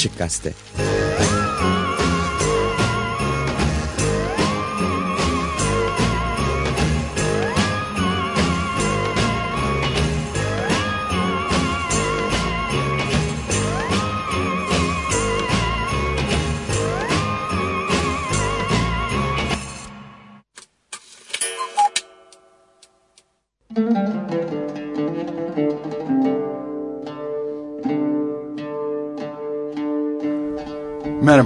Açık Gazete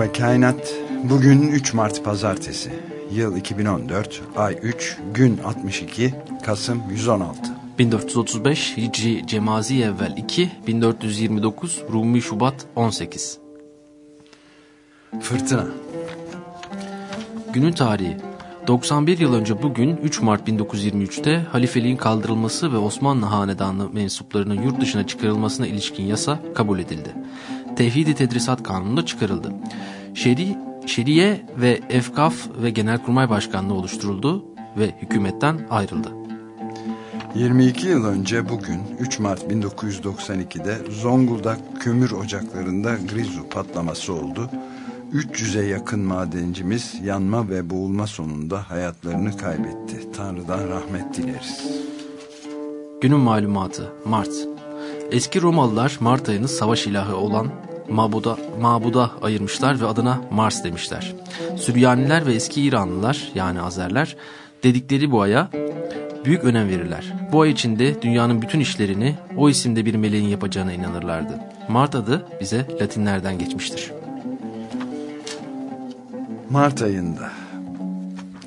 Merhaba Kainat. Bugün 3 Mart Pazartesi. Yıl 2014, ay 3, gün 62, Kasım 116. 1435 Hicri Cemazi Evvel 2, 1429 Rumi Şubat 18. Fırtına. Günün tarihi 91 yıl önce bugün 3 Mart 1923'te halifeliğin kaldırılması ve Osmanlı Hanedanı mensuplarının yurt dışına çıkarılmasına ilişkin yasa kabul edildi. Tevhidi Tedrisat Kanunu da çıkarıldı. Şeri, Şeriye ve Efkaf ve Genelkurmay Başkanlığı oluşturuldu ve hükümetten ayrıldı. 22 yıl önce bugün 3 Mart 1992'de Zonguldak kömür ocaklarında Grizu patlaması oldu. 300'e yakın madencimiz yanma ve boğulma sonunda hayatlarını kaybetti. Tanrı'dan rahmet dileriz. Günün malumatı Mart. Eski Romalılar Mart ayını savaş ilahı olan Mabuda, Mabuda ayırmışlar ve adına Mars demişler. Süryaniler ve eski İranlılar yani Azerler dedikleri bu aya büyük önem verirler. Bu ay içinde dünyanın bütün işlerini o isimde bir meleğin yapacağına inanırlardı. Mart adı bize Latinlerden geçmiştir. Mart ayında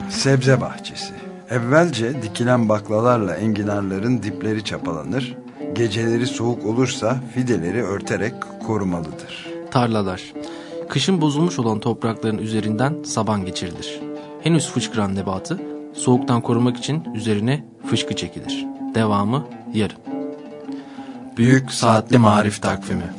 sebze bahçesi. Evvelce dikilen baklalarla enginarların dipleri çapalanır. Geceleri soğuk olursa fideleri örterek korumalıdır. Tarlalar. Kışın bozulmuş olan toprakların üzerinden saban geçirilir. Henüz fışkıran nebatı soğuktan korumak için üzerine fışkı çekilir. Devamı yarın. Büyük Saatli Marif Takvimi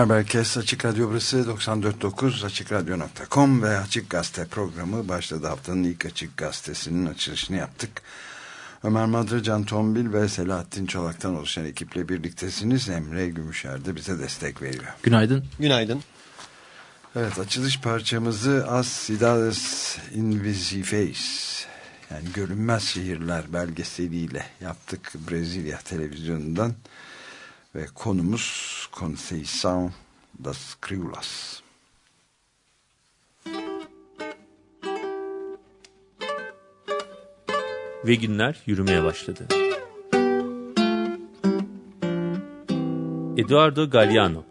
Merhaba herkes. Açık Radyo burası 94.9 AçıkRadyo.com ve Açık Gazete programı başladı. Haftanın ilk Açık Gazetesi'nin açılışını yaptık. Ömer Madra, Can Tombil ve Selahattin Çolak'tan oluşan ekiple birliktesiniz. Emre Gümüşer de bize destek veriyor. Günaydın. Günaydın. Evet açılış parçamızı As Cidades Invisibles yani görünmez şehirler belgeseliyle yaptık Brezilya televizyonundan ve konumuz Conceição das Crioulas. Ve günler yürümeye başladı. Eduardo Galliano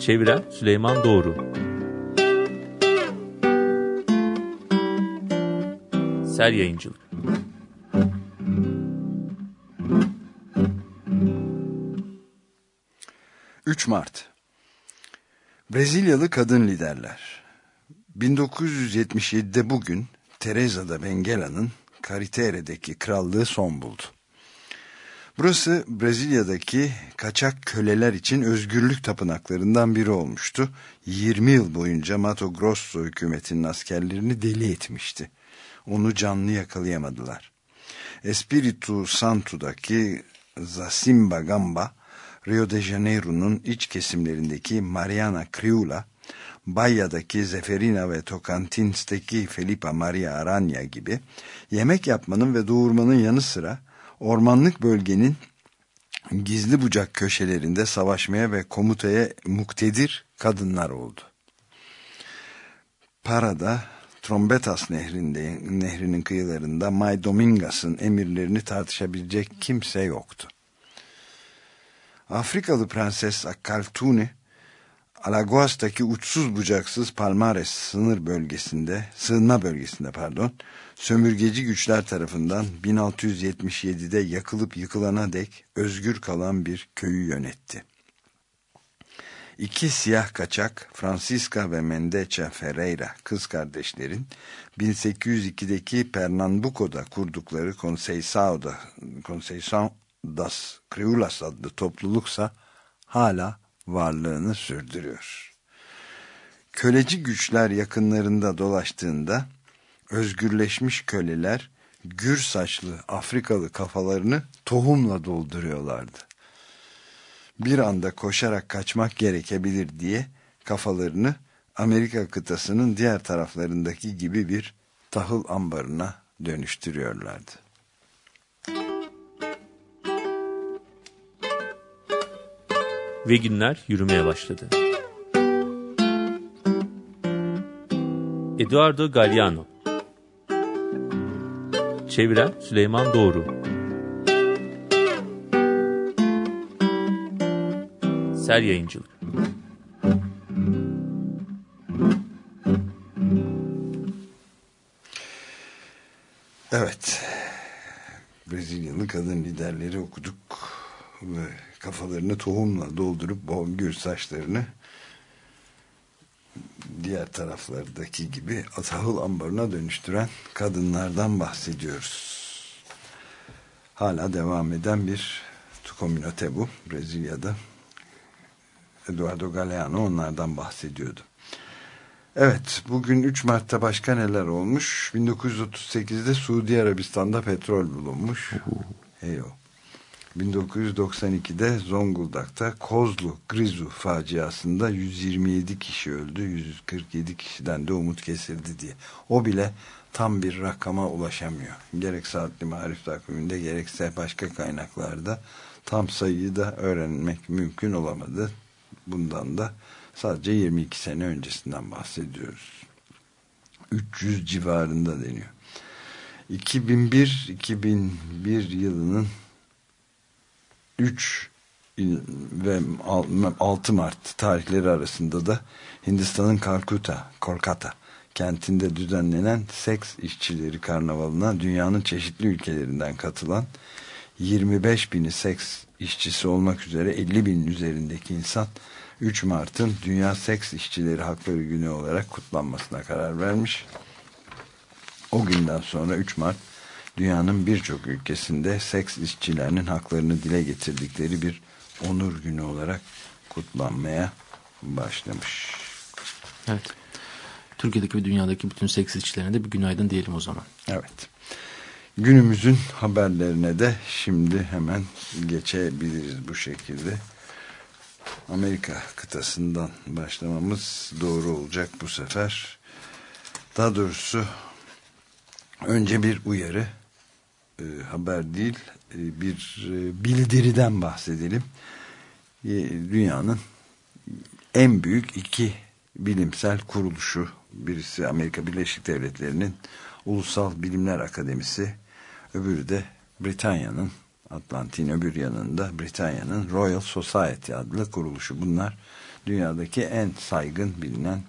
Çeviren Süleyman Doğru Ser Yayıncılık 3 Mart Brezilyalı kadın liderler 1977'de bugün Teresa da Benguela'nın Caritere'deki krallığı son buldu. Burası Brezilya'daki kaçak köleler için özgürlük tapınaklarından biri olmuştu. 20 yıl boyunca Mato Grosso hükümetinin askerlerini deli etmişti. Onu canlı yakalayamadılar. Espiritu Santo'daki Zasimba Gamba, Rio de Janeiro'nun iç kesimlerindeki Mariana Criula, Bahya'daki Zeferina ve Tocantins'teki Felipa Maria Aranya gibi yemek yapmanın ve doğurmanın yanı sıra ormanlık bölgenin gizli bucak köşelerinde savaşmaya ve komutaya muktedir kadınlar oldu. Parada Trombetas nehrinde, nehrinin kıyılarında May Domingas'ın emirlerini tartışabilecek kimse yoktu. Afrikalı Prenses Akaltuni, Alagoas'taki uçsuz bucaksız Palmares sınır bölgesinde, sığınma bölgesinde pardon, sömürgeci güçler tarafından 1677'de yakılıp yıkılana dek özgür kalan bir köyü yönetti. İki siyah kaçak Francisca ve Mendeça Ferreira kız kardeşlerin 1802'deki Pernambuco'da kurdukları Conceição'da Conceição das Crioulas adlı topluluksa hala varlığını sürdürüyor. Köleci güçler yakınlarında dolaştığında özgürleşmiş köleler gür saçlı Afrikalı kafalarını tohumla dolduruyorlardı. Bir anda koşarak kaçmak gerekebilir diye kafalarını Amerika kıtasının diğer taraflarındaki gibi bir tahıl ambarına dönüştürüyorlardı. Ve günler yürümeye başladı. Eduardo Galliano Çeviren Süleyman Doğru Ser Yayıncılık Evet. Brezilyalı kadın liderleri okuduk ve kafalarını tohumla doldurup gür saçlarını diğer taraflardaki gibi tahıl ambarına dönüştüren kadınlardan bahsediyoruz. Hala devam eden bir komünote bu Brezilya'da. Eduardo Galeano onlardan bahsediyordu. Evet, bugün 3 Mart'ta başka neler olmuş? 1938'de Suudi Arabistan'da petrol bulunmuş. Heyo. 1992'de Zonguldak'ta Kozlu Grizu faciasında 127 kişi öldü, 147 kişiden de umut kesildi diye. O bile tam bir rakama ulaşamıyor. Gerek saatli marif takviminde gerekse başka kaynaklarda tam sayıyı da öğrenmek mümkün olamadı. Bundan da sadece 22 sene öncesinden bahsediyoruz. 300 civarında deniyor. 2001-2001 yılının 3 ve 6 Mart tarihleri arasında da Hindistan'ın Kalkuta, Kolkata kentinde düzenlenen seks işçileri karnavalına dünyanın çeşitli ülkelerinden katılan 25 bini seks işçisi olmak üzere 50 binin üzerindeki insan 3 Mart'ın Dünya Seks İşçileri Hakları Günü olarak kutlanmasına karar vermiş. O günden sonra 3 Mart dünyanın birçok ülkesinde seks işçilerinin haklarını dile getirdikleri bir onur günü olarak kutlanmaya başlamış. Evet. Türkiye'deki ve dünyadaki bütün seks işçilerine de bir günaydın diyelim o zaman. Evet. Günümüzün haberlerine de şimdi hemen geçebiliriz bu şekilde. Amerika kıtasından başlamamız doğru olacak bu sefer. Daha doğrusu önce bir uyarı e, haber değil e, bir e, bildiriden bahsedelim. E, dünyanın en büyük iki bilimsel kuruluşu birisi Amerika Birleşik Devletleri'nin Ulusal Bilimler Akademisi öbürü de Britanya'nın Atlantin öbür yanında Britanya'nın Royal Society adlı kuruluşu. Bunlar dünyadaki en saygın bilinen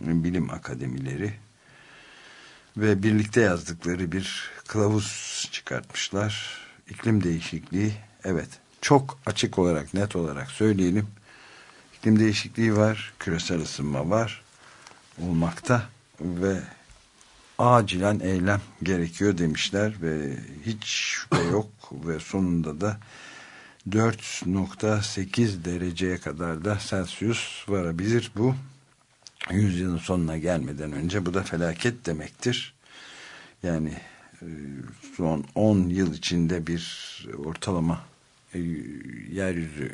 bilim akademileri ve birlikte yazdıkları bir kılavuz çıkartmışlar. İklim değişikliği evet çok açık olarak net olarak söyleyelim. İklim değişikliği var, küresel ısınma var olmakta ve acilen eylem gerekiyor demişler ve hiç şüphe yok ve sonunda da 4.8 dereceye kadar da Celsius varabilir bu yüzyılın sonuna gelmeden önce bu da felaket demektir. Yani e, son 10 yıl içinde bir ortalama e, yeryüzü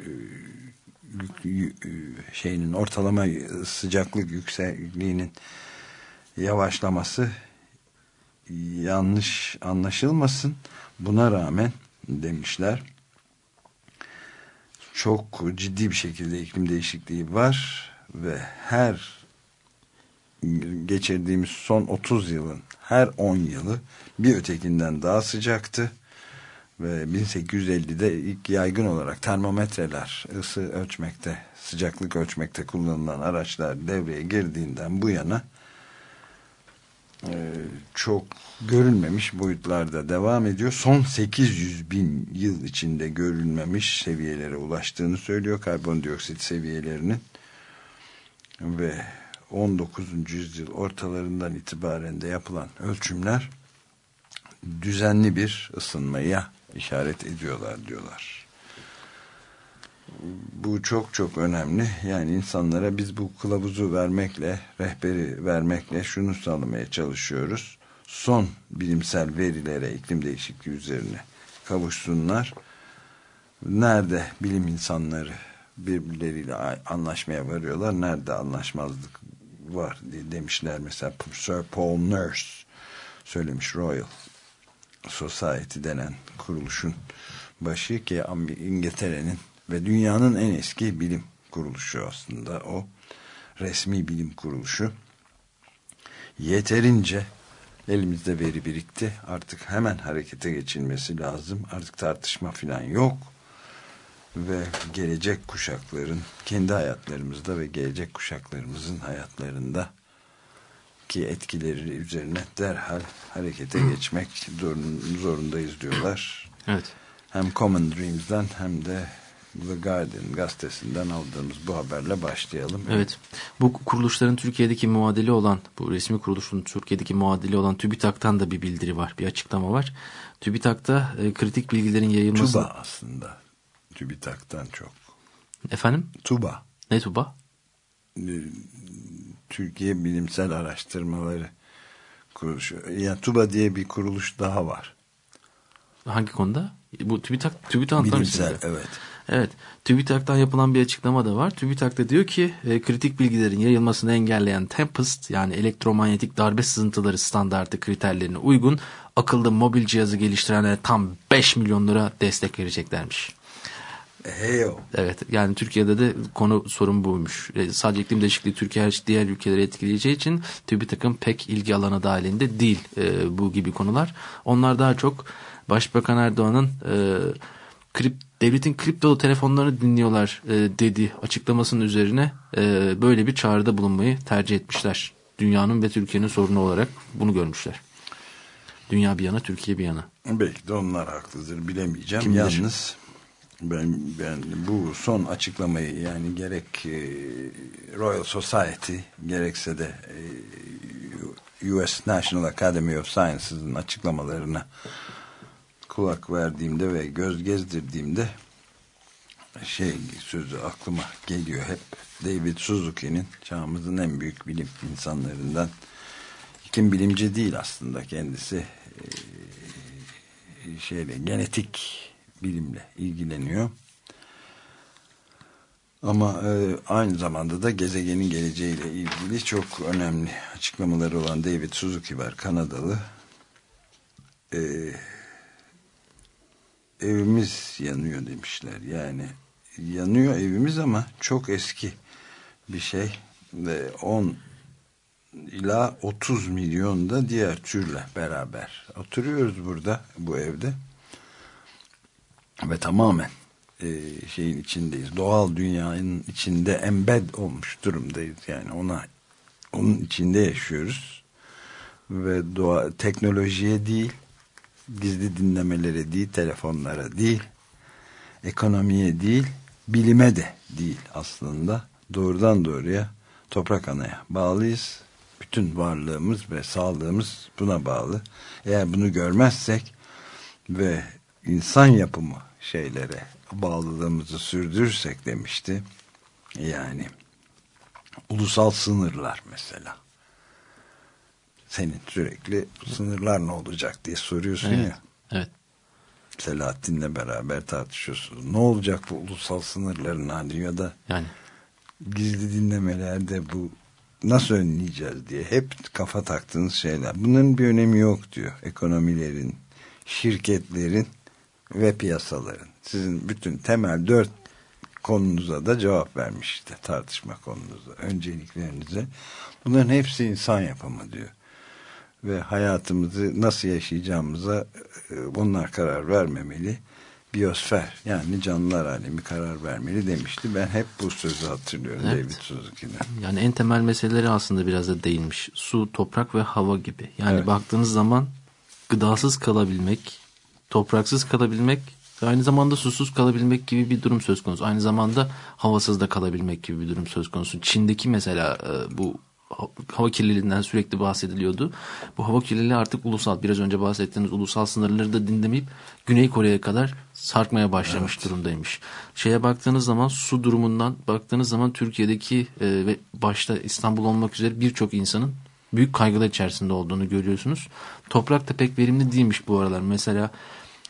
e, şeyinin ortalama sıcaklık yüksekliğinin yavaşlaması yanlış anlaşılmasın. Buna rağmen demişler çok ciddi bir şekilde iklim değişikliği var ve her geçirdiğimiz son 30 yılın her 10 yılı bir ötekinden daha sıcaktı ve 1850'de ilk yaygın olarak termometreler ısı ölçmekte sıcaklık ölçmekte kullanılan araçlar devreye girdiğinden bu yana e, çok görülmemiş boyutlarda devam ediyor. Son 800 bin yıl içinde görülmemiş seviyelere ulaştığını söylüyor karbondioksit seviyelerinin ve 19. yüzyıl ortalarından itibaren de yapılan ölçümler düzenli bir ısınmaya işaret ediyorlar diyorlar. Bu çok çok önemli. Yani insanlara biz bu kılavuzu vermekle, rehberi vermekle şunu sağlamaya çalışıyoruz. Son bilimsel verilere iklim değişikliği üzerine kavuşsunlar. Nerede bilim insanları birbirleriyle anlaşmaya varıyorlar, nerede anlaşmazlık var demişler. Mesela Sir Paul Nurse söylemiş Royal Society denen kuruluşun başı ki İngiltere'nin ve dünyanın en eski bilim kuruluşu aslında o. Resmi bilim kuruluşu. Yeterince elimizde veri birikti. Artık hemen harekete geçilmesi lazım. Artık tartışma filan yok ve gelecek kuşakların kendi hayatlarımızda ve gelecek kuşaklarımızın hayatlarında ki etkileri üzerine derhal harekete geçmek zorundayız diyorlar. Evet. Hem Common Dreams'den hem de The Guardian gazetesinden aldığımız bu haberle başlayalım. Evet. Bu kuruluşların Türkiye'deki muadili olan, bu resmi kuruluşun Türkiye'deki muadili olan TÜBİTAK'tan da bir bildiri var, bir açıklama var. TÜBİTAK'ta e, kritik bilgilerin yayılması... TUBA aslında. TÜBİTAK'tan çok. Efendim? TUBA. Ne TUBA? Ee, Türkiye Bilimsel Araştırmaları kuruluşu. Yani TUBA diye bir kuruluş daha var. Hangi konuda? Bu TÜBİTAK, TÜBİTAK Bilimsel, evet. Evet. TÜBİTAK'tan yapılan bir açıklama da var. TÜBİTAK da diyor ki e, kritik bilgilerin yayılmasını engelleyen TEMPEST yani elektromanyetik darbe sızıntıları standartı kriterlerine uygun akıllı mobil cihazı geliştirenlere tam 5 milyon lira destek vereceklermiş. Heyo. Evet yani Türkiye'de de konu sorun buymuş. E, sadece iklim değişikliği Türkiye diğer ülkeleri etkileyeceği için TÜBİTAK'ın pek ilgi alanı dahilinde değil e, bu gibi konular. Onlar daha çok Başbakan Erdoğan'ın e, krip, devletin kriptolu telefonlarını dinliyorlar e, dedi açıklamasının üzerine e, böyle bir çağrıda bulunmayı tercih etmişler. Dünyanın ve Türkiye'nin sorunu olarak bunu görmüşler. Dünya bir yana, Türkiye bir yana. Belki de onlar haklıdır bilemeyeceğim. Kim Yalnız ben, ben bu son açıklamayı yani gerek e, Royal Society gerekse de e, US National Academy of Sciences'ın açıklamalarına kulak verdiğimde ve göz gezdirdiğimde şey sözü aklıma geliyor hep. David Suzuki'nin çağımızın en büyük bilim insanlarından kim bilimci değil aslında kendisi e, şeyle genetik bilimle ilgileniyor. Ama e, aynı zamanda da gezegenin geleceğiyle ilgili çok önemli açıklamaları olan David Suzuki var Kanadalı. E, evimiz yanıyor demişler. Yani yanıyor evimiz ama çok eski bir şey ve 10 ila 30 milyon da diğer türle beraber oturuyoruz burada bu evde ve tamamen e, şeyin içindeyiz. Doğal dünyanın içinde embed olmuş durumdayız. Yani ona onun içinde yaşıyoruz. Ve doğa teknolojiye değil gizli dinlemelere değil telefonlara değil ekonomiye değil bilime de değil aslında. Doğrudan doğruya toprak anaya bağlıyız. Bütün varlığımız ve sağlığımız buna bağlı. Eğer bunu görmezsek ve insan yapımı şeylere bağlılığımızı sürdürürsek demişti. Yani ulusal sınırlar mesela. Senin sürekli sınırlar ne olacak diye soruyorsun evet, ya. Evet. Selahattin'le beraber tartışıyorsunuz. Ne olacak bu ulusal sınırların hali ya da yani gizli dinlemelerde bu nasıl önleyeceğiz diye hep kafa taktığınız şeyler. Bunların bir önemi yok diyor. Ekonomilerin, şirketlerin ve piyasaların. Sizin bütün temel dört konunuza da cevap vermiş işte tartışma konunuza, önceliklerinize. Bunların hepsi insan yapımı diyor. Ve hayatımızı nasıl yaşayacağımıza bunlar karar vermemeli biyosfer yani canlılar alemi karar vermeli demişti. Ben hep bu sözü hatırlıyorum evet. David Suzuki'den. Yani en temel meseleleri aslında biraz da değinmiş. Su, toprak ve hava gibi. Yani evet. baktığınız zaman gıdasız kalabilmek, topraksız kalabilmek ve aynı zamanda susuz kalabilmek gibi bir durum söz konusu. Aynı zamanda havasız da kalabilmek gibi bir durum söz konusu. Çin'deki mesela bu hava kirliliğinden sürekli bahsediliyordu. Bu hava kirliliği artık ulusal biraz önce bahsettiğimiz ulusal sınırları da dinlemeyip Güney Kore'ye kadar sarkmaya başlamış evet. durumdaymış. Şeye baktığınız zaman su durumundan baktığınız zaman Türkiye'deki e, ve başta İstanbul olmak üzere birçok insanın büyük kaygılar içerisinde olduğunu görüyorsunuz. Toprak da pek verimli değilmiş bu aralar. Mesela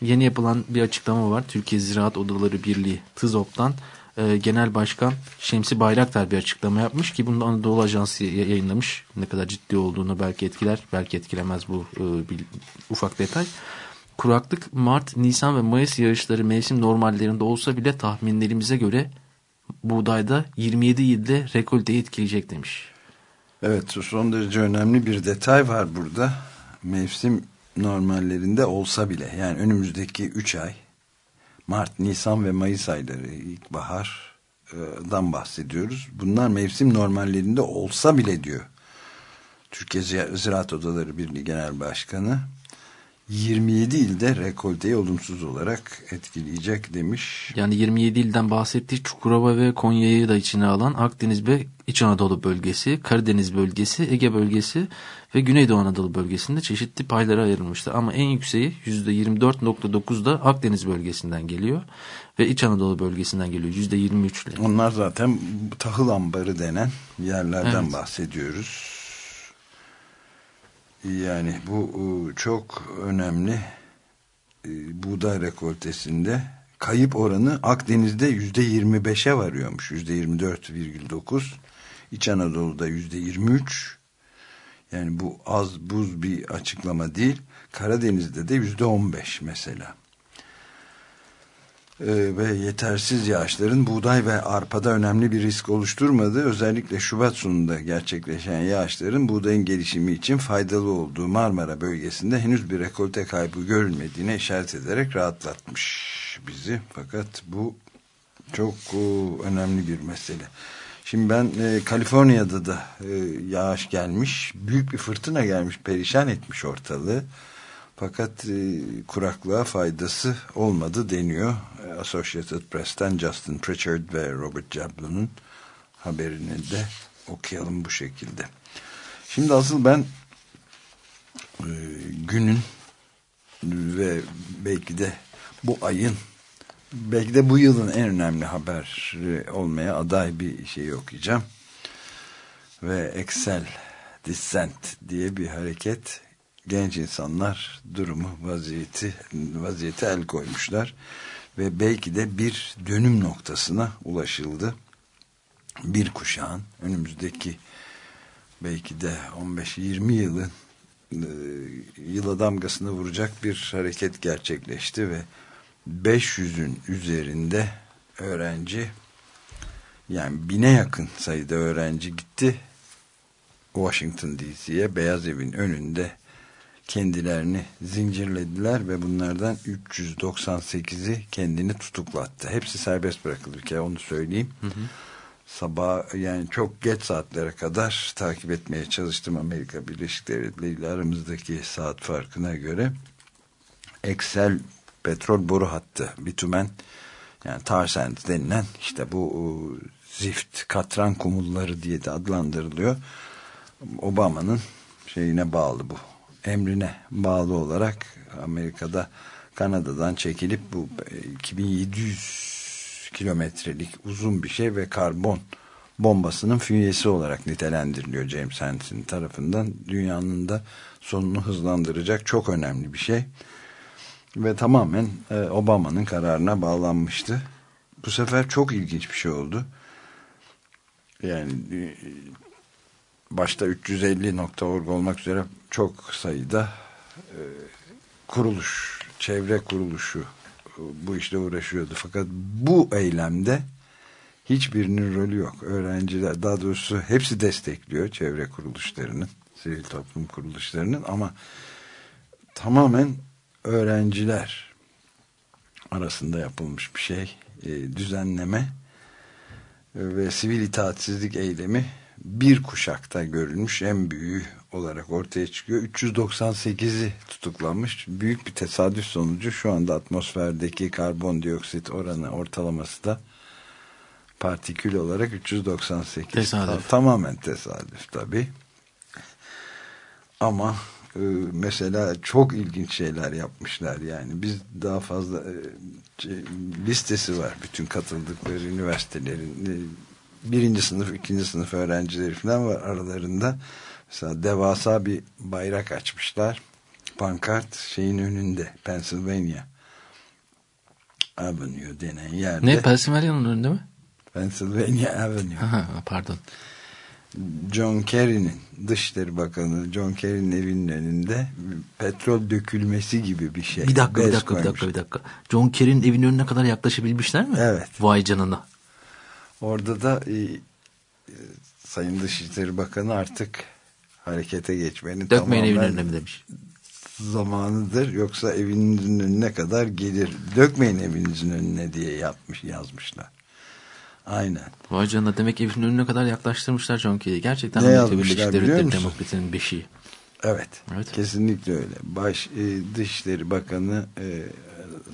yeni yapılan bir açıklama var. Türkiye Ziraat Odaları Birliği TızOP'tan e, Genel Başkan Şemsi Bayraktar bir açıklama yapmış ki bunu Anadolu Ajansı yayınlamış. Ne kadar ciddi olduğunu belki etkiler, belki etkilemez bu e, bir, ufak detay. Kuraklık Mart, Nisan ve Mayıs yağışları mevsim normallerinde olsa bile tahminlerimize göre buğdayda 27 ilde rekolteyi etkileyecek demiş. Evet son derece önemli bir detay var burada. Mevsim normallerinde olsa bile yani önümüzdeki 3 ay Mart, Nisan ve Mayıs ayları ilkbahardan bahsediyoruz. Bunlar mevsim normallerinde olsa bile diyor. Türkiye Ziraat Odaları Birliği Genel Başkanı 27 ilde rekolteyi olumsuz olarak etkileyecek demiş. Yani 27 ilden bahsettiği Çukurova ve Konya'yı da içine alan Akdeniz ve İç Anadolu bölgesi, Karadeniz bölgesi, Ege bölgesi ve Güneydoğu Anadolu bölgesinde çeşitli paylara ayrılmıştır. Ama en yükseği %24.9'da Akdeniz bölgesinden geliyor ve İç Anadolu bölgesinden geliyor %23 ile. Onlar zaten tahıl ambarı denen yerlerden evet. bahsediyoruz. Yani bu e, çok önemli e, buğday rekoltesinde kayıp oranı Akdeniz'de yüzde yirmi beşe varıyormuş. Yüzde yirmi dört virgül dokuz. İç Anadolu'da yüzde yirmi üç. Yani bu az buz bir açıklama değil. Karadeniz'de de yüzde on beş mesela. Ee, ve yetersiz yağışların buğday ve arpada önemli bir risk oluşturmadığı özellikle Şubat sonunda gerçekleşen yağışların buğdayın gelişimi için faydalı olduğu Marmara bölgesinde henüz bir rekolte kaybı görülmediğine işaret ederek rahatlatmış bizi. Fakat bu çok o, önemli bir mesele. Şimdi ben e, Kaliforniya'da da e, yağış gelmiş, büyük bir fırtına gelmiş, perişan etmiş ortalığı. Fakat e, kuraklığa faydası olmadı deniyor. E, Associated Press'ten Justin Pritchard ve Robert Jablon'un haberini de okuyalım bu şekilde. Şimdi asıl ben e, günün ve belki de bu ayın belki de bu yılın en önemli haber olmaya aday bir şey okuyacağım. Ve Excel Dissent diye bir hareket genç insanlar durumu vaziyeti vaziyete el koymuşlar ve belki de bir dönüm noktasına ulaşıldı. Bir kuşağın önümüzdeki belki de 15-20 yılın e, yıla damgasını vuracak bir hareket gerçekleşti ve 500'ün üzerinde öğrenci yani bine yakın sayıda öğrenci gitti Washington DC'ye Beyaz Evin önünde kendilerini zincirlediler ve bunlardan 398'i kendini tutuklattı. Hepsi serbest bırakılırken onu söyleyeyim. Hı hı. Sabah yani çok geç saatlere kadar takip etmeye çalıştım Amerika Birleşik Devletleri ile aramızdaki saat farkına göre. Excel petrol boru hattı bitumen yani tar sands denilen işte bu zift katran kumulları diye de adlandırılıyor. Obama'nın şeyine bağlı bu emrine bağlı olarak Amerika'da Kanada'dan çekilip bu 2700 kilometrelik uzun bir şey ve karbon bombasının fünyesi olarak nitelendiriliyor James Hansen tarafından. Dünyanın da sonunu hızlandıracak çok önemli bir şey. Ve tamamen e, Obama'nın kararına bağlanmıştı. Bu sefer çok ilginç bir şey oldu. Yani e, başta 350.org olmak üzere çok sayıda e, kuruluş, çevre kuruluşu e, bu işle uğraşıyordu. Fakat bu eylemde hiçbirinin rolü yok. Öğrenciler daha doğrusu hepsi destekliyor çevre kuruluşlarının, sivil toplum kuruluşlarının ama tamamen öğrenciler arasında yapılmış bir şey. E, düzenleme ve sivil itaatsizlik eylemi bir kuşakta görülmüş en büyüğü olarak ortaya çıkıyor. 398'i tutuklanmış. Büyük bir tesadüf sonucu şu anda atmosferdeki karbondioksit oranı ortalaması da partikül olarak 398. Tesadüf. tamamen tesadüf tabi. Ama e, mesela çok ilginç şeyler yapmışlar yani. Biz daha fazla e, listesi var bütün katıldıkları üniversitelerin e, birinci sınıf, ikinci sınıf öğrencileri falan var aralarında. Mesela devasa bir bayrak açmışlar. Pankart şeyin önünde Pennsylvania Avenue denen yerde. Ne Pennsylvania'nın önünde mi? Pennsylvania Avenue. Aha, pardon. John Kerry'nin Dışişleri Bakanı John Kerry'nin evinin önünde petrol dökülmesi gibi bir şey. Bir dakika, Bez bir dakika, bir dakika, bir dakika. John Kerry'nin evinin önüne kadar yaklaşabilmişler mi? Evet. Vay canına. Orada da e, e, Sayın Dışişleri Bakanı artık harekete geçmenin Dökmeyin evin önüne mi demiş. zamanıdır. Yoksa evinizin önüne kadar gelir. Dökmeyin evinizin önüne diye yapmış yazmışlar. Aynen. Vay canına demek evin önüne kadar yaklaştırmışlar John Kerry'i. Gerçekten Ne yazmışlar biliyor musun? Demokrasinin beşiği. Evet, Evet. kesinlikle öyle. Baş e, Dışişleri Bakanı e,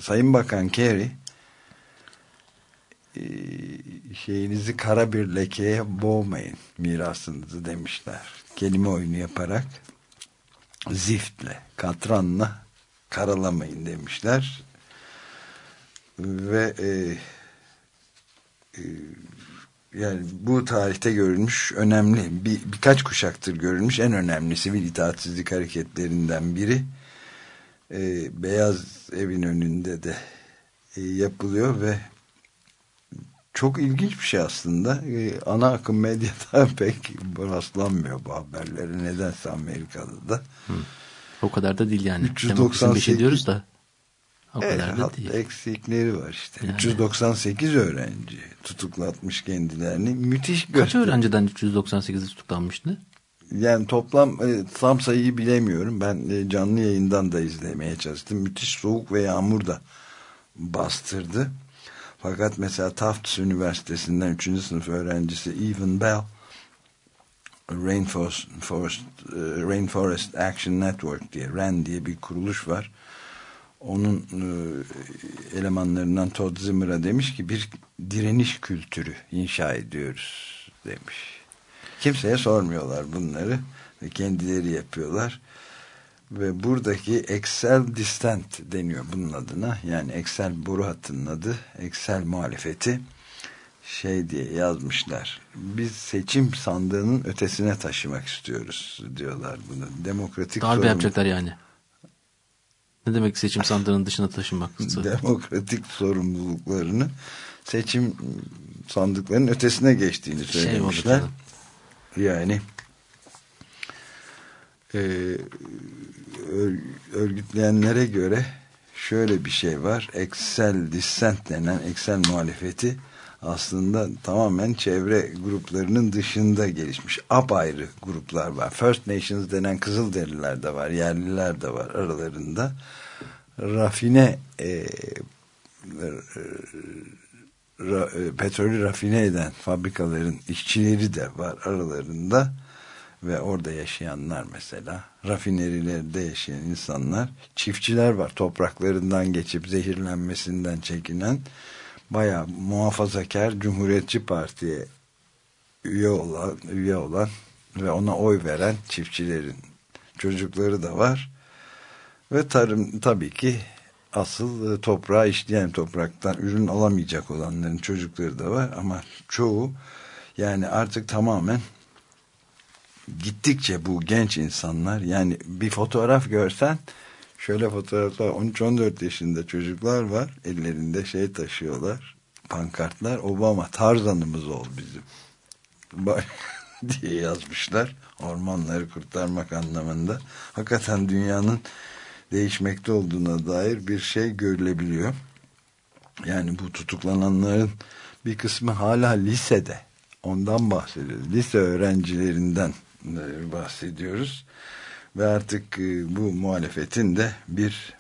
Sayın Bakan Kerry e, şeyinizi kara bir lekeye boğmayın mirasınızı demişler. Kelime oyunu yaparak ziftle, katranla karalamayın demişler. Ve e, e, yani bu tarihte görülmüş önemli bir, birkaç kuşaktır görülmüş en önemli sivil itaatsizlik hareketlerinden biri e, Beyaz Evin önünde de e, yapılıyor ve çok ilginç bir şey aslında e, ana akım medyada pek rastlanmıyor bu haberlere nedense Amerika'da da O kadar da değil yani. 398 Demokrasinin beşiği diyoruz da. O Evet, kadar da değil. eksikleri var işte. Yani. 398 öğrenci tutuklatmış kendilerini. Müthiş Kaç gösteri. öğrenciden 398'i tutuklanmıştı? Yani toplam e, tam sayıyı bilemiyorum. Ben e, canlı yayından da izlemeye çalıştım. Müthiş soğuk ve yağmur da bastırdı. Fakat mesela Tufts Üniversitesi'nden 3. sınıf öğrencisi Evan Bell Rainforest, Forest, e, Rainforest Action Network diye RAN diye bir kuruluş var. Onun e, elemanlarından Todd Zimmer'a demiş ki bir direniş kültürü inşa ediyoruz demiş. Kimseye sormuyorlar bunları kendileri yapıyorlar. Ve buradaki Excel Distant deniyor bunun adına. Yani Excel boru hattının adı. Excel muhalefeti. şey diye yazmışlar. Biz seçim sandığının ötesine taşımak istiyoruz diyorlar bunu. Demokratik Darbe sorumluluk- yapacaklar yani. Ne demek seçim sandığının dışına taşınmak? demokratik sorumluluklarını seçim sandıklarının ötesine geçtiğini Şey söylemişler. canım. yani e, örgütleyenlere göre şöyle bir şey var. Excel dissent denen Excel muhalefeti aslında tamamen çevre gruplarının dışında gelişmiş. Apayrı gruplar var. First Nations denen Kızılderililer de var. Yerliler de var aralarında. Rafine e, ra, e, petrolü rafine eden fabrikaların işçileri de var aralarında ve orada yaşayanlar mesela rafinerilerde yaşayan insanlar çiftçiler var. Topraklarından geçip zehirlenmesinden çekinen baya muhafazakar Cumhuriyetçi Parti'ye üye olan, üye olan ve ona oy veren çiftçilerin çocukları da var. Ve tarım tabii ki asıl e, toprağı işleyen topraktan ürün alamayacak olanların çocukları da var. Ama çoğu yani artık tamamen gittikçe bu genç insanlar yani bir fotoğraf görsen şöyle fotoğraflar 13-14 yaşında çocuklar var ellerinde şey taşıyorlar pankartlar Obama Tarzanımız ol bizim diye yazmışlar ormanları kurtarmak anlamında hakikaten dünyanın değişmekte olduğuna dair bir şey görülebiliyor. Yani bu tutuklananların bir kısmı hala lisede. Ondan bahsediyoruz. Lise öğrencilerinden bahsediyoruz. Ve artık e, bu muhalefetin de bir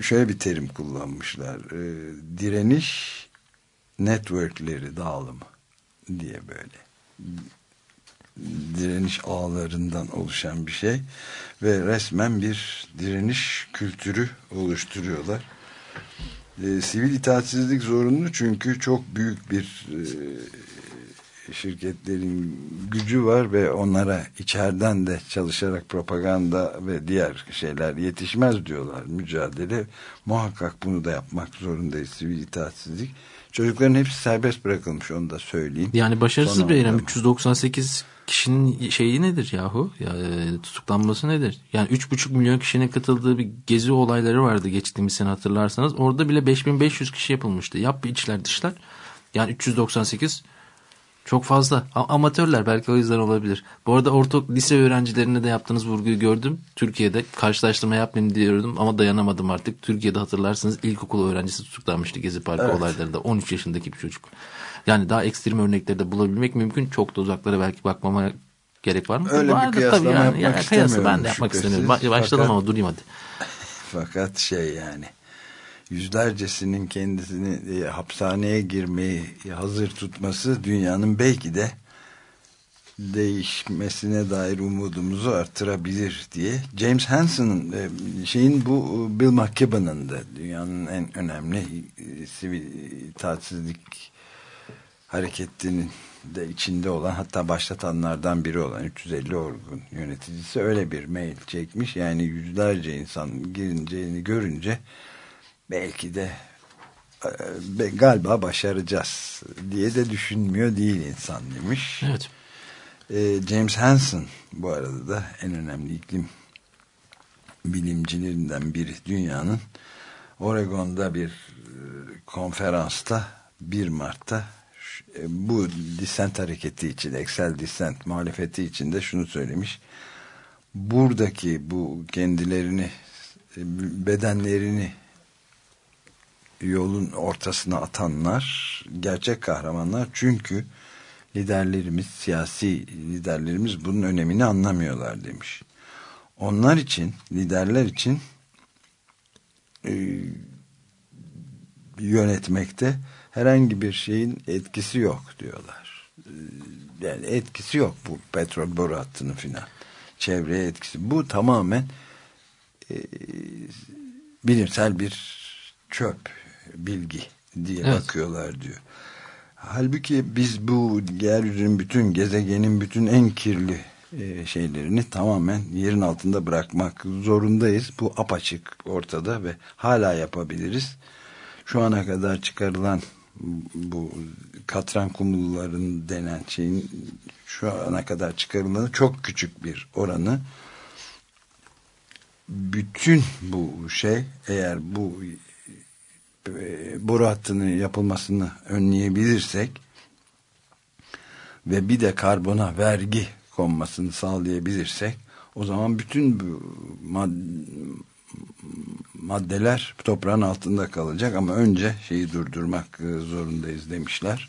şöyle bir terim kullanmışlar. E, Direniş networkleri dağılımı diye böyle direniş ağlarından oluşan bir şey ve resmen bir direniş kültürü oluşturuyorlar. E, sivil itaatsizlik zorunlu çünkü çok büyük bir e, şirketlerin gücü var ve onlara içeriden de çalışarak propaganda ve diğer şeyler yetişmez diyorlar mücadele. Muhakkak bunu da yapmak zorundayız sivil itaatsizlik. Çocukların hepsi serbest bırakılmış onu da söyleyeyim. Yani başarısız Son bir eylem. anda. 398 kişinin şeyi nedir yahu? Ya, e, tutuklanması nedir? Yani 3,5 milyon kişinin katıldığı bir gezi olayları vardı geçtiğimiz sene hatırlarsanız. Orada bile 5500 kişi yapılmıştı. Yap bir içler dışlar. Yani 398 çok fazla. A- amatörler belki o yüzden olabilir. Bu arada orta lise öğrencilerine de yaptığınız vurguyu gördüm. Türkiye'de karşılaştırma yapmayayım diyordum ama dayanamadım artık. Türkiye'de hatırlarsınız ilkokul öğrencisi tutuklanmıştı Gezi Parkı Evet. olaylarında. 13 yaşındaki bir çocuk. Yani daha ekstrem örnekleri de bulabilmek mümkün. Çok da uzaklara belki bakmama gerek var mı? Öyle bir Vardır kıyaslama yapmak Yani kıyası ben istemiyorum de yapmak istemiyorum. Ba- Başladım Fakat- ama durayım hadi. Fakat şey yani yüzlercesinin kendisini e, hapishaneye girmeyi hazır tutması dünyanın belki de değişmesine dair umudumuzu artırabilir diye James Hansen'ın e, şeyin bu e, Bill McKibben'ın da dünyanın en önemli e, sivil itaatsizlik hareketinin de içinde olan hatta başlatanlardan biri olan 350 orgun yöneticisi öyle bir mail çekmiş. Yani yüzlerce insan girinceğini görünce belki de e, galiba başaracağız diye de düşünmüyor değil insan demiş. Evet. E, James Hansen bu arada da en önemli iklim bilimcilerinden biri dünyanın Oregon'da bir e, konferansta 1 Mart'ta e, bu dissent hareketi için, Excel dissent muhalefeti için de şunu söylemiş. Buradaki bu kendilerini e, bedenlerini yolun ortasına atanlar gerçek kahramanlar çünkü liderlerimiz, siyasi liderlerimiz bunun önemini anlamıyorlar demiş. Onlar için, liderler için e, yönetmekte herhangi bir şeyin etkisi yok diyorlar. E, Yani etkisi yok bu petrol boru hattının filan. Çevreye etkisi. Bu tamamen e, bilimsel bir çöp bilgi diye Evet. bakıyorlar diyor. Halbuki biz bu yeryüzünün bütün gezegenin bütün en kirli e, şeylerini tamamen yerin altında bırakmak zorundayız. Bu apaçık ortada ve hala yapabiliriz. Şu ana kadar çıkarılan bu katran kumulların denen şeyin şu ana kadar çıkarılanı çok küçük bir oranı bütün bu şey eğer bu boru hattının yapılmasını önleyebilirsek ve bir de karbona vergi konmasını sağlayabilirsek o zaman bütün bu mad maddeler toprağın altında kalacak ama önce şeyi durdurmak e, zorundayız demişler.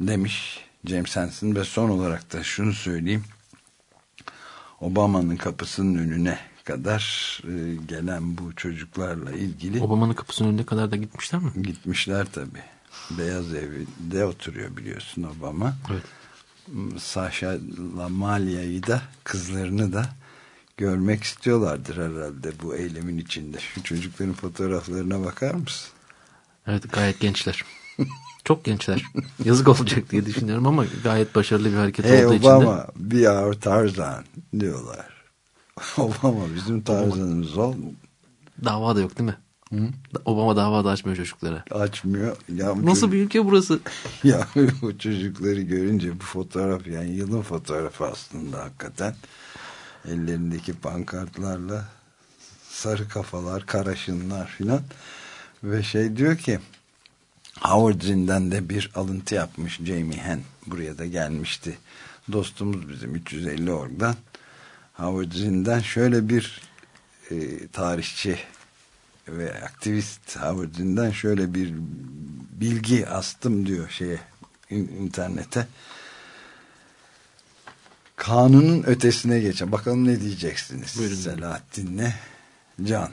Demiş James Hansen ve son olarak da şunu söyleyeyim. Obama'nın kapısının önüne kadar e, gelen bu çocuklarla ilgili Obama'nın kapısının önüne kadar da gitmişler mi? gitmişler tabi. Beyaz Ev'de oturuyor biliyorsun Obama. Evet. Sasha Lamalia'yı da kızlarını da görmek istiyorlardır herhalde bu eylemin içinde. Şu çocukların fotoğraflarına bakar mısın? Evet gayet gençler. Çok gençler. Yazık olacak diye düşünüyorum ama gayet başarılı bir hareket Hey olduğu Obama, be our Tarzan diyorlar. Obama bizim Tarzan'ımız ol. dava da yok değil mi? Obama dava da açmıyor çocuklara. Açmıyor. Ya Nasıl çocuk- bir ülke burası? Ya bu çocukları görünce bu fotoğraf yani yılın fotoğrafı aslında hakikaten. Ellerindeki pankartlarla sarı kafalar, karaşınlar filan. Ve şey diyor ki Howard Zinn'den de bir alıntı yapmış Jamie Henn. Buraya da gelmişti. Dostumuz bizim 350 orgdan. Howard Zinn'den şöyle bir e, tarihçi ve aktivist Howard Zinn'den şöyle bir bilgi astım diyor şeye in- internete. Kanunun ötesine geçen. Bakalım ne diyeceksiniz? Buyurun. Selahattin'le Can.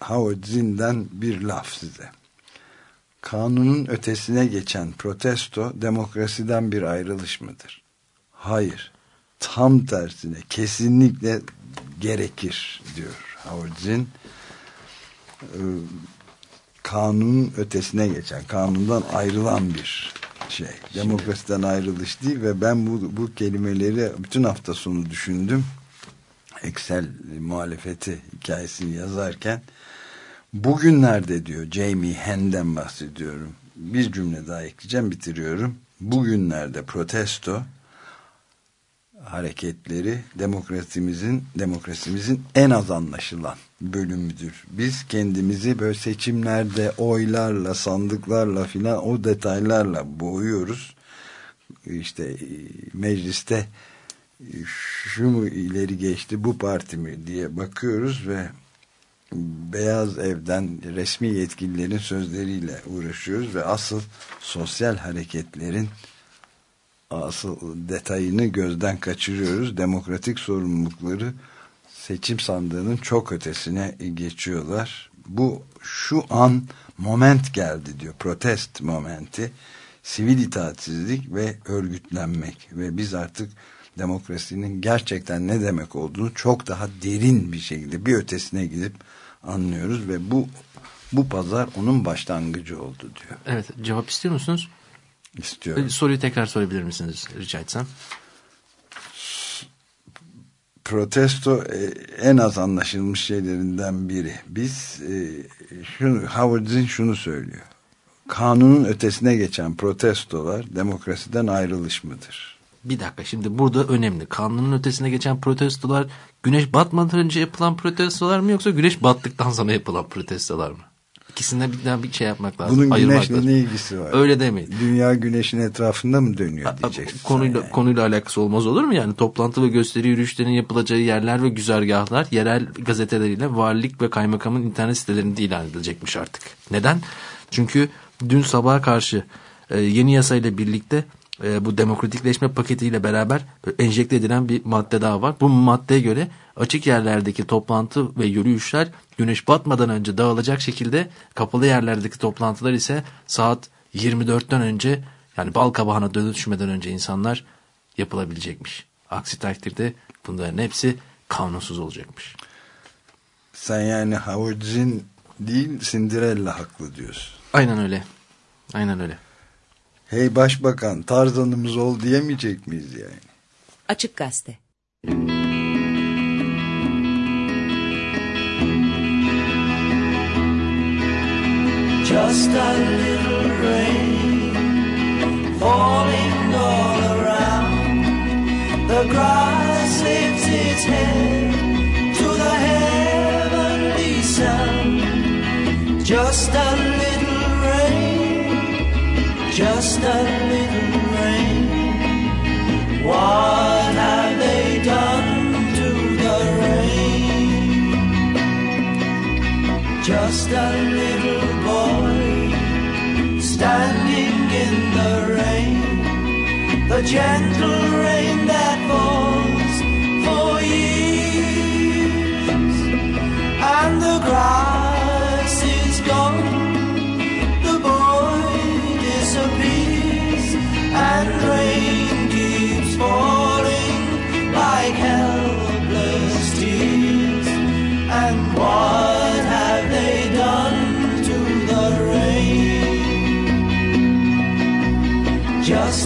Howard Zinn'den bir laf size. Kanunun ötesine geçen protesto demokrasiden bir ayrılış mıdır? Hayır. Tam tersine kesinlikle gerekir diyor Howard Zinn. Ee, kanunun ötesine geçen, kanundan ayrılan bir şey. Demokrasiden ayrılış değil ve ben bu, bu kelimeleri bütün hafta sonu düşündüm. Excel muhalefeti hikayesini yazarken bugünlerde diyor Jamie Henn'den bahsediyorum. Bir cümle daha ekleyeceğim bitiriyorum. Bugünlerde protesto hareketleri demokrasimizin demokrasimizin en az anlaşılan bölümüdür. Biz kendimizi böyle seçimlerde oylarla, sandıklarla filan o detaylarla boğuyoruz. İşte e, mecliste e, şu mu ileri geçti bu parti mi diye bakıyoruz ve Beyaz Ev'den resmi yetkililerin sözleriyle uğraşıyoruz ve asıl sosyal hareketlerin asıl detayını gözden kaçırıyoruz. Demokratik sorumlulukları seçim sandığının çok ötesine geçiyorlar. Bu şu an moment geldi diyor. Protest momenti. Sivil itaatsizlik ve örgütlenmek. Ve biz artık demokrasinin gerçekten ne demek olduğunu çok daha derin bir şekilde bir ötesine gidip anlıyoruz ve bu bu pazar onun başlangıcı oldu diyor. Evet cevap istiyor musunuz? İstiyorum. Soruyu tekrar sorabilir misiniz rica etsem? protesto e, en az anlaşılmış şeylerinden biri. Biz e, şunu, Howard Zinn şunu söylüyor. Kanunun ötesine geçen protestolar demokrasiden ayrılış mıdır? Bir dakika şimdi burada önemli. Kanunun ötesine geçen protestolar güneş batmadan önce yapılan protestolar mı yoksa güneş battıktan sonra yapılan protestolar mı? İkisinden bir, bir şey yapmak lazım. Bunun güneşle lazım. ne ilgisi var? Öyle demeyin. Dünya güneşin etrafında mı dönüyor diyeceksin. Konuyla, yani. konuyla alakası olmaz olur mu? Yani toplantı ve gösteri yürüyüşlerinin yapılacağı yerler ve güzergahlar yerel gazeteleriyle valilik ve kaymakamın internet sitelerinde ilan edilecekmiş artık. Neden? Çünkü dün sabaha karşı e, yeni yasayla birlikte e, bu demokratikleşme paketiyle beraber enjekte edilen bir madde daha var. Bu maddeye göre açık yerlerdeki toplantı ve yürüyüşler güneş batmadan önce dağılacak şekilde kapalı yerlerdeki toplantılar ise saat 24'ten önce yani bal kabağına dönüşmeden önce insanlar yapılabilecekmiş. Aksi takdirde bunların hepsi kanunsuz olacakmış. Sen yani Howard Zinn değil Cinderella haklı diyorsun. Aynen öyle. Aynen öyle. Hey başbakan tarzanımız ol diyemeyecek miyiz yani? Açık Gazete. Just just a little rain falling all around. The grass lifts its head to the heavenly sound. Just a little rain, just a little rain. What have they done to the rain? Just a little standing in the rain, the gentle rain that falls for years, and the grass is gone. The boy disappears, and rain keeps falling like helpless tears. And what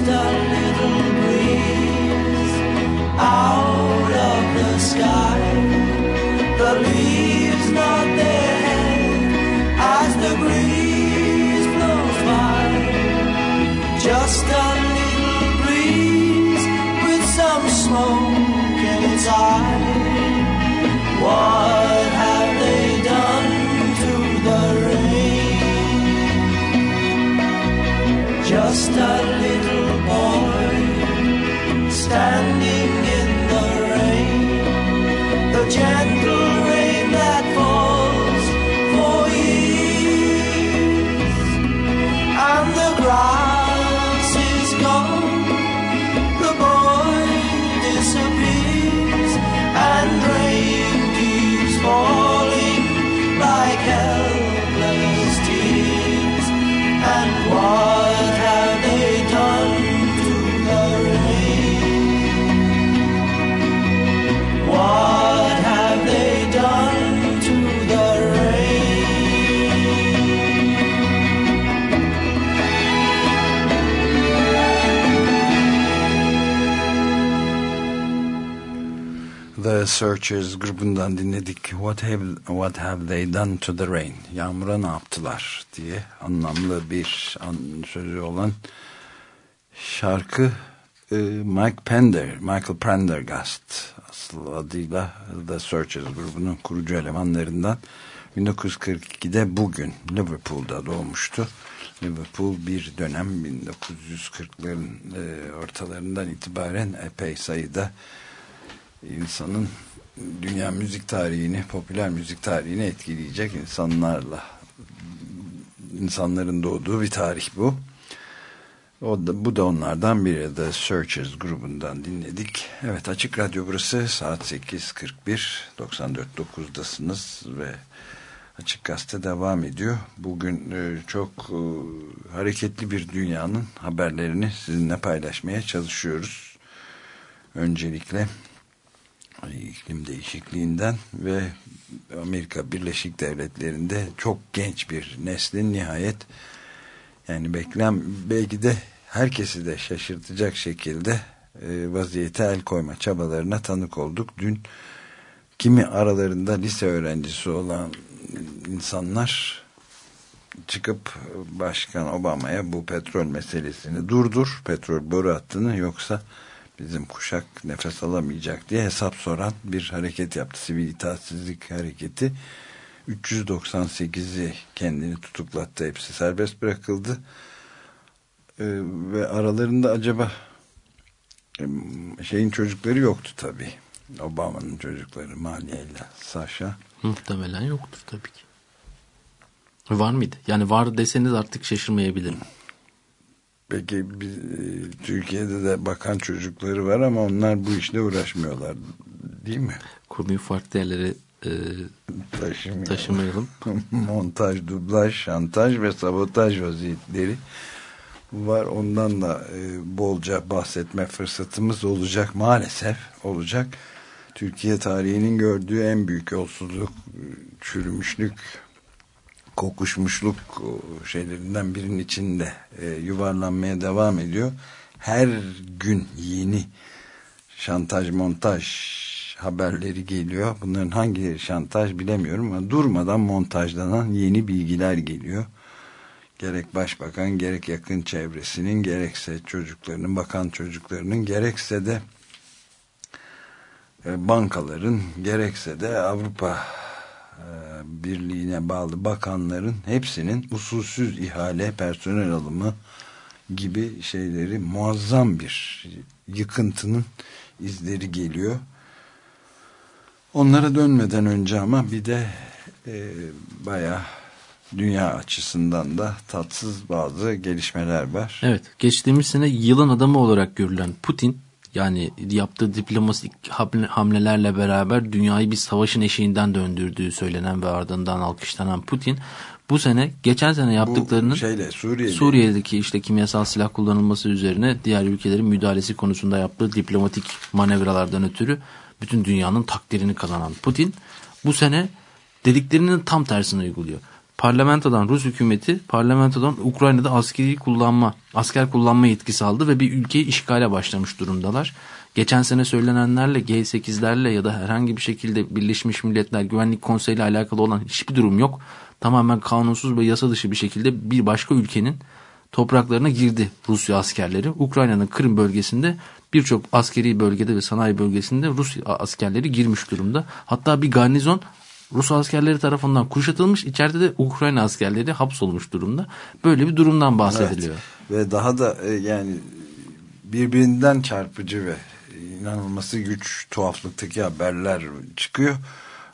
Just a little breeze out of the sky. The leaves as the breeze blows by. Just a little breeze with some smoke in its eye. What the The Searchers grubundan dinledik. What have, what have they done to the rain? Yağmura ne yaptılar diye anlamlı bir sözü olan şarkı e, Mike Pender, Michael Prendergast asıl adıyla The Searchers grubunun kurucu elemanlarından 1942'de bugün Liverpool'da doğmuştu. Liverpool bir dönem 1940'ların e, ortalarından itibaren epey sayıda insanın dünya müzik tarihini, popüler müzik tarihini etkileyecek insanlarla insanların doğduğu bir tarih bu. O da, bu da onlardan biri The Searchers grubundan dinledik. Evet Açık Radyo burası saat 8.41 94.9'dasınız ve Açık Gazete devam ediyor. Bugün e, çok e, hareketli bir dünyanın haberlerini sizinle paylaşmaya çalışıyoruz. Öncelikle iklim değişikliğinden ve Amerika Birleşik Devletleri'nde çok genç bir neslin nihayet yani beklem belki de herkesi de şaşırtacak şekilde e, vaziyete el koyma çabalarına tanık olduk. Dün kimi aralarında lise öğrencisi olan insanlar çıkıp Başkan Obama'ya bu petrol meselesini durdur, petrol boru hattını yoksa bizim kuşak nefes alamayacak diye hesap soran bir hareket yaptı. Sivil itaatsizlik hareketi 398'i kendini tutuklattı. Hepsi serbest bırakıldı. Ee, ve aralarında acaba şeyin çocukları yoktu tabii. Obama'nın çocukları Maliye'yle Sasha. Muhtemelen yoktur tabii ki. Var mıydı? Yani var deseniz artık şaşırmayabilirim. Peki biz, e, Türkiye'de de bakan çocukları var ama onlar bu işle uğraşmıyorlar değil mi? Konuyu farklı yerlere e, Taşımıyor. taşımayalım. Montaj, dublaj, şantaj ve sabotaj vaziyetleri var. Ondan da e, bolca bahsetme fırsatımız olacak maalesef olacak. Türkiye tarihinin gördüğü en büyük yolsuzluk, çürümüşlük, kokuşmuşluk şeylerinden birinin içinde e, yuvarlanmaya devam ediyor. Her gün yeni şantaj montaj haberleri geliyor. Bunların hangileri şantaj bilemiyorum ama durmadan montajlanan yeni bilgiler geliyor. gerek başbakan gerek yakın çevresinin gerekse çocuklarının bakan çocuklarının gerekse de e, bankaların gerekse de Avrupa Birliği'ne bağlı bakanların hepsinin usulsüz ihale personel alımı gibi şeyleri muazzam bir yıkıntının izleri geliyor. Onlara dönmeden önce ama bir de e, bayağı dünya açısından da tatsız bazı gelişmeler var. Evet geçtiğimiz sene yılın adamı olarak görülen Putin yani yaptığı diplomatik hamlelerle beraber dünyayı bir savaşın eşiğinden döndürdüğü söylenen ve ardından alkışlanan Putin bu sene geçen sene yaptıklarının Bu şeyle, Suriye'de. Suriye'deki işte kimyasal silah kullanılması üzerine diğer ülkelerin müdahalesi konusunda yaptığı diplomatik manevralardan ötürü bütün dünyanın takdirini kazanan Putin bu sene dediklerinin tam tersini uyguluyor. Parlamentodan Rus hükümeti parlamentodan Ukrayna'da askeri kullanma, asker kullanma yetkisi aldı ve bir ülkeyi işgale başlamış durumdalar. Geçen sene söylenenlerle G8'lerle ya da herhangi bir şekilde Birleşmiş Milletler Güvenlik Konseyi ile alakalı olan hiçbir durum yok. Tamamen kanunsuz ve yasa dışı bir şekilde bir başka ülkenin topraklarına girdi Rusya askerleri. Ukrayna'nın Kırım bölgesinde birçok askeri bölgede ve sanayi bölgesinde Rus askerleri girmiş durumda. Hatta bir garnizon Rus askerleri tarafından kuşatılmış. içeride de Ukrayna askerleri hapsolmuş durumda. Böyle bir durumdan bahsediliyor. Evet. Ve daha da e, yani birbirinden çarpıcı ve inanılması güç tuhaflıktaki haberler çıkıyor.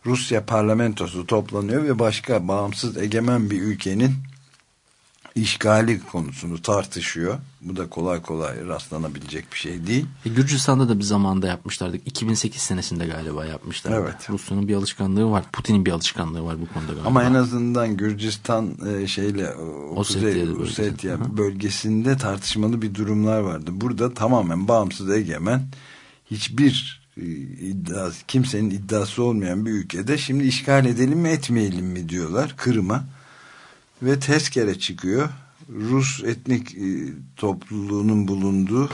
Rusya parlamentosu toplanıyor ve başka bağımsız egemen bir ülkenin işgali konusunu tartışıyor. Bu da kolay kolay rastlanabilecek bir şey değil. E, Gürcistan'da da bir zamanda yapmışlardı. 2008 senesinde galiba yapmışlardı. Evet. Rusya'nın bir alışkanlığı var. Putin'in bir alışkanlığı var bu konuda galiba. Ama en azından Gürcistan e, şeyle o Kuzey Ossetya bölgesinde tartışmalı bir durumlar vardı. Burada tamamen bağımsız egemen hiçbir e, iddiası, kimsenin iddiası olmayan bir ülkede şimdi işgal edelim mi etmeyelim mi diyorlar Kırım'a ve tezkere çıkıyor. Rus etnik e, topluluğunun bulunduğu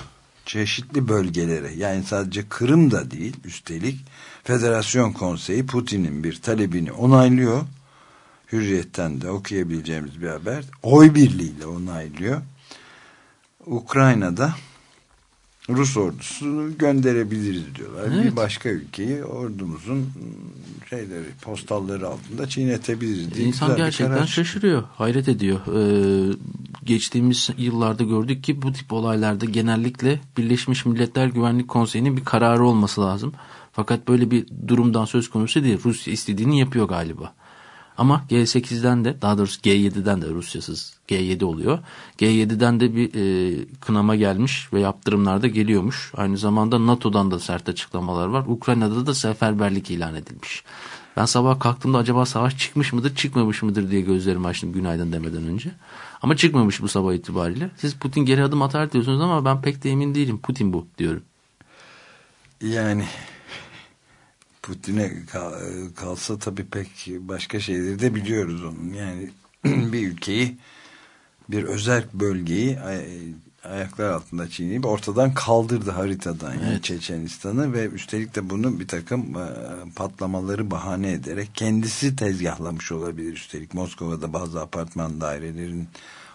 çeşitli bölgelere yani sadece Kırım da değil üstelik Federasyon Konseyi Putin'in bir talebini onaylıyor. Hürriyetten de okuyabileceğimiz bir haber. Oy birliğiyle onaylıyor. Ukrayna'da Rus ordusunu gönderebiliriz diyorlar. Evet. Bir başka ülkeyi ordumuzun şeyleri, postalları altında çiğnetebiliriz diye. İnsan gerçekten şaşırıyor, hayret ediyor. Ee, geçtiğimiz yıllarda gördük ki bu tip olaylarda genellikle Birleşmiş Milletler Güvenlik Konseyi'nin bir kararı olması lazım. Fakat böyle bir durumdan söz konusu değil. Rusya istediğini yapıyor galiba. Ama G8'den de daha doğrusu G7'den de Rusyasız G7 oluyor. G7'den de bir e, kınama gelmiş ve yaptırımlar da geliyormuş. Aynı zamanda NATO'dan da sert açıklamalar var. Ukrayna'da da seferberlik ilan edilmiş. Ben sabah kalktığımda acaba savaş çıkmış mıdır çıkmamış mıdır diye gözlerimi açtım günaydın demeden önce. Ama çıkmamış bu sabah itibariyle. Siz Putin geri adım atar diyorsunuz ama ben pek de emin değilim. Putin bu diyorum. Yani Putin'e kalsa tabii pek başka şeyleri de biliyoruz onun. Yani bir ülkeyi bir özel bölgeyi ayaklar altında çiğneyip ortadan kaldırdı haritadan yani evet. Çeçenistan'ı ve üstelik de bunu bir takım e, patlamaları bahane ederek kendisi tezgahlamış olabilir. Üstelik Moskova'da bazı apartman dairelerin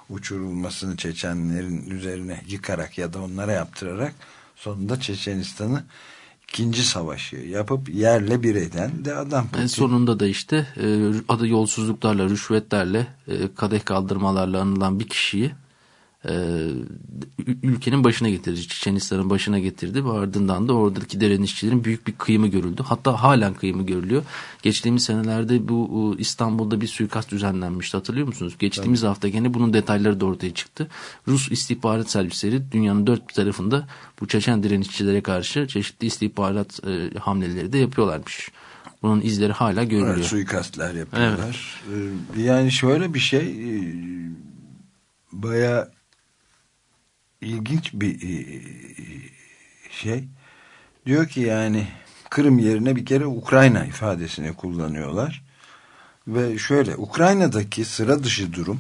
uçurulmasını Çeçenlerin üzerine yıkarak ya da onlara yaptırarak sonunda Çeçenistan'ı ikinci savaşı yapıp yerle bir eden de adam. En sonunda da işte e, adı yolsuzluklarla, rüşvetlerle, e, kadeh kaldırmalarla anılan bir kişiyi e, ülkenin başına getirdi. Çiçenistan'ın başına getirdi ve ardından da oradaki direnişçilerin büyük bir kıyımı görüldü. Hatta halen kıyımı görülüyor. Geçtiğimiz senelerde bu İstanbul'da bir suikast düzenlenmişti hatırlıyor musunuz? Geçtiğimiz Tabii. hafta gene bunun detayları da ortaya çıktı. Rus istihbarat servisleri dünyanın dört bir tarafında bu Çeçen direnişçilere karşı çeşitli istihbarat e, hamleleri de yapıyorlarmış. Bunun izleri hala görülüyor. Evet, suikastler yapıyorlar. Evet. Yani şöyle bir şey e, baya ilginç bir e, şey. Diyor ki yani Kırım yerine bir kere Ukrayna ifadesini kullanıyorlar. Ve şöyle Ukrayna'daki sıra dışı durum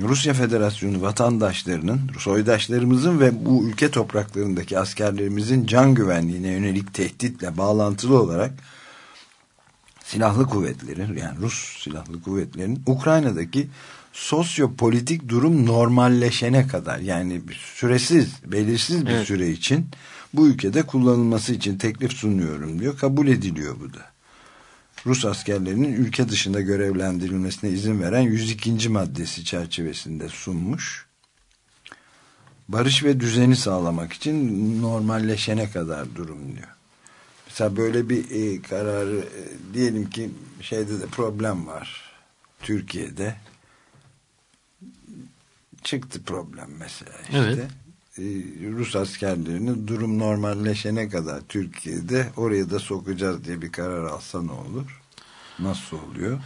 Rusya Federasyonu vatandaşlarının, soydaşlarımızın ve bu ülke topraklarındaki askerlerimizin can güvenliğine yönelik tehditle bağlantılı olarak silahlı kuvvetlerin yani Rus silahlı kuvvetlerin Ukrayna'daki sosyopolitik durum normalleşene kadar yani süresiz, belirsiz bir Evet. süre için bu ülkede kullanılması için teklif sunuyorum diyor. Kabul ediliyor bu da. Rus askerlerinin ülke dışında görevlendirilmesine izin veren 102. maddesi çerçevesinde sunmuş. Barış ve düzeni sağlamak için normalleşene kadar durum diyor. Mesela böyle bir e, kararı e, diyelim ki şeyde de problem var. Türkiye'de çıktı problem mesela işte. Evet. E, Rus askerlerini durum normalleşene kadar Türkiye'de oraya da sokacağız diye bir karar alsa ne olur? Nasıl oluyor?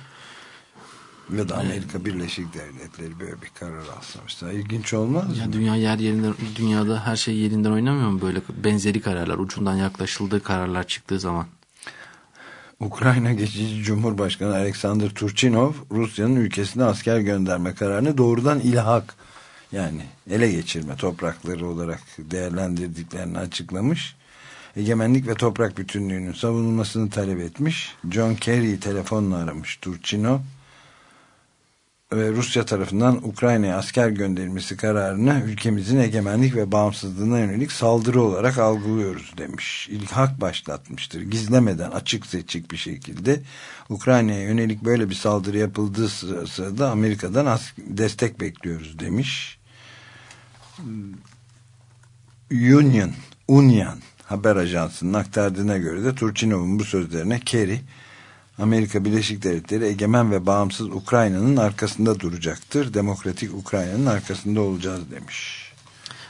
Ya da Amerika Birleşik Devletleri böyle bir karar alsa mesela ilginç olmaz Ya mı? dünya yer yerinden dünyada her şey yerinden oynamıyor mu böyle benzeri kararlar ucundan yaklaşıldığı kararlar çıktığı zaman? Ukrayna geçici Cumhurbaşkanı Alexander Turchinov Rusya'nın ülkesine asker gönderme kararını doğrudan ilhak yani ele geçirme toprakları olarak değerlendirdiklerini açıklamış. Egemenlik ve toprak bütünlüğünün savunulmasını talep etmiş. John Kerry'i telefonla aramış Turchinov ve Rusya tarafından Ukrayna'ya asker gönderilmesi kararını ülkemizin egemenlik ve bağımsızlığına yönelik saldırı olarak algılıyoruz demiş. İlhak başlatmıştır. Gizlemeden açık seçik bir şekilde Ukrayna'ya yönelik böyle bir saldırı yapıldığı sıra- sırada Amerika'dan destek bekliyoruz demiş. Union, Union haber ajansının aktardığına göre de Turchinov'un bu sözlerine Kerry Amerika Birleşik Devletleri egemen ve bağımsız Ukrayna'nın arkasında duracaktır. Demokratik Ukrayna'nın arkasında olacağız demiş.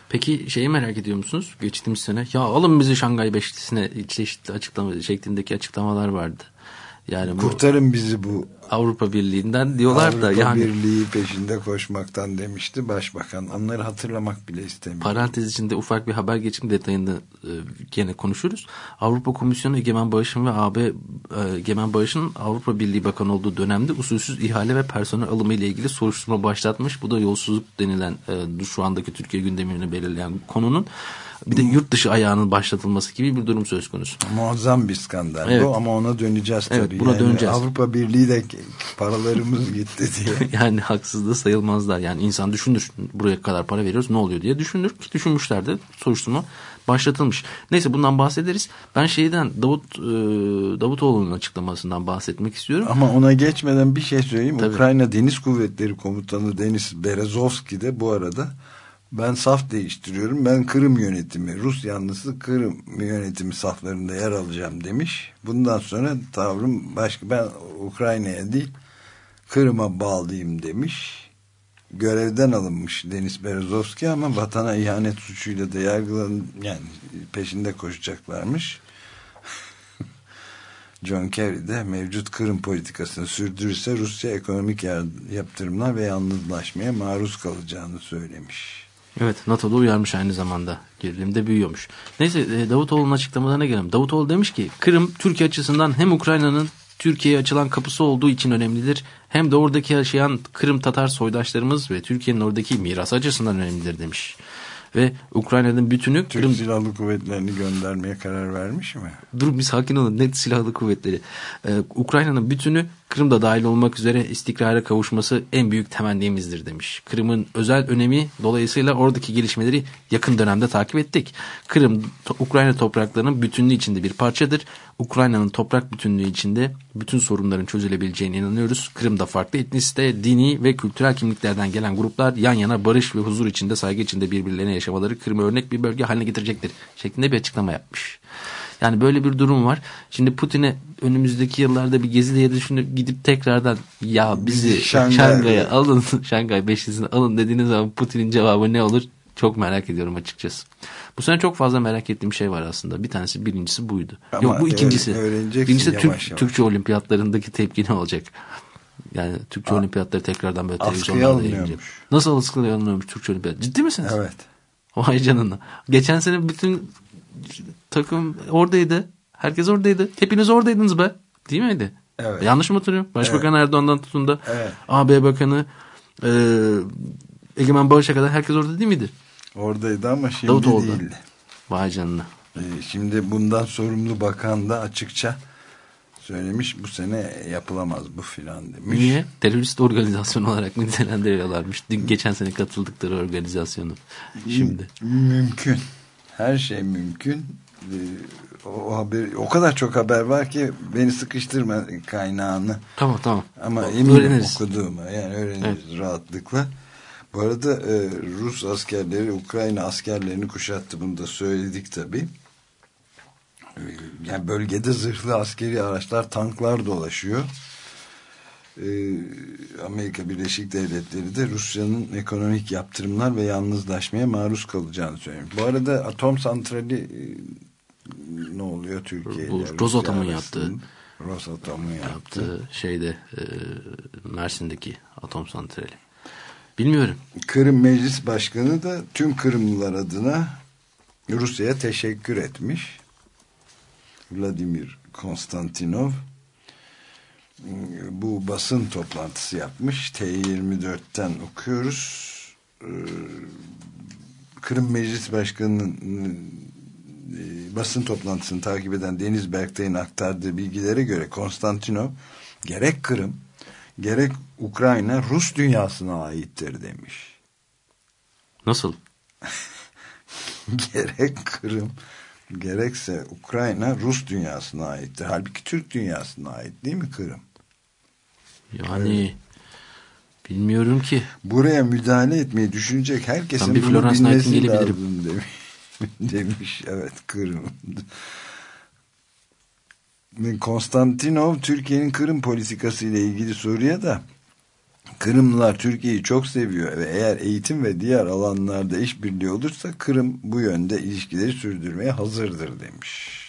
Peki şeyi merak ediyor musunuz? Geçtiğimiz sene ya alın bizi Şangay Beşlisi'ne çeşitli açıklama şeklindeki açıklamalar vardı. Yani bu Kurtarın bizi bu Avrupa Birliği'nden diyorlar Avrupa da yani Birliği peşinde koşmaktan demişti başbakan. Onları hatırlamak bile istemiyor. parantez içinde ufak bir haber geçim detayını e, gene konuşuruz. Avrupa Komisyonu Egemen Bağış'ın ve AB e, Egemen Bağış'ın Avrupa Birliği Bakanı olduğu dönemde usulsüz ihale ve personel alımı ile ilgili soruşturma başlatmış. Bu da yolsuzluk denilen e, şu andaki Türkiye gündemini belirleyen konunun bir de yurt dışı ayağının başlatılması gibi bir durum söz konusu. Muazzam bir skandal Evet. bu ama ona döneceğiz Evet, tabii. buna döneceğiz. Avrupa Birliği de paralarımız gitti diye. yani haksız da sayılmazlar. Yani insan düşünür buraya kadar para veriyoruz ne oluyor diye düşünür ki düşünmüşler de soruşturma başlatılmış. Neyse bundan bahsederiz. Ben şeyden Davut e, Davutoğlu'nun açıklamasından bahsetmek istiyorum. Ama ona geçmeden bir şey söyleyeyim. Tabii. Ukrayna Deniz Kuvvetleri Komutanı Deniz Berezovski de bu arada ben saf değiştiriyorum. Ben Kırım yönetimi, Rus yanlısı Kırım yönetimi saflarında yer alacağım demiş. Bundan sonra tavrım başka. Ben Ukrayna'ya değil Kırım'a bağlıyım demiş. Görevden alınmış Deniz Berezovski ama vatana ihanet suçuyla da yargılan yani peşinde koşacaklarmış. John Kerry de mevcut Kırım politikasını sürdürürse Rusya ekonomik yaptırımlar ve yalnızlaşmaya maruz kalacağını söylemiş. Evet NATO'da uyarmış aynı zamanda. Gerilimde büyüyormuş. Neyse e, Davutoğlu'nun açıklamalarına gelelim. Davutoğlu demiş ki Kırım Türkiye açısından hem Ukrayna'nın Türkiye'ye açılan kapısı olduğu için önemlidir. Hem de oradaki yaşayan Kırım Tatar soydaşlarımız ve Türkiye'nin oradaki miras açısından önemlidir demiş. Ve Ukrayna'nın bütünü Türk Kırım Silahlı Kuvvetleri'ni göndermeye karar vermiş mi? Dur bir sakin olun. Net silahlı kuvvetleri. Ee, Ukrayna'nın bütünü Kırım'da dahil olmak üzere istikrara kavuşması en büyük temennimizdir demiş. Kırım'ın özel önemi dolayısıyla oradaki gelişmeleri yakın dönemde takip ettik. Kırım Ukrayna topraklarının bütünlüğü içinde bir parçadır. Ukrayna'nın toprak bütünlüğü içinde bütün sorunların çözülebileceğine inanıyoruz. Kırım'da farklı etnisite, dini ve kültürel kimliklerden gelen gruplar yan yana barış ve huzur içinde saygı içinde birbirlerine yaşamaları Kırım'ı örnek bir bölge haline getirecektir şeklinde bir açıklama yapmış. Yani böyle bir durum var. Şimdi Putin'e önümüzdeki yıllarda bir gezi diye düşünüp gidip tekrardan ya bizi Bizi Şangay- Şangay'a alın, Şangay Beşlisi'ne alın dediğiniz zaman Putin'in cevabı ne olur? Çok merak ediyorum açıkçası. Bu sene çok fazla merak ettiğim şey var aslında. Bir tanesi birincisi buydu. Ama Yok bu ikincisi. Birincisi Türk, yavaş. Türkçe olimpiyatlarındaki tepki ne olacak? Yani Türkçe olimpiyatları tekrardan böyle televizyonlarda yayınlayacak. Nasıl askıya alınıyormuş Türkçe olimpiyat? Ciddi misiniz? Evet. Vay canına. Geçen sene bütün takım oradaydı. Herkes oradaydı. Hepiniz oradaydınız be. Değil miydi? Evet. Yanlış mı hatırlıyorum? Başbakan Erdoğan'dan tutun da Evet. AB Bakanı e, Egemen Bağış'a kadar herkes orada değil miydi? Oradaydı ama şimdi Davutoğlu. değildi. Vay canına. Ee, Şimdi bundan sorumlu bakan da açıkça söylemiş bu sene yapılamaz bu filan demiş. Niye? Terörist organizasyon olarak nitelendiriyorlarmış. Dün geçen sene katıldıkları organizasyonu. Şimdi. Mümkün. Her şey mümkün. Ee, O haber o kadar çok haber var ki beni sıkıştırma kaynağını. Tamam tamam. Ama O- eminim öğreniriz. okuduğuma yani öğreniriz rahatlıkla. Bu arada e, Rus askerleri Ukrayna askerlerini kuşattı. Bunu da söyledik tabii. E, yani bölgede zırhlı askeri araçlar, tanklar dolaşıyor. E, Amerika Birleşik Devletleri de Rusya'nın ekonomik yaptırımlar ve yalnızlaşmaya maruz kalacağını söylüyor. Bu arada atom santrali e, ne oluyor Türkiye Bu Rosatom'un yaptığı- Rosatom'un yaptığı. Yaptığı şeyde e, Mersin'deki atom santrali. Bilmiyorum. Kırım Meclis Başkanı da tüm Kırımlılar adına Rusya'ya teşekkür etmiş. Vladimir Konstantinov bu basın toplantısı yapmış. T24'ten okuyoruz. Ee, Kırım Meclis Başkanı'nın e, basın toplantısını takip eden Deniz Berktay'ın aktardığı bilgilere göre Konstantinov gerek Kırım gerek Ukrayna Rus dünyasına aittir demiş. Nasıl? gerek Kırım gerekse Ukrayna Rus dünyasına aittir. Halbuki Türk dünyasına ait değil mi Kırım? Yani bilmiyorum ki. Buraya müdahale etmeyi düşünecek herkesin Ben bir bunu bilmesi lazım demiş. demiş. Evet Kırım. Konstantinov Türkiye'nin Kırım politikası ile ilgili soruya da Kırımlılar Türkiye'yi çok seviyor ve eğer eğitim ve diğer alanlarda işbirliği olursa Kırım bu yönde ilişkileri sürdürmeye hazırdır demiş.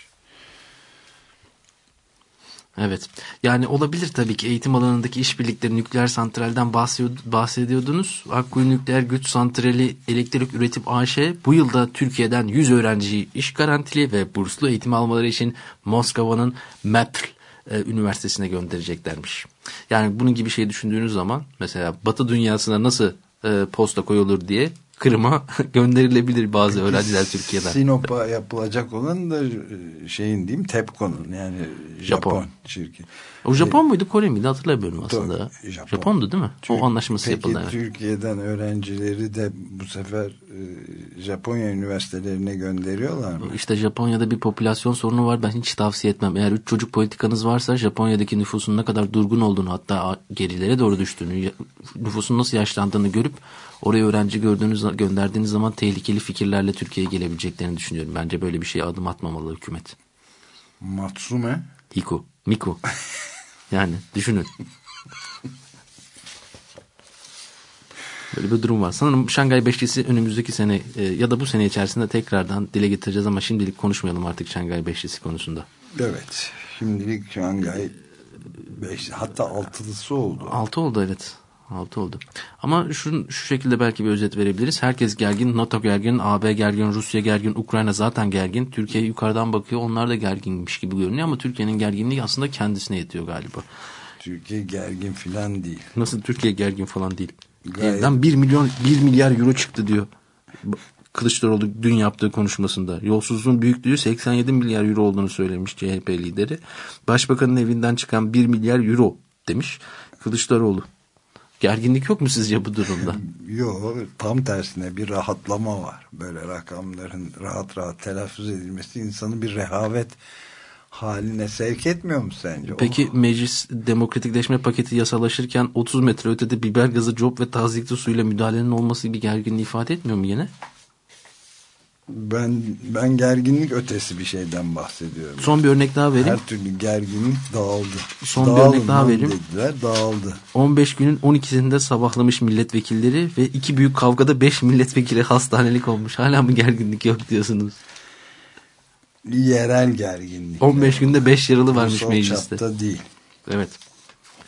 Evet. Yani olabilir tabii ki eğitim alanındaki işbirlikleri nükleer santralden bahsediyor- bahsediyordunuz. Akkuyu Nükleer Güç Santrali Elektrik Üretim AŞ bu yılda Türkiye'den 100 öğrenciyi iş garantili ve burslu eğitim almaları için Moskova'nın MEPL e, Üniversitesi'ne göndereceklermiş. Yani bunun gibi şey düşündüğünüz zaman mesela Batı dünyasına nasıl e, posta koyulur diye Kırım'a gönderilebilir bazı öğrenciler Türkiye'den. Sinop'a yapılacak olan da e, şeyin diyeyim Tepco'nun yani Japon, Japon. şirketi. O Japon muydu Kore miydi hatırlamıyorum aslında. Japon. Japondu değil mi? Türk- o anlaşması Peki yapıldı. evet. Türkiye'den öğrencileri de bu sefer e, Japonya üniversitelerine gönderiyorlar mı? İşte Japonya'da bir popülasyon sorunu var. Ben hiç tavsiye etmem. Eğer üç çocuk politikanız varsa Japonya'daki nüfusun ne kadar durgun olduğunu hatta gerilere doğru düştüğünü, nüfusun nasıl yaşlandığını görüp oraya öğrenci gördüğünüz gönderdiğiniz zaman tehlikeli fikirlerle Türkiye'ye gelebileceklerini düşünüyorum. Bence böyle bir şeye adım atmamalı hükümet. Matsume Hiko, Miko. Yani düşünün. Böyle bir durum var. Sanırım Şangay Beşlisi önümüzdeki sene e, ya da bu sene içerisinde tekrardan dile getireceğiz ama şimdilik konuşmayalım artık Şangay Beşlisi konusunda. evet şimdilik Şangay beş, hatta altılısı oldu. Altı oldu evet. Altı oldu. Ama şu, şu şekilde belki bir özet verebiliriz. Herkes gergin, NATO gergin, AB gergin, Rusya gergin, Ukrayna zaten gergin. Türkiye yukarıdan bakıyor. Onlar da gerginmiş gibi görünüyor ama Türkiye'nin gerginliği aslında kendisine yetiyor galiba. Türkiye gergin filan değil. Nasıl Türkiye gergin falan değil. Gayet- Evden 1 milyon 1 milyar euro çıktı diyor. Kılıçdaroğlu dün yaptığı konuşmasında. Yolsuzluğun büyüklüğü 87 milyar euro olduğunu söylemiş CHP lideri. Başbakanın evinden çıkan 1 milyar euro demiş Kılıçdaroğlu. Gerginlik yok mu sizce bu durumda? Yok tam tersine bir rahatlama var. Böyle rakamların rahat rahat telaffuz edilmesi insanı bir rehavet haline sevk etmiyor mu sence? Peki O- meclis demokratikleşme paketi yasalaşırken 30 metre ötede biber gazı, cop ve tazikli suyla müdahalenin olması bir gerginliği ifade etmiyor mu yine? Ben ben gerginlik ötesi bir şeyden bahsediyorum. Son bir örnek daha vereyim. Her türlü gerginlik dağıldı. Son bir Dağılın örnek daha vereyim. Dediler, dağıldı. 15 günün 12'sinde sabahlamış milletvekilleri ve iki büyük kavgada 5 milletvekili hastanelik olmuş. Hala mı gerginlik yok diyorsunuz? Yerel gerginlik. 15 günde 5 yaralı varmış mecliste. çapta değil. Evet.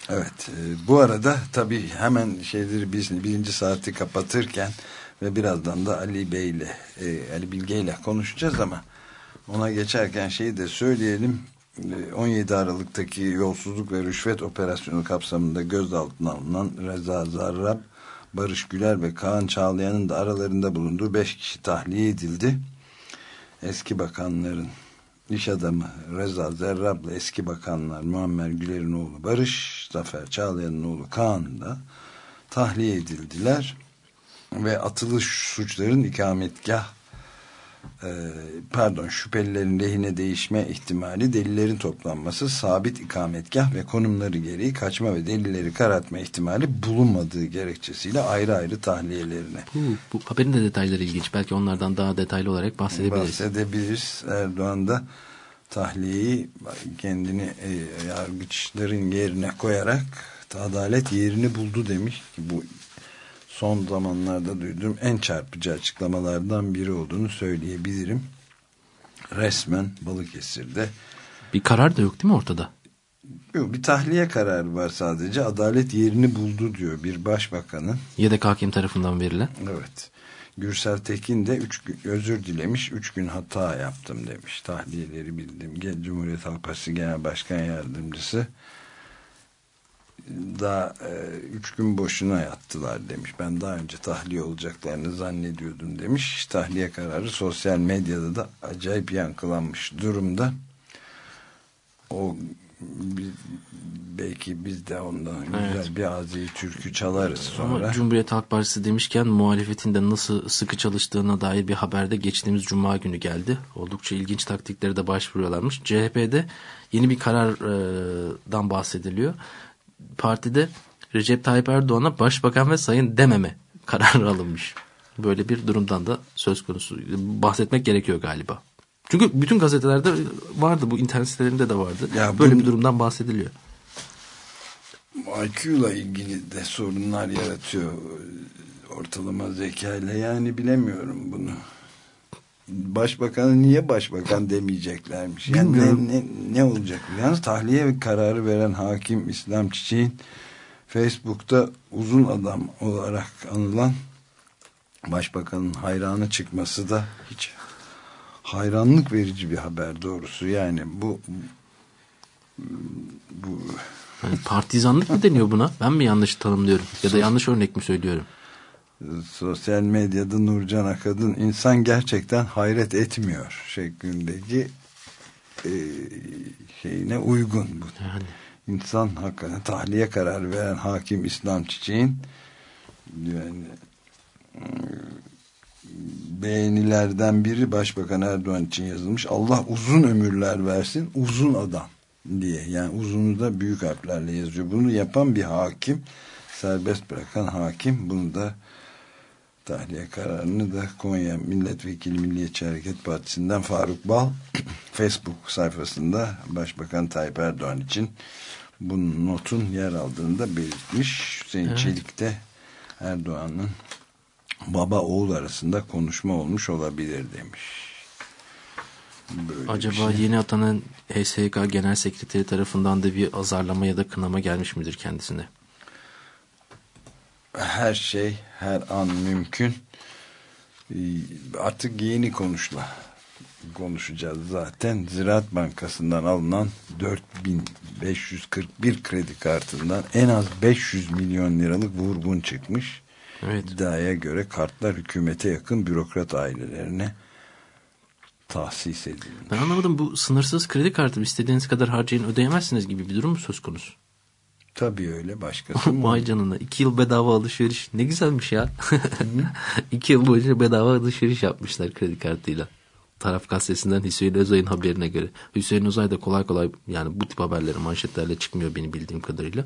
Evet. e, bu arada tabii hemen şeyleri biz birinci saati kapatırken ve birazdan da Ali Bey ile e, Ali Bilge ile konuşacağız ama ona geçerken şeyi de söyleyelim. E, 17 Aralık'taki yolsuzluk ve rüşvet operasyonu kapsamında gözaltına alınan Reza Zarrab, Barış Güler ve Kaan Çağlayan'ın da aralarında bulunduğu 5 kişi tahliye edildi. Eski bakanların iş adamı Reza Zerrab'la eski bakanlar Muammer Güler'in oğlu Barış, Zafer Çağlayan'ın oğlu Kaan da tahliye edildiler ve atılı suçların ikametgah e, pardon şüphelilerin lehine değişme ihtimali delillerin toplanması sabit ikametgah ve konumları gereği kaçma ve delilleri karartma ihtimali bulunmadığı gerekçesiyle ayrı ayrı tahliyelerine Bu, bu haberin de detayları ilginç. Belki onlardan daha detaylı olarak bahsedebiliriz. bahsedebiliriz. Erdoğan da tahliyeyi kendini e, yargıçların yerine koyarak adalet yerini buldu demiş ki bu son zamanlarda duyduğum en çarpıcı açıklamalardan biri olduğunu söyleyebilirim. Resmen Balıkesir'de Bir karar da yok değil mi ortada? Yok, bir tahliye kararı var sadece. Adalet yerini buldu diyor bir başbakanın. Yedek hakim tarafından verilen. Evet. Gürsel Tekin de üç gün, özür dilemiş. Üç gün hata yaptım demiş. Tahliyeleri bildim. Cumhuriyet Halk Partisi Genel Başkan Yardımcısı daha e, üç gün boşuna yattılar demiş. Ben daha önce tahliye olacaklarını zannediyordum demiş. Tahliye kararı sosyal medyada da acayip yankılanmış durumda. O bi- belki biz de ondan güzel bir aziz türkü çalarız sonra. Ama Cumhuriyet Halk Partisi demişken muhalefetin de nasıl sıkı çalıştığına dair bir haber de geçtiğimiz cuma günü geldi. Oldukça ilginç taktiklere de başvuruyorlarmış. CHP'de yeni bir karardan bahsediliyor. Partide Recep Tayyip Erdoğan'a başbakan ve sayın dememe kararı alınmış. Böyle bir durumdan da söz konusu bahsetmek gerekiyor galiba. Çünkü bütün gazetelerde vardı bu internet sitelerinde de vardı. Ya Böyle bu- bir durumdan bahsediliyor. IQ'la ilgili de sorunlar yaratıyor ortalama zekayla yani bilemiyorum bunu. Başbakanı niye başbakan demeyeceklermiş. Yani ne, ne, ne olacak? Yalnız tahliye kararı veren hakim İslam Çiçek'in Facebook'ta uzun adam olarak anılan başbakanın hayranı çıkması da hiç hayranlık verici bir haber doğrusu. Yani bu bu Yani partizanlık mı deniyor buna? Ben mi yanlış tanımlıyorum? Ya da yanlış örnek mi söylüyorum? Sosyal medyada Nurcan Akad'ın insan gerçekten hayret etmiyor şeklindeki e, şeyine uygun bu. Yani İnsan hakikaten tahliye kararı veren hakim İslam Çiçek'in yani e, beğenilerden biri Başbakan Erdoğan için yazılmış. Allah uzun ömürler versin uzun adam diye. Yani uzunu da büyük harflerle yazıyor. Bunu yapan bir hakim serbest bırakan hakim bunu da tahliye kararını da Konya Milletvekili Milliyetçi Hareket Partisi'nden Faruk Bal Facebook sayfasında Başbakan Tayyip Erdoğan için bunun notun yer aldığını da belirtmiş. Hüseyin Evet. Çelik'te Erdoğan'ın baba oğul arasında konuşma olmuş olabilir demiş. Böyle acaba şey. yeni atanan HSK Genel Sekreteri tarafından da bir azarlama ya da kınama gelmiş midir kendisine? Her şey her an mümkün. Ee, Artık yeni konuşla konuşacağız zaten. Ziraat Bankası'ndan alınan 4541 kredi kartından en az 500 milyon liralık vurgun çıkmış. Evet. İddiaya göre kartlar hükümete yakın bürokrat ailelerine tahsis edilmiş. Ben anlamadım bu sınırsız kredi kartı istediğiniz kadar harcayın ödeyemezsiniz gibi bir durum mu söz konusu? Tabii öyle başkası? Vay canına iki yıl bedava alışveriş ne güzelmiş ya. iki yıl boyunca bedava alışveriş yapmışlar kredi kartıyla. Taraf gazetesinden Hüseyin Özay'ın haberine göre. Hüseyin Özay da kolay kolay yani bu tip haberleri manşetlerle çıkmıyor benim bildiğim kadarıyla.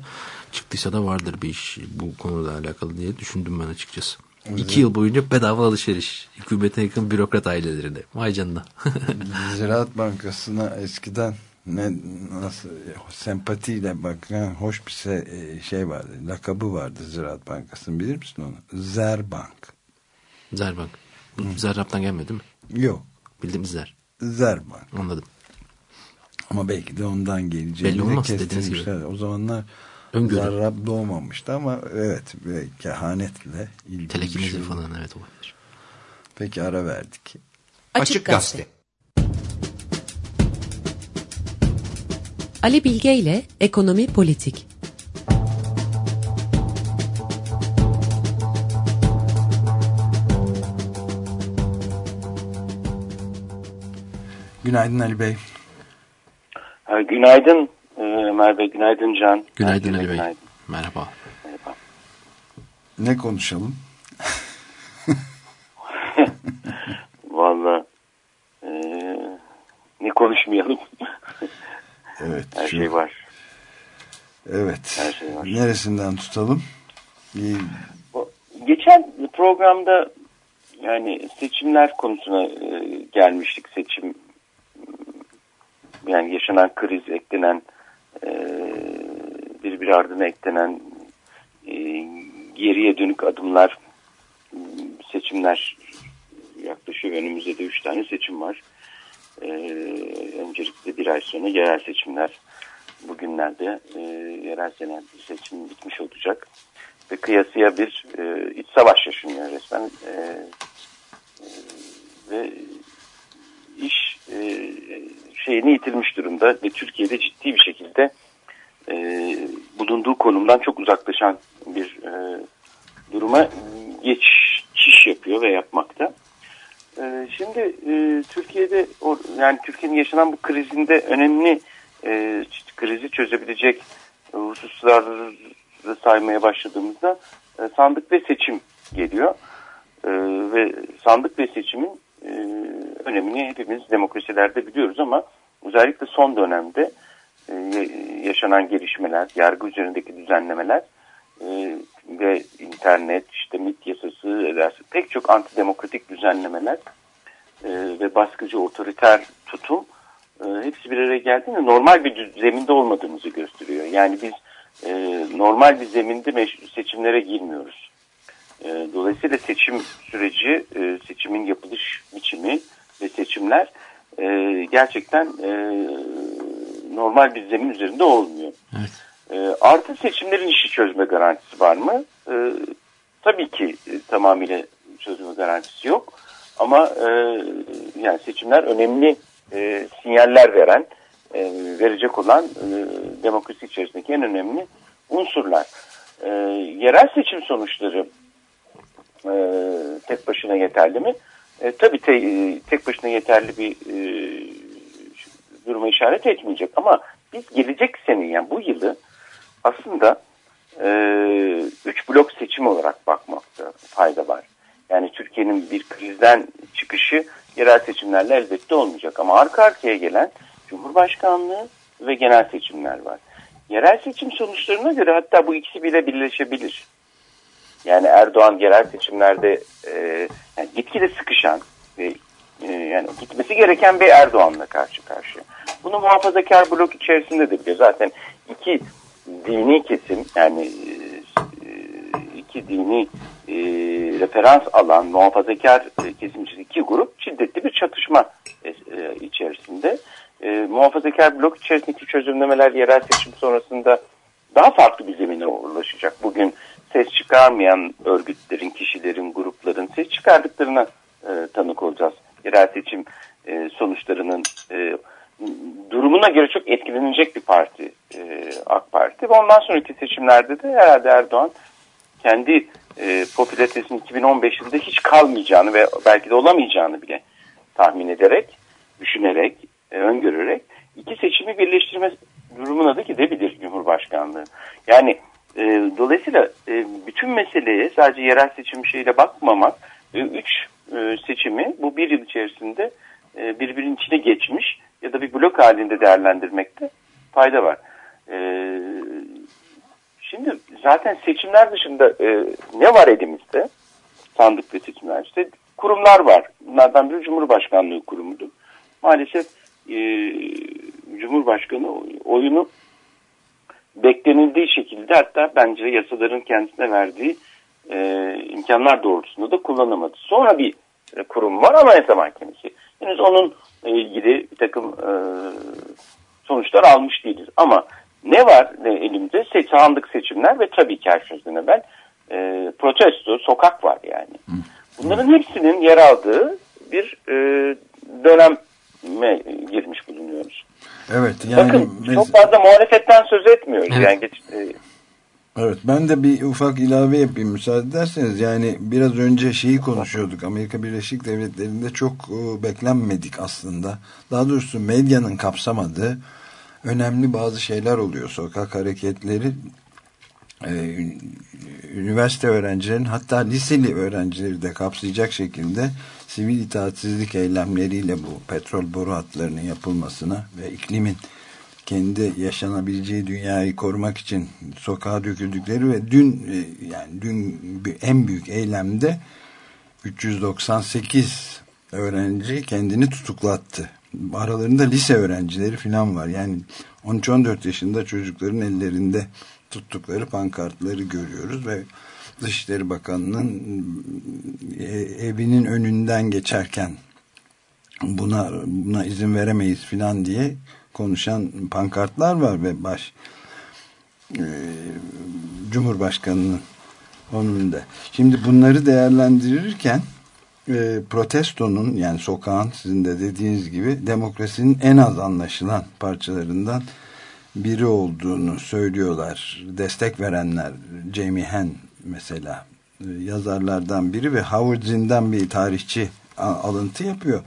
Çıktıysa da vardır bir iş bu konuyla alakalı diye düşündüm ben açıkçası. İki yıl boyunca bedava alışveriş. Hükümete yakın bürokrat ailelerine. Vay canına. Ziraat Bankası'na eskiden ne nasıl sempatiyle bakan hoş bir se- şey vardı. Lakabı vardı Ziraat Bankası'nın bilir misin onu? Zerbank. Zerbank. Bu Zerrab'dan gelmedi mi? Yok. Bildiğimiz Zer. Zerbank. Anladım. Ama belki de ondan geleceğini Belli de olmaz, dediğiniz gibi. kestirmişler. O zamanlar Öngörü. Zarrab doğmamıştı ama evet ve kehanetle ilgili bir Telekinezi şey. falan evet olabilir. Peki ara verdik. Açık Gazete. Ali Bilge ile Ekonomi Politik. Günaydın Ali Bey. Günaydın e, Ömer Bey, günaydın Can. Günaydın Herkese Ali Bey. günaydın. Merhaba. Merhaba. Ne konuşalım? Valla e, ne konuşmayalım. Evet. Her şu- şey var. Evet. Her şey var. Neresinden tutalım? Geçen programda yani seçimler konusuna e, gelmiştik. Seçim yani yaşanan kriz eklenen e, birbiri ardına eklenen e, geriye dönük adımlar seçimler yaklaşıyor. Önümüzde de üç tane seçim var. E, öncelikle bir ay sonra yerel seçimler. Bugünlerde e, yerel genel seçim bitmiş olacak ve kıyasıya bir e, iç savaş yaşanıyor resmen. E, e, ve iş e, şeyini yitirmiş durumda ve Türkiye'de ciddi bir şekilde e, bulunduğu konumdan çok uzaklaşan bir e, duruma geçiş yapıyor ve yapmakta. E, şimdi e, Türkiye'de yani Türkiye'nin yaşanan bu krizinde önemli e, krizi çözebilecek hususları saymaya başladığımızda e, sandık ve seçim geliyor. Ve sandık ve seçimin önemini hepimiz demokrasilerde biliyoruz ama özellikle son dönemde yaşanan gelişmeler, yargı üzerindeki düzenlemeler ve internet, işte MİT yasası, ederse, pek çok antidemokratik düzenlemeler e, ve baskıcı otoriter tutum e, hepsi bir araya geldiğinde normal bir zeminde olmadığımızı gösteriyor. Yani biz e, normal bir zeminde seçimlere girmiyoruz. E, dolayısıyla seçim süreci, e, seçimin yapılış biçimi ve seçimler e, gerçekten e, normal bir zemin üzerinde olmuyor. Evet. E, artı seçimlerin işi çözme garantisi var mı? E, tabii ki e, tamamıyla çözme garantisi yok. Ama e, yani seçimler önemli e, sinyaller veren, verecek olan demokrasi içerisindeki en önemli unsurlar. Yerel seçim sonuçları tek başına yeterli mi? Tabii te, tek başına yeterli bir e, duruma işaret etmeyecek ama biz gelecek sene yani bu yılı aslında e, üç blok seçim olarak bakmakta fayda var. Yani Türkiye'nin bir krizden çıkışı yerel seçimlerle elbette olmayacak ama arka arkaya gelen Cumhurbaşkanlığı ve genel seçimler var. Yerel seçim sonuçlarına göre hatta bu ikisi bile birleşebilir. Yani Erdoğan yerel seçimlerde e, yani gitgide sıkışan ve e, yani gitmesi gereken bir Erdoğan'la karşı karşıya. Bunu muhafazakar blok içerisinde de biliyor. Zaten iki dini kesim yani e, iki dini e, referans alan muhafazakar e, kesim içinde iki grup şiddetli bir çatışma e, e, içerisinde. E, muhafazakar blok içerisindeki çözümlemeler yerel seçim sonrasında daha farklı bir zemine ulaşacak. Bugün ses çıkarmayan örgütlerin, kişilerin, grupların ses çıkardıklarına e, tanık olacağız. Yerel seçim e, sonuçlarının e, durumuna göre çok etkilenecek bir parti e, AK Parti. Ve ondan sonraki seçimlerde de herhalde Erdoğan kendi e, popülaritesinin 2015 yılında hiç kalmayacağını ve belki de olamayacağını bile tahmin ederek, düşünerek, e, öngörerek iki seçimi birleştirme durumuna da gidebilir Cumhurbaşkanlığı. Yani e, dolayısıyla e, bütün meseleye sadece yerel seçim şeyle bakmamak, e, üç e, seçimi bu bir yıl içerisinde e, birbirinin içine geçmiş ya da bir blok halinde değerlendirmekte fayda var. E, şimdi zaten seçimler dışında e, ne var elimizde? Sandık ve seçimler. İşte kurumlar var. Bunlardan biri Cumhurbaşkanlığı kurumudur. Maalesef e, Cumhurbaşkanı oyunu beklenildiği şekilde hatta bence yasaların kendisine verdiği e, imkanlar doğrultusunda da kullanamadı. Sonra bir kurum var Anayasa Mahkemesi. Henüz onun ilgili bir takım e, sonuçlar almış değiliz. Ama ne var ne elimizde? Se sandık seçimler ve tabii ki her şeyden evvel e, protesto, sokak var yani. Bunların hepsinin yer aldığı bir e, döneme girmiş bulunuyoruz. Evet yani Bakın çok fazla muhalefetten söz etmiyoruz. Evet. Yani geç, e, Evet ben de bir ufak ilave yapayım müsaade ederseniz. Yani biraz önce şeyi konuşuyorduk. Amerika Birleşik Devletleri'nde çok e, beklenmedik aslında. Daha doğrusu medyanın kapsamadığı önemli bazı şeyler oluyor. Sokak hareketleri e, üniversite öğrencilerin hatta liseli öğrencileri de kapsayacak şekilde sivil itaatsizlik eylemleriyle bu petrol boru hatlarının yapılmasına ve iklimin kendi yaşanabileceği dünyayı korumak için sokağa döküldükleri ve dün e, yani dün en büyük eylemde 398 öğrenci kendini tutuklattı. Aralarında lise öğrencileri falan var. Yani 13-14 yaşında çocukların ellerinde tuttukları pankartları görüyoruz ve Dışişleri Bakanı'nın e, evinin önünden geçerken buna buna izin veremeyiz filan diye konuşan pankartlar var ve baş e, Cumhurbaşkanı'nın önünde. Şimdi bunları değerlendirirken e, protestonun yani sokağın sizin de dediğiniz gibi demokrasinin en az anlaşılan parçalarından biri olduğunu söylüyorlar. Destek verenler Jamie Henn mesela e, yazarlardan biri ve Howard Zinn'den bir tarihçi alıntı yapıyor.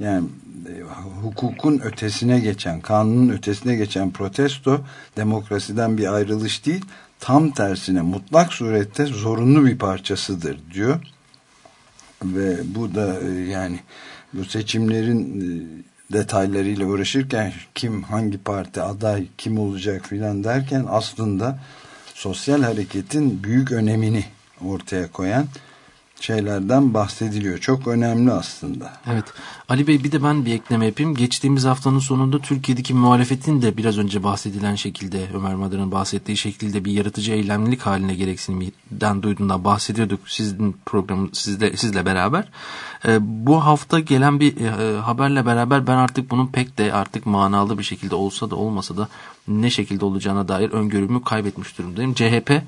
Yani e, hukukun ötesine geçen, kanunun ötesine geçen protesto demokrasiden bir ayrılış değil, tam tersine mutlak surette zorunlu bir parçasıdır diyor. Ve bu da e, yani bu seçimlerin e, detaylarıyla uğraşırken kim hangi parti aday kim olacak filan derken aslında sosyal hareketin büyük önemini ortaya koyan şeylerden bahsediliyor. Çok önemli aslında. Evet. Ali Bey bir de ben bir ekleme yapayım. Geçtiğimiz haftanın sonunda Türkiye'deki muhalefetin de biraz önce bahsedilen şekilde Ömer Madar'ın bahsettiği şekilde bir yaratıcı eylemlilik haline gereksinimden duyduğundan bahsediyorduk sizin programı sizle, sizle beraber. Ee, bu hafta gelen bir e, haberle beraber ben artık bunun pek de artık manalı bir şekilde olsa da olmasa da ne şekilde olacağına dair öngörümü kaybetmiş durumdayım. CHP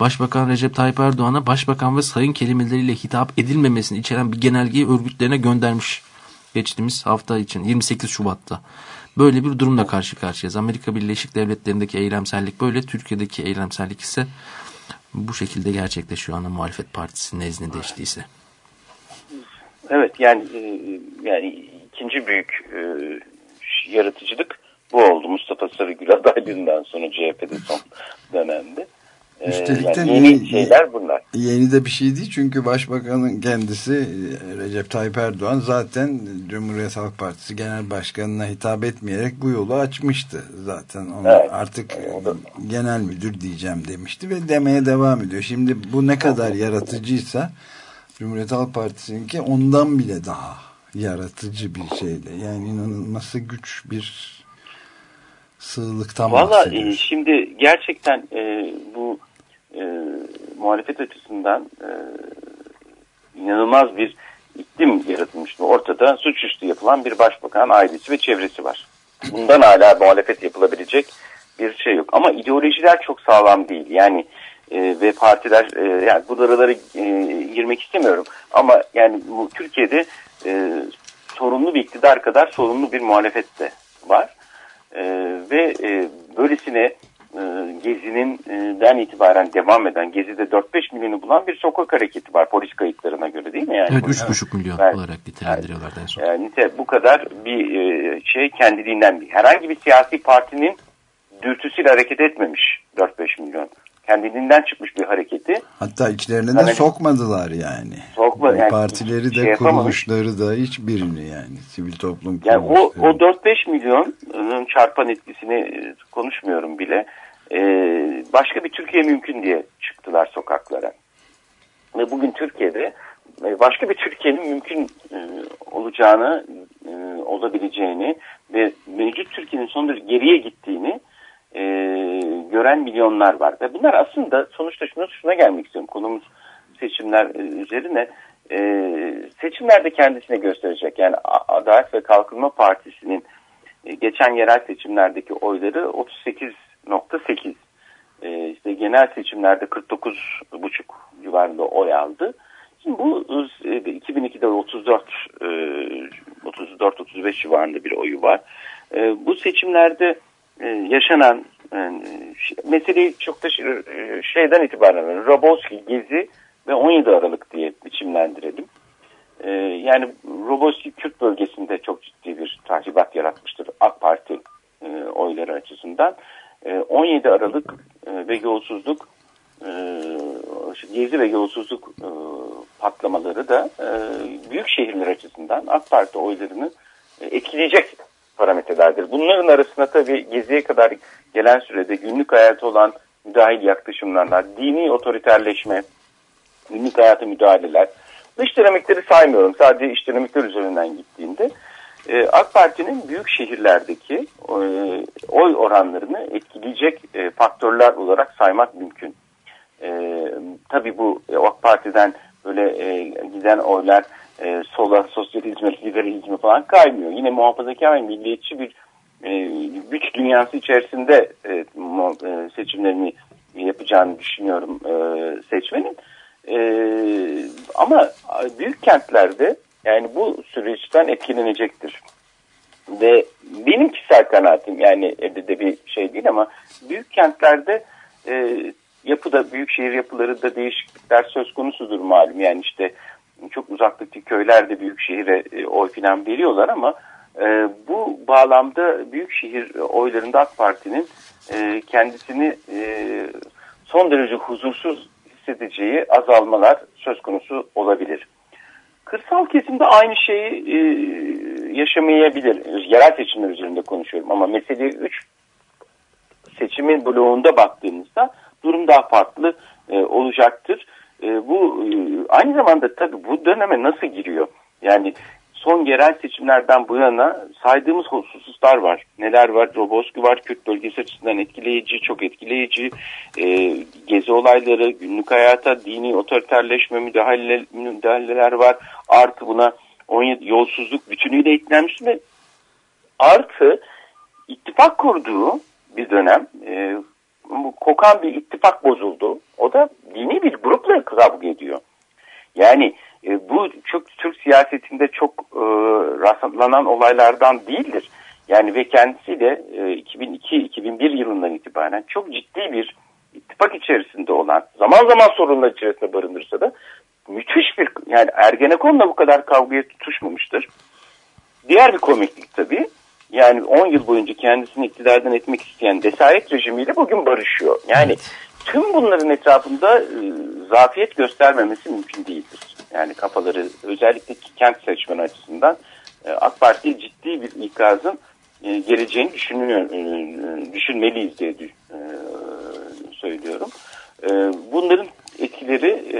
Başbakan Recep Tayyip Erdoğan'a başbakan ve sayın kelimeleriyle hitap edilmemesini içeren bir genelgeyi örgütlerine göndermiş geçtiğimiz hafta için 28 Şubat'ta. Böyle bir durumla karşı karşıyayız. Amerika Birleşik Devletleri'ndeki eylemsellik böyle, Türkiye'deki eylemsellik ise bu şekilde gerçekleşiyor ana muhalefet partisi nezdinde iştiyse. Evet yani e, yani ikinci büyük e, yaratıcılık bu oldu Mustafa Sarıgül adaylığından sonra CHP'de son dönemde. Üstelik de yani yeni yeni şeyler bunlar. Yeni de bir şey değil çünkü Başbakanın kendisi e, Recep Tayyip Erdoğan zaten Cumhuriyet Halk Partisi Genel Başkanı'na hitap etmeyerek bu yolu açmıştı zaten. Ona evet. Artık evet. genel müdür diyeceğim demişti ve demeye devam ediyor. Şimdi bu ne kadar yaratıcıysa Cumhuriyet Halk Partisi'ninki ondan bile daha yaratıcı bir şeyle. Yani inanılması güç bir sığlıktan Valla e, şimdi gerçekten e, bu e, muhalefet açısından e, inanılmaz bir iklim yaratılmıştı. Ortada suçüstü yapılan bir başbakan ailesi ve çevresi var. Bundan hala muhalefet yapılabilecek bir şey yok. Ama ideolojiler çok sağlam değil. Yani e, ve partiler e, yani bu araları e, girmek istemiyorum. Ama yani bu Türkiye'de e, sorunlu bir iktidar kadar sorunlu bir muhalefet de var. E, ve e, böylesine e, Gezi'nin e, den itibaren devam eden Gezi'de 4-5 milyonu bulan bir sokak hareketi var polis kayıtlarına göre değil mi? Yani evet 3,5 milyon evet. olarak nitelendiriyorlar en son. Yani, bu kadar bir e, şey kendiliğinden bir herhangi bir siyasi partinin dürtüsüyle hareket etmemiş 4-5 milyon kendiliğinden çıkmış bir hareketi. Hatta içlerine de hani, sokmadılar yani. Sokma, yani Partileri de şey kuruluşları da hiçbirini yani sivil toplum Yani o, o 4-5 milyonun çarpan etkisini e, konuşmuyorum bile. Ee, başka bir Türkiye mümkün diye çıktılar sokaklara. Ve bugün Türkiye'de e, başka bir Türkiye'nin mümkün e, olacağını, olabileceğini ve mevcut Türkiye'nin son derece geriye gittiğini e, gören milyonlar var. Ve bunlar aslında sonuçta şuna, şuna gelmek istiyorum. Konumuz seçimler e, üzerine. E, seçimlerde kendisine gösterecek. Yani Adalet ve Kalkınma Partisi'nin e, geçen yerel seçimlerdeki oyları 38.8. E, işte genel seçimlerde 49.5 civarında oy aldı. Şimdi bu e, 2002'de 34 e, 34-35 civarında bir oyu var. E, bu seçimlerde yaşanan yani, e, meseleyi çok da e, şeyden itibaren Roboski, Gezi ve 17 Aralık diye biçimlendirelim. yani Roboski Kürt bölgesinde çok ciddi bir tahribat yaratmıştır AK Parti oyları açısından e, 17 Aralık e, ve yolsuzluk e, gezi ve yolsuzluk e, patlamaları da e, büyük şehirler açısından AK Parti oylarını e, etkileyecek parametrelerdir. Bunların arasında tabii geziye kadar gelen sürede günlük hayatı olan müdahil yaklaşımlar, dini otoriterleşme, günlük hayata müdahaleler, dış dinamikleri saymıyorum sadece iç dinamikler üzerinden gittiğinde e, AK Parti'nin büyük şehirlerdeki e, oy oranlarını etkileyecek e, faktörler olarak saymak mümkün. E, tabii bu e, AK Parti'den böyle e, giden oylar e, sola, sosyalizme, liberalizme falan kaymıyor. Yine muhafazakar ve milliyetçi bir e, güç dünyası içerisinde e, e, seçimlerini yapacağını düşünüyorum e, seçmenin. E, ama büyük kentlerde yani bu süreçten etkilenecektir. Ve benim kişisel kanaatim yani evde de bir şey değil ama büyük kentlerde e, yapıda büyük şehir yapılarında değişiklikler söz konusudur malum. Yani işte çok uzaklıktaki köylerde büyük şehire e, oy filan veriyorlar ama e, bu bağlamda büyük şehir oylarında AK Parti'nin e, kendisini e, son derece huzursuz hissedeceği azalmalar söz konusu olabilir. Kırsal kesimde aynı şeyi e, yaşamayabilir. Yerel seçimler üzerinde konuşuyorum ama mesele 3 seçimin bloğunda baktığımızda durum daha farklı e, olacaktır. E, bu e, aynı zamanda tabii bu döneme nasıl giriyor? Yani son yerel seçimlerden bu yana saydığımız hususlar var. Neler var? Roboski var, Kürt bölgesi açısından etkileyici, çok etkileyici. E, gezi olayları, günlük hayata, dini otoriterleşme müdahale, müdahaleler var. Artı buna 17 yolsuzluk bütünüyle eklenmiş ve artı ittifak kurduğu bir dönem e, kokan bir ittifak bozuldu. O da dini bir grupla kavga ediyor. Yani e, bu çok Türk siyasetinde çok e, rastlanan olaylardan değildir. Yani ve kendisiyle e, 2002-2001 yılından itibaren çok ciddi bir ittifak içerisinde olan zaman zaman sorunlar içerisinde barındırsa da müthiş bir yani Ergenekon'la bu kadar kavgaya tutuşmamıştır. Diğer bir komiklik tabii. Yani 10 yıl boyunca kendisini iktidardan etmek isteyen Desayet rejimiyle bugün barışıyor. Yani tüm bunların etrafında e, zafiyet göstermemesi mümkün değildir. Yani kafaları özellikle kent seçmen açısından e, AK Parti ciddi bir ikazın e, geleceğini düşünüyor, e, düşünmeliyiz diye e, söylüyorum. E, bunların etkileri e,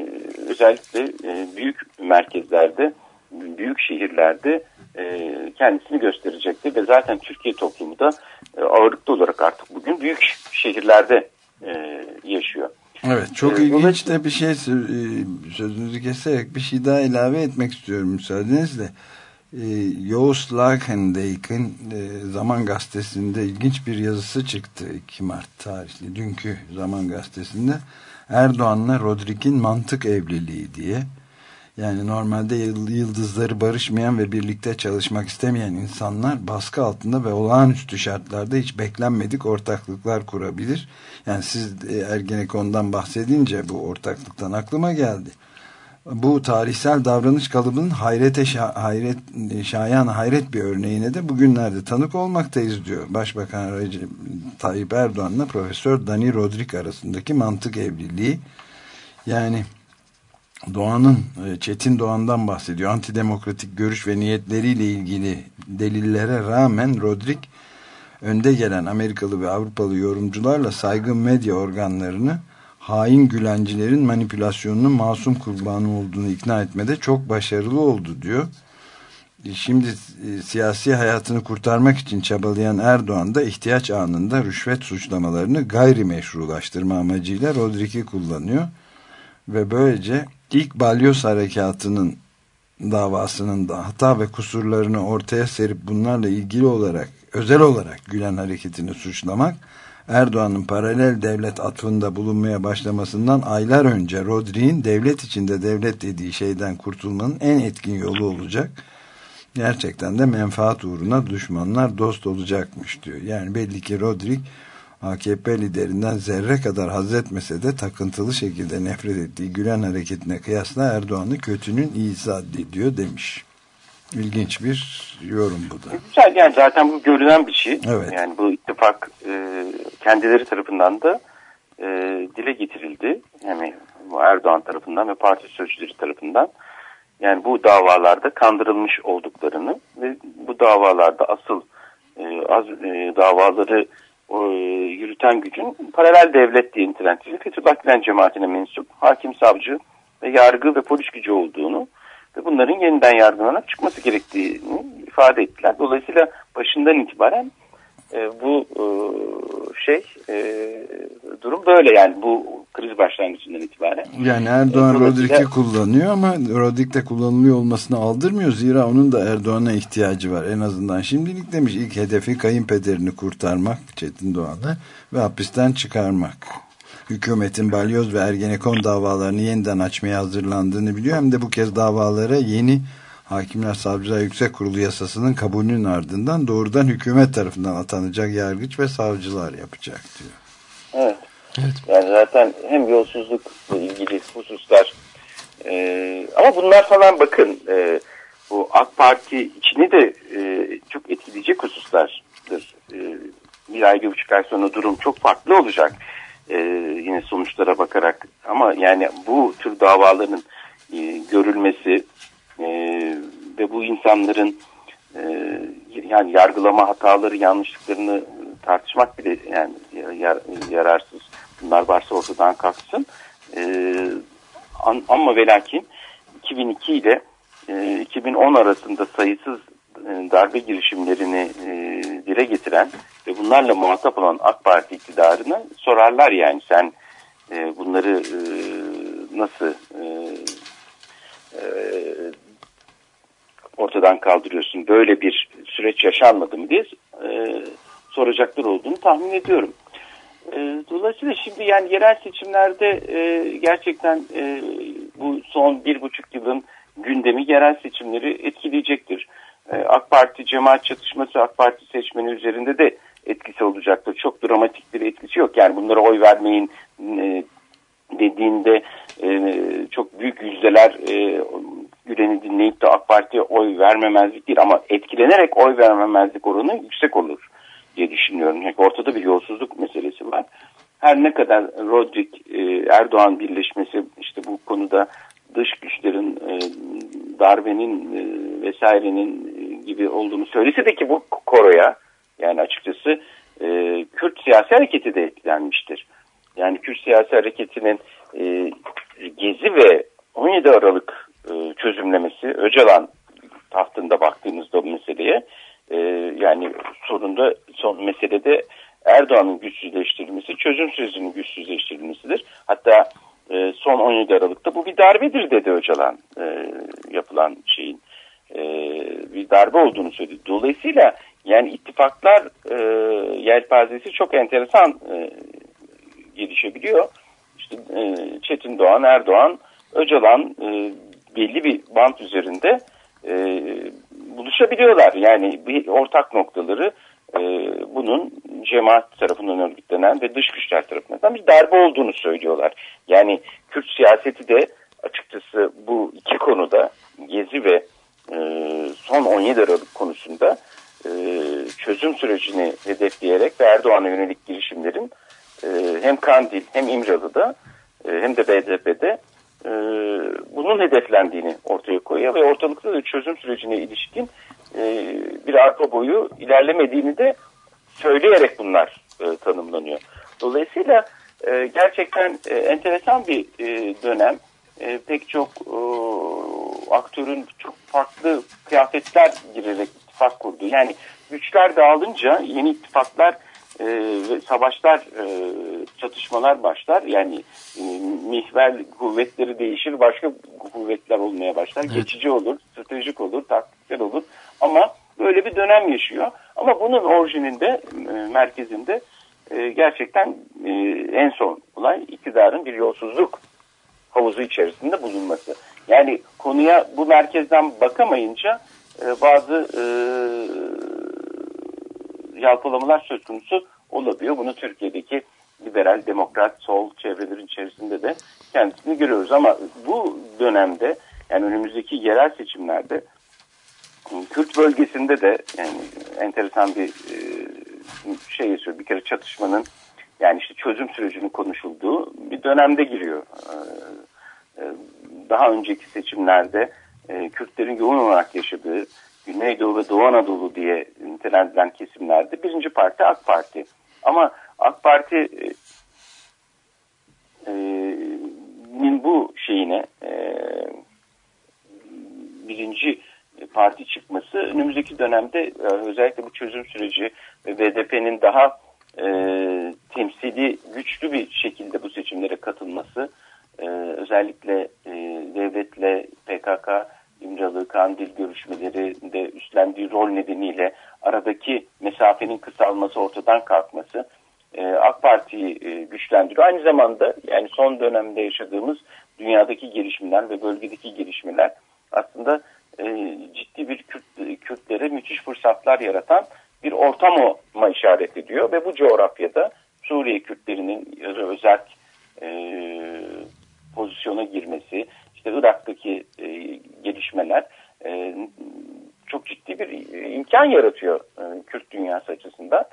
e, özellikle e, büyük merkezlerde, büyük şehirlerde e, kendisini gösterecektir ve zaten Türkiye toplumu da e, ağırlıklı olarak artık bugün büyük şehirlerde e, yaşıyor. Evet çok Ee, ilginç de bir şey e, sözünüzü keserek bir şey daha ilave etmek istiyorum müsaadenizle. E, Yoğuz Lakendijk'in e, Zaman Gazetesi'nde ilginç bir yazısı çıktı 2 Mart tarihli dünkü Zaman Gazetesi'nde Erdoğan'la Rodrik'in mantık evliliği diye. Yani normalde yıldızları barışmayan ve birlikte çalışmak istemeyen insanlar baskı altında ve olağanüstü şartlarda hiç beklenmedik ortaklıklar kurabilir. Yani siz Ergenekon'dan bahsedince bu ortaklıktan aklıma geldi. Bu tarihsel davranış kalıbının hayrete şa hayret şayan hayret bir örneğine de bugünlerde tanık olmaktayız diyor. Başbakan Recep Tayyip Erdoğan'la Profesör Dani Rodrik arasındaki mantık evliliği. Yani Doğan'ın, Çetin Doğan'dan bahsediyor. Antidemokratik görüş ve niyetleriyle ilgili delillere rağmen Rodrik önde gelen Amerikalı ve Avrupalı yorumcularla saygın medya organlarını hain gülencilerin manipülasyonunun masum kurbanı olduğunu ikna etmede çok başarılı oldu diyor. Şimdi e, siyasi hayatını kurtarmak için çabalayan Erdoğan da ihtiyaç anında rüşvet suçlamalarını gayrimeşrulaştırma amacıyla Rodrik'i kullanıyor. Ve böylece ilk balyoz harekatının davasının da hata ve kusurlarını ortaya serip bunlarla ilgili olarak özel olarak Gülen hareketini suçlamak Erdoğan'ın paralel devlet atfında bulunmaya başlamasından aylar önce Rodri'nin devlet içinde devlet dediği şeyden kurtulmanın en etkin yolu olacak. Gerçekten de menfaat uğruna düşmanlar dost olacakmış diyor. Yani belli ki Rodrik AKP liderinden zerre kadar haz etmese de takıntılı şekilde nefret ettiği Gülen hareketine kıyasla Erdoğan'ı kötünün iyisi addediyor demiş. İlginç bir yorum bu da. Güzel yani zaten bu görünen bir şey. Evet. Yani bu ittifak e, kendileri tarafından da e, dile getirildi. Yani Erdoğan tarafından ve parti sözcüleri tarafından. Yani bu davalarda kandırılmış olduklarını ve bu davalarda asıl e, az, e, davaları yürüten gücün paralel devlet diye nitelendirilen Fethullah Gülen cemaatine mensup hakim, savcı ve yargı ve polis gücü olduğunu ve bunların yeniden yargılanıp çıkması gerektiğini ifade ettiler. Dolayısıyla başından itibaren e, bu e, şey e, durum böyle yani bu kriz başlangıcından itibaren. Yani Erdoğan Dolayısıyla- Rodrik'i kullanıyor ama Rodrik de kullanılıyor olmasını aldırmıyor. Zira onun da Erdoğan'a ihtiyacı var. En azından şimdilik demiş ilk hedefi kayınpederini kurtarmak Çetin Doğan'ı ve hapisten çıkarmak. Hükümetin balyoz ve ergenekon davalarını yeniden açmaya hazırlandığını biliyor. Hem de bu kez davalara yeni Hakimler Savcılar Yüksek Kurulu yasasının kabulünün ardından doğrudan hükümet tarafından atanacak yargıç ve savcılar yapacak diyor. Evet. Evet. Yani zaten hem yolsuzlukla ilgili hususlar e, ama bunlar falan bakın e, bu AK Parti içini de e, çok etkileyecek hususlardır. E, bir ay bir buçuk ay sonra durum çok farklı olacak. E, yine sonuçlara bakarak ama yani bu tür davaların e, görülmesi e, ve bu insanların e, yani yargılama hataları yanlışlıklarını tartışmak bile yani yar- yararsız bunlar varsa ortadan kalksın. E, an- ama ve lakin 2002 ile e, 2010 arasında sayısız e, darbe girişimlerini e, dile getiren ve bunlarla muhatap olan AK Parti iktidarına sorarlar yani sen e, bunları e, nasıl e, e, ortadan kaldırıyorsun böyle bir süreç yaşanmadı mı diye e, soracaklar olduğunu tahmin ediyorum. E, dolayısıyla şimdi yani yerel seçimlerde e, gerçekten e, bu son bir buçuk yılın gündemi yerel seçimleri etkileyecektir. E, AK Parti cemaat çatışması AK Parti seçmeni üzerinde de etkisi olacaktır. Çok dramatik bir etkisi yok. Yani bunlara oy vermeyin e, dediğinde e, çok büyük yüzdeler e, Gülen'i dinleyip de AK Parti'ye oy vermemezlik değil ama etkilenerek oy vermemezlik oranı yüksek olur diye düşünüyorum. Çünkü ortada bir yolsuzluk meselesi var. Her ne kadar Rodrik e, Erdoğan birleşmesi işte bu konuda dış güçlerin e, darbenin e, vesairenin gibi olduğunu söylese de ki bu koroya yani açıkçası Kürt siyasi hareketi de etkilenmiştir. Yani Kürt siyasi hareketinin Gezi ve 17 Aralık e, çözümlemesi Öcalan tahtında baktığımızda bu meseleye e, yani sorunda son meselede Erdoğan'ın güçsüzleştirilmesi çözüm sürecinin güçsüzleştirilmesidir. Hatta e, son 17 Aralık'ta bu bir darbedir dedi Öcalan e, yapılan şeyin e, bir darbe olduğunu söyledi. Dolayısıyla yani ittifaklar e, yelpazesi çok enteresan e, gelişebiliyor. İşte e, Çetin Doğan, Erdoğan, Öcalan e, belli bir bant üzerinde e, buluşabiliyorlar. Yani bir ortak noktaları e, bunun cemaat tarafından örgütlenen ve dış güçler tarafından bir darbe olduğunu söylüyorlar. Yani Kürt siyaseti de açıkçası bu iki konuda Gezi ve e, son 17 Aralık konusunda e, çözüm sürecini hedefleyerek ve Erdoğan'a yönelik girişimlerin e, hem Kandil hem İmralı'da e, hem de BDP'de e, bunun hedeflendiğini ortaya koyuyor ve ortalıkta da çözüm sürecine ilişkin e, bir arpa boyu ilerlemediğini de söyleyerek bunlar e, tanımlanıyor. Dolayısıyla e, gerçekten e, enteresan bir e, dönem. E, pek çok e, aktörün çok farklı kıyafetler girerek ittifak kurdu. Yani güçler dağılınca yeni ittifaklar e, ve savaşlar, e, çatışmalar başlar. Yani e, mihver kuvvetleri değişir, başka kuvvetler olmaya başlar. Evet. Geçici olur, stratejik olur, taktiksel olur. Ama böyle bir dönem yaşıyor. Ama bunun orijininde, e, merkezinde e, gerçekten e, en son olay iktidarın bir yolsuzluk havuzu içerisinde bulunması. Yani konuya bu merkezden bakamayınca e, bazı e, yalpalamalar söz konusu olabiliyor. Bunu Türkiye'deki liberal, demokrat, sol çevrelerin içerisinde de kendisini görüyoruz. Ama bu dönemde yani önümüzdeki yerel seçimlerde Kürt bölgesinde de yani enteresan bir e, şey yaşıyor. Bir kere çatışmanın yani işte çözüm sürecinin konuşulduğu bir dönemde giriyor. E, e, daha önceki seçimlerde Kürtlerin yoğun olarak yaşadığı Güneydoğu ve Doğu Anadolu diye nitelendirilen kesimlerde birinci parti AK Parti. Ama AK Parti e, e, bu şeyine e, birinci parti çıkması önümüzdeki dönemde e, özellikle bu çözüm süreci ve BDP'nin daha e, temsili güçlü bir şekilde bu seçimlere katılması e, özellikle e, devletle PKK İmralı Kandil görüşmeleri üstlendiği rol nedeniyle aradaki mesafenin kısalması ortadan kalkması e, AK Parti'yi e, güçlendiriyor. Aynı zamanda yani son dönemde yaşadığımız dünyadaki gelişmeler ve bölgedeki gelişmeler aslında e, ciddi bir Kürt, Kürtlere müthiş fırsatlar yaratan bir ortama işaret ediyor ve bu coğrafyada Suriye Kürtlerinin özel e, pozisyona girmesi, işte Irak'taki e, gelişmeler e, çok ciddi bir imkan yaratıyor e, Kürt dünyası açısından.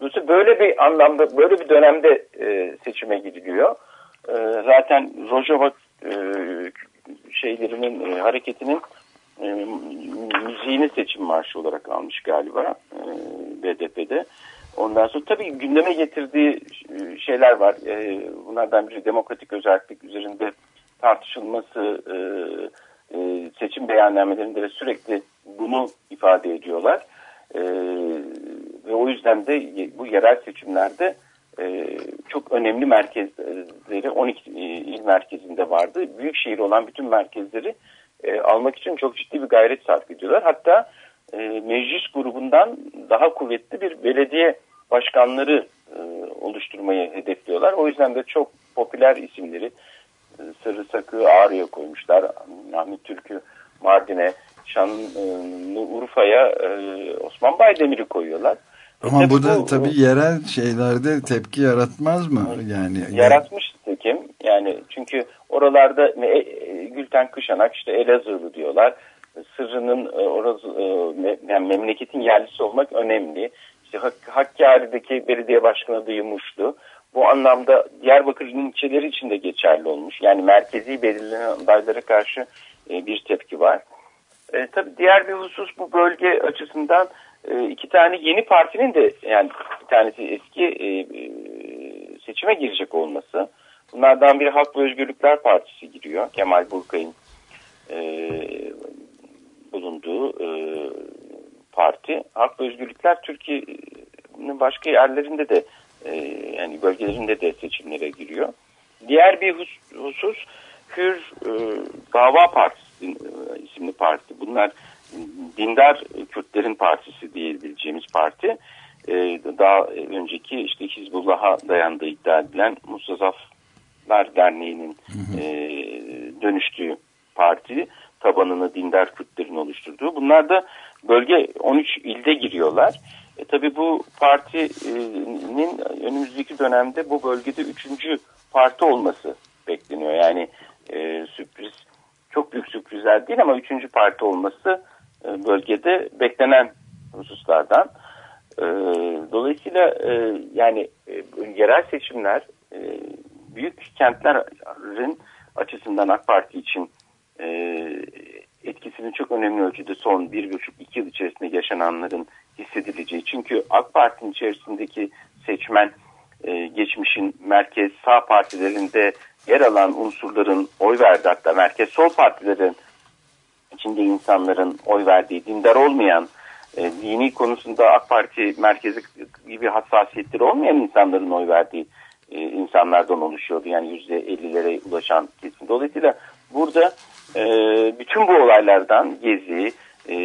Dolayısıyla böyle bir anlamda, böyle bir dönemde e, seçime gidiliyor. E, zaten Rojava e, şeylerinin, e, hareketinin e, müziğini seçim marşı olarak almış galiba e, BDP'de. Ondan sonra tabii gündeme getirdiği şeyler var. E, bunlardan biri demokratik özellik üzerinde tartışılması, e, e, seçim beyannamelerinde de sürekli bunu ifade ediyorlar. E, ve o yüzden de bu yerel seçimlerde e, çok önemli merkezleri 12 e, il merkezinde vardı. Büyük şehir olan bütün merkezleri e, almak için çok ciddi bir gayret sarf ediyorlar. Hatta e, meclis grubundan daha kuvvetli bir belediye başkanları e, oluşturmayı hedefliyorlar. O yüzden de çok popüler isimleri Sırrı Sakı Ağrı'ya koymuşlar. Ahmet Türk'ü Mardin'e, Şanlı Urfa'ya e, Osman Baydemir'i koyuyorlar. E, Ama bu da tabii yerel şeylerde tepki yaratmaz mı? Yani yaratmış tekim. Yani çünkü oralarda e, Gülten Kışanak işte Elazığlı diyorlar. Sırrı'nın e, orası e, yani memleketin yerlisi olmak önemli. İşte Hak Hakkari'deki belediye başkanı adayı Muşlu. Bu anlamda Diyarbakır'ın ilçeleri için de geçerli olmuş. Yani merkezi belirlenen adaylara karşı e, bir tepki var. E, tabii diğer bir husus bu bölge açısından e, iki tane yeni partinin de yani bir tanesi eski e, e, seçime girecek olması. Bunlardan biri Halk ve Özgürlükler Partisi giriyor. Kemal Burkay'ın e, bulunduğu e, parti. Halk ve Özgürlükler Türkiye'nin başka yerlerinde de e, yani bölgelerinde de seçimlere giriyor. Diğer bir husus Hür e, Dava Partisi e, isimli parti. Bunlar dindar Kürtlerin partisi diyebileceğimiz parti. E, daha önceki işte Hizbullah'a dayandığı iddia edilen Mustazaflar Derneği'nin e, dönüştüğü parti tabanını dindar Kürtlerin oluşturduğu. Bunlar da bölge 13 ilde giriyorlar. E, tabii bu partinin önümüzdeki dönemde bu bölgede üçüncü parti olması bekleniyor. Yani e, sürpriz çok büyük sürprizler değil ama üçüncü parti olması e, bölgede beklenen hususlardan. E, dolayısıyla e, yani e, yerel seçimler e, büyük kentlerin açısından AK Parti için e, etkisinin çok önemli ölçüde son bir buçuk iki yıl içerisinde yaşananların hissedileceği. Çünkü AK Parti'nin içerisindeki seçmen e, geçmişin merkez sağ partilerinde yer alan unsurların oy verdiği hatta merkez sol partilerin içinde insanların oy verdiği dindar olmayan e, dini konusunda AK Parti merkezi gibi hassasiyetleri olmayan insanların oy verdiği e, insanlardan oluşuyordu. Yani yüzde ellilere ulaşan kesim. Dolayısıyla burada e, bütün bu olaylardan gezi, e,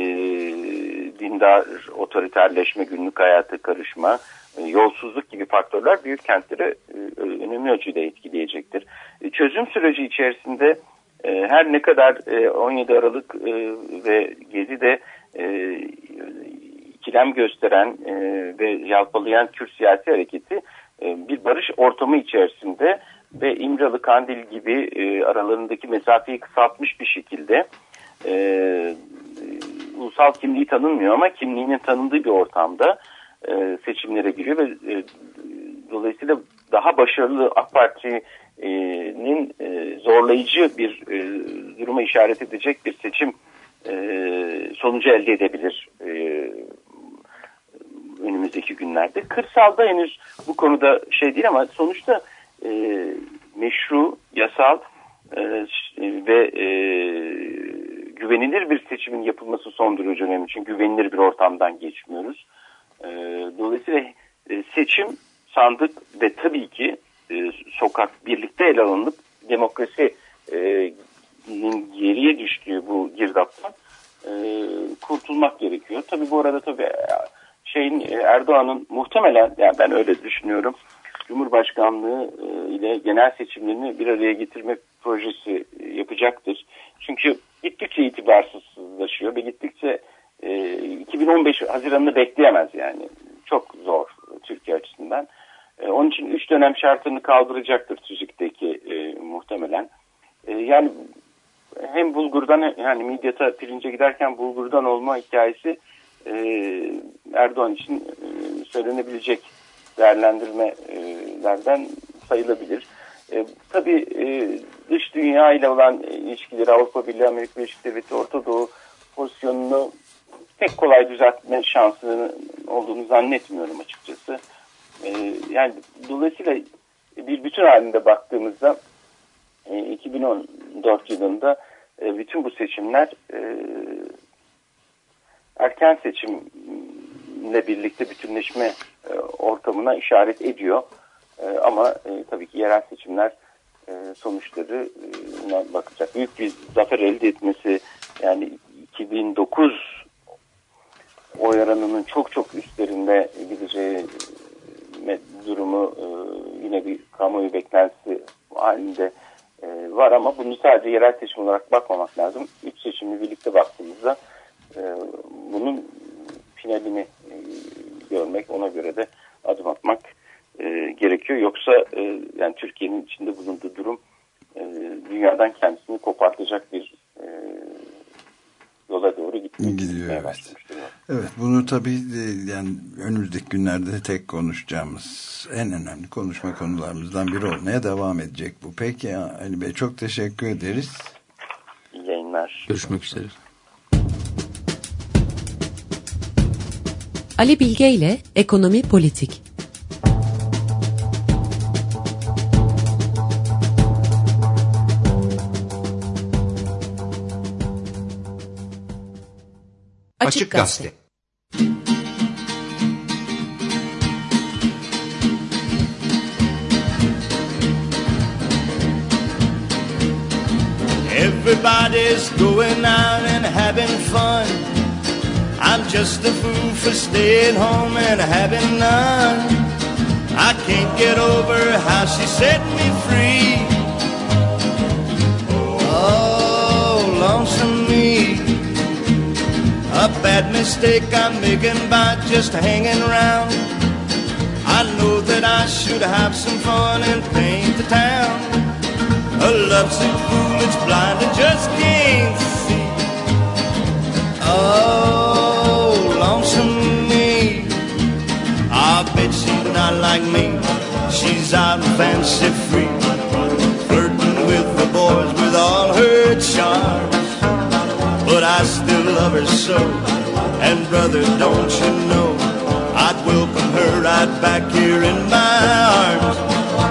dindar otoriterleşme, günlük hayata karışma, e, yolsuzluk gibi faktörler büyük kentleri e, önemli ölçüde etkileyecektir. E, çözüm süreci içerisinde her ne kadar 17 Aralık ve Gezi'de ikilem gösteren ve yalpalayan Kürt siyasi hareketi bir barış ortamı içerisinde ve İmralı Kandil gibi aralarındaki mesafeyi kısaltmış bir şekilde ulusal kimliği tanınmıyor ama kimliğinin tanındığı bir ortamda e, seçimlere giriyor ve e, dolayısıyla daha başarılı AK Parti'nin e, zorlayıcı bir e, duruma işaret edecek bir seçim e, sonucu elde edebilir e, önümüzdeki günlerde. Kırsalda henüz bu konuda şey değil ama sonuçta e, meşru, yasal e, ve e, güvenilir bir seçimin yapılması son derece önemli. Çünkü güvenilir bir ortamdan geçmiyoruz. E, dolayısıyla e, seçim, sandık ve tabii ki e, sokak birlikte ele alınıp demokrasi e, geriye düştüğü bu girdaptan e, kurtulmak gerekiyor. Tabii bu arada tabii şeyin Erdoğan'ın muhtemelen yani ben öyle düşünüyorum. Cumhurbaşkanlığı ile genel seçimlerini bir araya getirme projesi yapacaktır. Çünkü gittikçe itibarsızlaşıyor ve gittikçe 2015 Haziran'ını bekleyemez yani. Çok zor Türkiye açısından. Onun için 3 dönem şartını kaldıracaktır TÜZİK'teki e, muhtemelen. E, yani hem bulgurdan yani midyata pirince giderken bulgurdan olma hikayesi e, Erdoğan için e, söylenebilecek değerlendirmelerden sayılabilir. E, tabii e, dış dünya ile olan ilişkileri Avrupa Birliği, Amerika Birleşik Devletleri, Orta Doğu pozisyonunu pek kolay düzeltme şansı olduğunu zannetmiyorum açıkçası. E, yani dolayısıyla bir bütün halinde baktığımızda e, 2014 yılında e, bütün bu seçimler e, erken seçimle birlikte bütünleşme e, ortamına işaret ediyor. E, ama e, tabii ki yerel seçimler e, sonuçları e, bakacak. Büyük bir zafer elde etmesi yani 2009 oy oranının çok çok üstlerinde gideceği durumu e, yine bir kamuoyu beklentisi halinde e, var ama bunu sadece yerel seçim olarak bakmamak lazım. Üç seçimli birlikte baktığımızda e, bunun finalini e, görmek, ona göre de adım atmak e, gerekiyor. Yoksa e, yani Türkiye'nin içinde bulunduğu durum e, dünyadan kendisini kopartacak bir e, yola doğru gitmeye gidiyor. Evet. evet bunu tabii e, yani önümüzdeki günlerde tek konuşacağımız en önemli konuşma konularımızdan biri olmaya devam edecek bu. Peki Ali Bey çok teşekkür ederiz. İyi yayınlar. Görüşmek üzere. Ali Bilge ile Ekonomi Politik Açık Gazete Everybody's going out and having fun. I'm just a fool for staying home and having none. I can't get over how she set me free. A bad mistake I'm making by just hanging around. I know that I should have some fun and paint the town. A lovesick fool that's blind and just can't see. Oh, lonesome me. I bet she's not like me. She's out fancy free. Flirting with the boys with all her charms. I still love her so. And brother, don't you know, I'd welcome her right back here in my arms.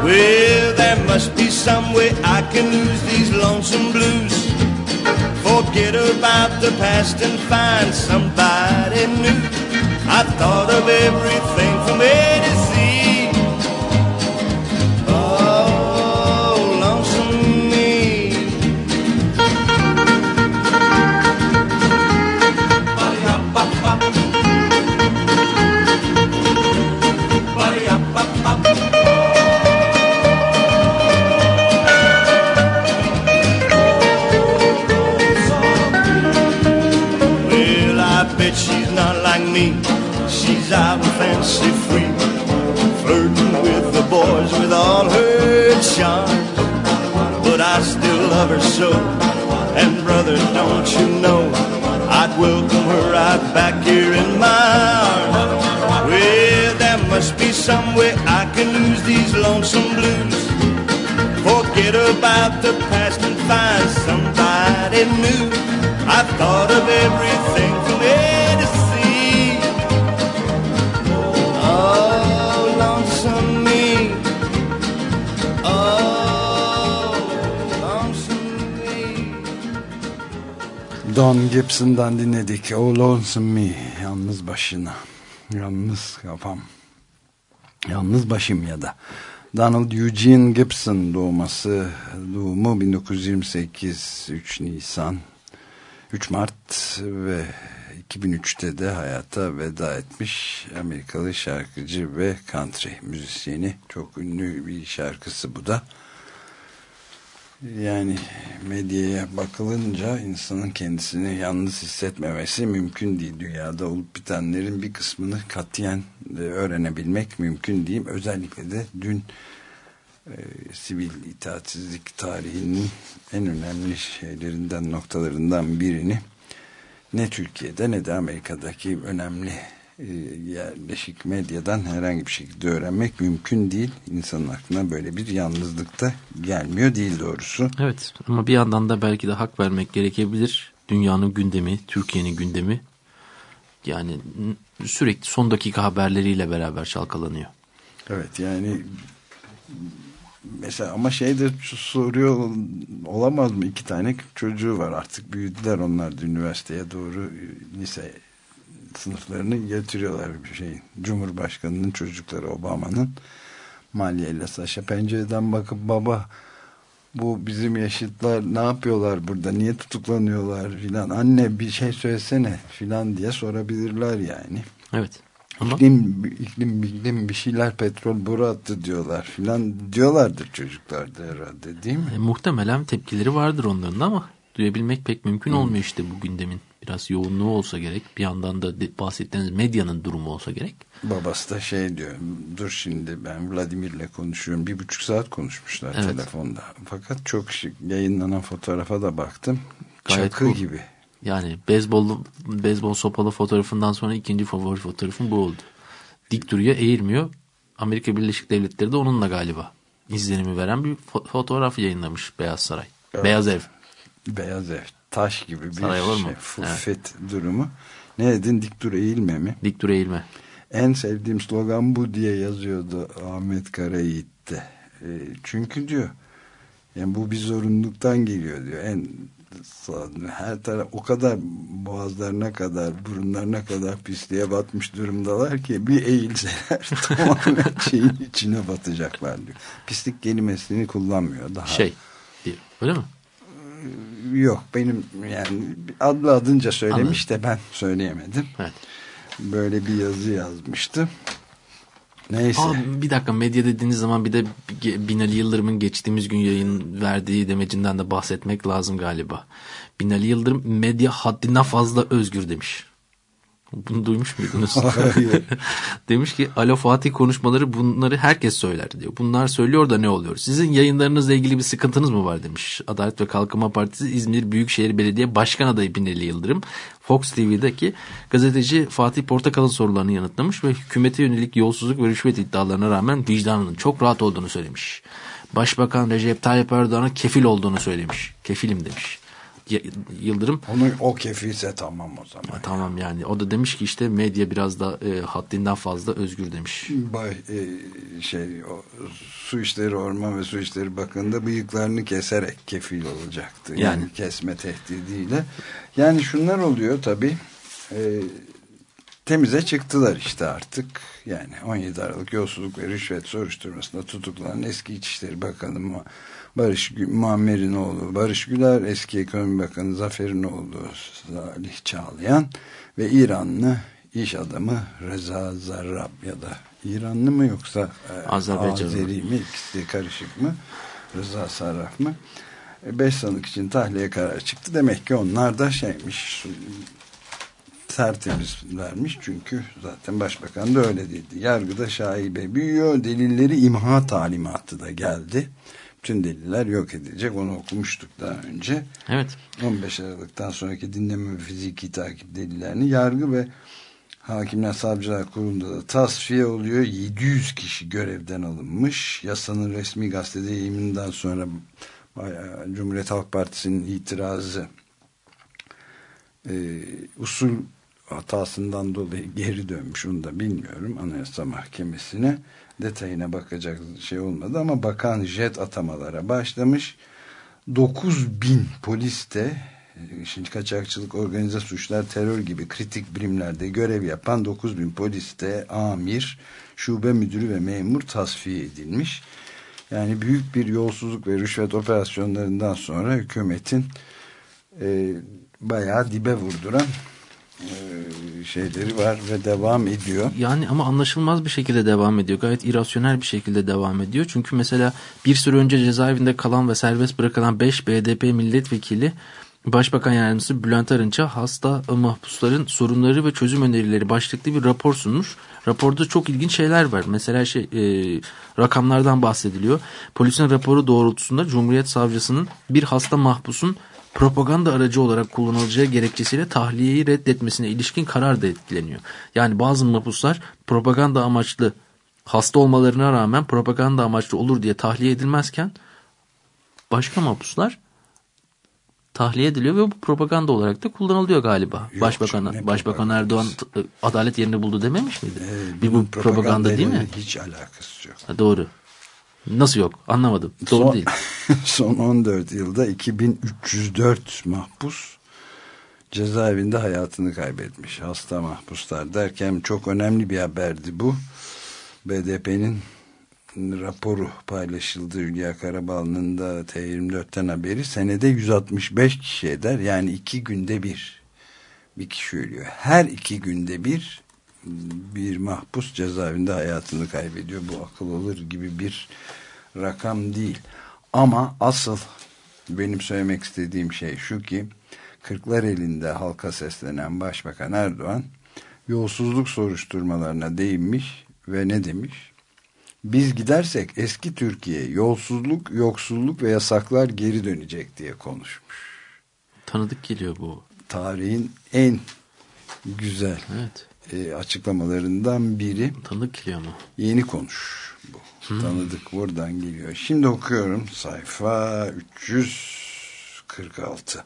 Well, there must be some way I can lose these lonesome blues. Forget about the past and find somebody new. I thought of everything from A to Z. She's out fancy free, flirting with the boys with all her charms. But I still love her so. And brother, don't you know, I'd welcome her right back here in my arms. Well, there must be some way I can lose these lonesome blues. Forget about the past and find somebody new. I've thought of everything from A Don Gibson'dan dinledik. Oh Lonesome Me. Yalnız başına. Yalnız kafam. Yalnız başım ya da. Donald Eugene Gibson doğması doğumu 1928 3 Nisan 3 Mart ve 2003'te de hayata veda etmiş Amerikalı şarkıcı ve country müzisyeni. Çok ünlü bir şarkısı bu da. Yani medyaya bakılınca insanın kendisini yalnız hissetmemesi mümkün değil. Dünyada olup bitenlerin bir kısmını katiyen e, öğrenebilmek mümkün değil. Özellikle de dün e, sivil itaatsizlik tarihinin en önemli şeylerinden noktalarından birini ne Türkiye'de ne de Amerika'daki önemli yerleşik medyadan herhangi bir şekilde öğrenmek mümkün değil. İnsanın aklına böyle bir yalnızlıkta gelmiyor değil doğrusu. Evet ama bir yandan da belki de hak vermek gerekebilir. Dünyanın gündemi, Türkiye'nin gündemi yani sürekli son dakika haberleriyle beraber çalkalanıyor. Evet yani mesela ama şeyde soruyor olamaz mı iki tane çocuğu var artık büyüdüler onlar da üniversiteye doğru lise sınıflarını getiriyorlar bir şey. Cumhurbaşkanının çocukları Obama'nın maliyeyle Saşa pencereden bakıp baba bu bizim yaşıtlar ne yapıyorlar burada niye tutuklanıyorlar filan anne bir şey söylesene filan diye sorabilirler yani. Evet. Ama... İklim, iklim, iklim bir şeyler petrol boru attı diyorlar filan diyorlardır çocuklar da herhalde değil mi? E, muhtemelen tepkileri vardır onların ama duyabilmek pek mümkün hmm. olmuyor işte bu gündemin. Biraz yoğunluğu olsa gerek. Bir yandan da bahsettiğiniz medyanın durumu olsa gerek. Babası da şey diyor. Dur şimdi ben Vladimir'le konuşuyorum. Bir buçuk saat konuşmuşlar evet. telefonda. Fakat çok şık. Yayınlanan fotoğrafa da baktım. Gayet Çakı cool. gibi. Yani beyzbol, beyzbol sopalı fotoğrafından sonra ikinci favori fotoğrafım bu oldu. Dik duruyor, eğilmiyor. Amerika Birleşik Devletleri de onunla galiba izlenimi veren bir fotoğraf yayınlamış Beyaz Saray. Evet. Beyaz Ev. Beyaz Ev. Taş gibi bir Saray şey. Fuffet evet. durumu. Ne dedin? Dik dur eğilme mi? Dik dur eğilme. En sevdiğim slogan bu diye yazıyordu Ahmet Karayiğit'te. E, çünkü diyor yani bu bir zorunluluktan geliyor diyor. En her taraf o kadar boğazlarına kadar burunlarına kadar pisliğe batmış durumdalar ki bir eğilseler tamamen şeyin içine batacaklar diyor. Pislik kelimesini kullanmıyor daha. Şey diyor öyle mi? Yok benim yani adlı adınca söylemiş Anladım. de ben söyleyemedim. Evet. Böyle bir yazı yazmıştı. Neyse. Aa, bir dakika medya dediğiniz zaman bir de Binali Yıldırım'ın geçtiğimiz gün yayın verdiği demecinden de bahsetmek lazım galiba. Binali Yıldırım medya haddinden fazla özgür demiş. Bunu duymuş muydunuz? Demiş ki Alo Fatih konuşmaları bunları herkes söyler diyor. Bunlar söylüyor da ne oluyor? Sizin yayınlarınızla ilgili bir sıkıntınız mı var demiş. Adalet ve Kalkınma Partisi İzmir Büyükşehir Belediye Başkan Adayı Binali Yıldırım. Fox TV'deki gazeteci Fatih Portakal'ın sorularını yanıtlamış ve hükümete yönelik yolsuzluk ve rüşvet iddialarına rağmen vicdanının çok rahat olduğunu söylemiş. Başbakan Recep Tayyip Erdoğan'a kefil olduğunu söylemiş. Kefilim demiş. Yıldırım. Onu o kefilse tamam o zaman. Ya, tamam yani o da demiş ki işte medya biraz da e, haddinden fazla özgür demiş. Bay, e, şey o, Su İşleri Orman ve Su İşleri Bakanı da bıyıklarını keserek kefil olacaktı. Yani, yani kesme tehdidiyle. Yani şunlar oluyor tabii. E, temize çıktılar işte artık. Yani 17 Aralık yolsuzluk ve rüşvet soruşturmasında tutuklanan eski İçişleri Bakanı Barış Muammer'in oğlu Barış Güler, eski Ekonomi Bakanı Zafer'in oğlu Salih Çağlayan ve İranlı iş adamı Reza Zarrab ya da İranlı mı yoksa e, Azeri mi? İkisi karışık mı? Reza Sarraf mı? 5 e, sanık için tahliye kararı çıktı. Demek ki onlar da şeymiş tertemiz vermiş. Çünkü zaten başbakan da öyle dedi. Yargıda şaibe büyüyor. Delilleri imha talimatı da geldi bütün deliller yok edilecek. Onu okumuştuk daha önce. Evet. 15 Aralık'tan sonraki dinleme ve fiziki takip delillerini yargı ve Hakimler Savcılar Kurulu'nda da tasfiye oluyor. 700 kişi görevden alınmış. Yasanın resmi gazetede yayınından sonra Cumhuriyet Halk Partisi'nin itirazı e, usul hatasından dolayı geri dönmüş. Onu da bilmiyorum. Anayasa Mahkemesi'ne detayına bakacak şey olmadı ama bakan jet atamalara başlamış. 9 bin polis de şimdi kaçakçılık, organize suçlar, terör gibi kritik birimlerde görev yapan 9 bin polis de amir, şube müdürü ve memur tasfiye edilmiş. Yani büyük bir yolsuzluk ve rüşvet operasyonlarından sonra hükümetin e, bayağı dibe vurduran e, şeyleri var ve devam ediyor. Yani ama anlaşılmaz bir şekilde devam ediyor. Gayet irasyonel bir şekilde devam ediyor. Çünkü mesela bir süre önce cezaevinde kalan ve serbest bırakılan 5 BDP milletvekili Başbakan Yardımcısı Bülent Arınç'a hasta mahpusların sorunları ve çözüm önerileri başlıklı bir rapor sunmuş. Raporda çok ilginç şeyler var. Mesela şey e, rakamlardan bahsediliyor. Polisin raporu doğrultusunda Cumhuriyet Savcısının bir hasta mahpusun propaganda aracı olarak kullanılacağı gerekçesiyle tahliyeyi reddetmesine ilişkin karar da etkileniyor. Yani bazı mahpuslar propaganda amaçlı hasta olmalarına rağmen propaganda amaçlı olur diye tahliye edilmezken başka mahpuslar tahliye ediliyor ve bu propaganda olarak da kullanılıyor galiba. Yok Başbakan Başbakan Erdoğan e, adalet yerini buldu dememiş miydi? Ee, bir bu propaganda değil mi? Hiç alakası yok. Ha, doğru. Nasıl yok? Anlamadım. Doğru son, değil. son 14 yılda 2304 mahpus cezaevinde hayatını kaybetmiş. Hasta mahpuslar derken çok önemli bir haberdi bu. BDP'nin raporu paylaşıldı Hülya Karabal'ın da T24'ten haberi. Senede 165 kişi eder. Yani iki günde bir bir kişi ölüyor. Her iki günde bir bir mahpus cezaevinde hayatını kaybediyor. Bu akıl olur gibi bir rakam değil. Ama asıl benim söylemek istediğim şey şu ki Kırklar elinde halka seslenen Başbakan Erdoğan yolsuzluk soruşturmalarına değinmiş ve ne demiş? Biz gidersek eski Türkiye yolsuzluk, yoksulluk ve yasaklar geri dönecek diye konuşmuş. Tanıdık geliyor bu. Tarihin en güzel Evet. e, açıklamalarından biri. Tanıdık geliyor ama. Yeni konuş bu. Tanıdık buradan geliyor. Şimdi okuyorum sayfa 346.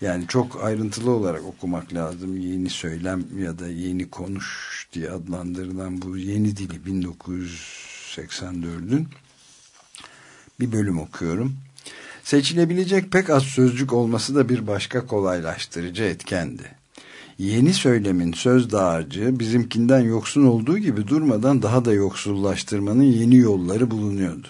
Yani çok ayrıntılı olarak okumak lazım. Yeni söylem ya da yeni konuş diye adlandırılan bu yeni dili 1984'ün bir bölüm okuyorum. Seçilebilecek pek az sözcük olması da bir başka kolaylaştırıcı etkendi. Yeni söylemin söz dağarcığı bizimkinden yoksun olduğu gibi durmadan daha da yoksullaştırmanın yeni yolları bulunuyordu.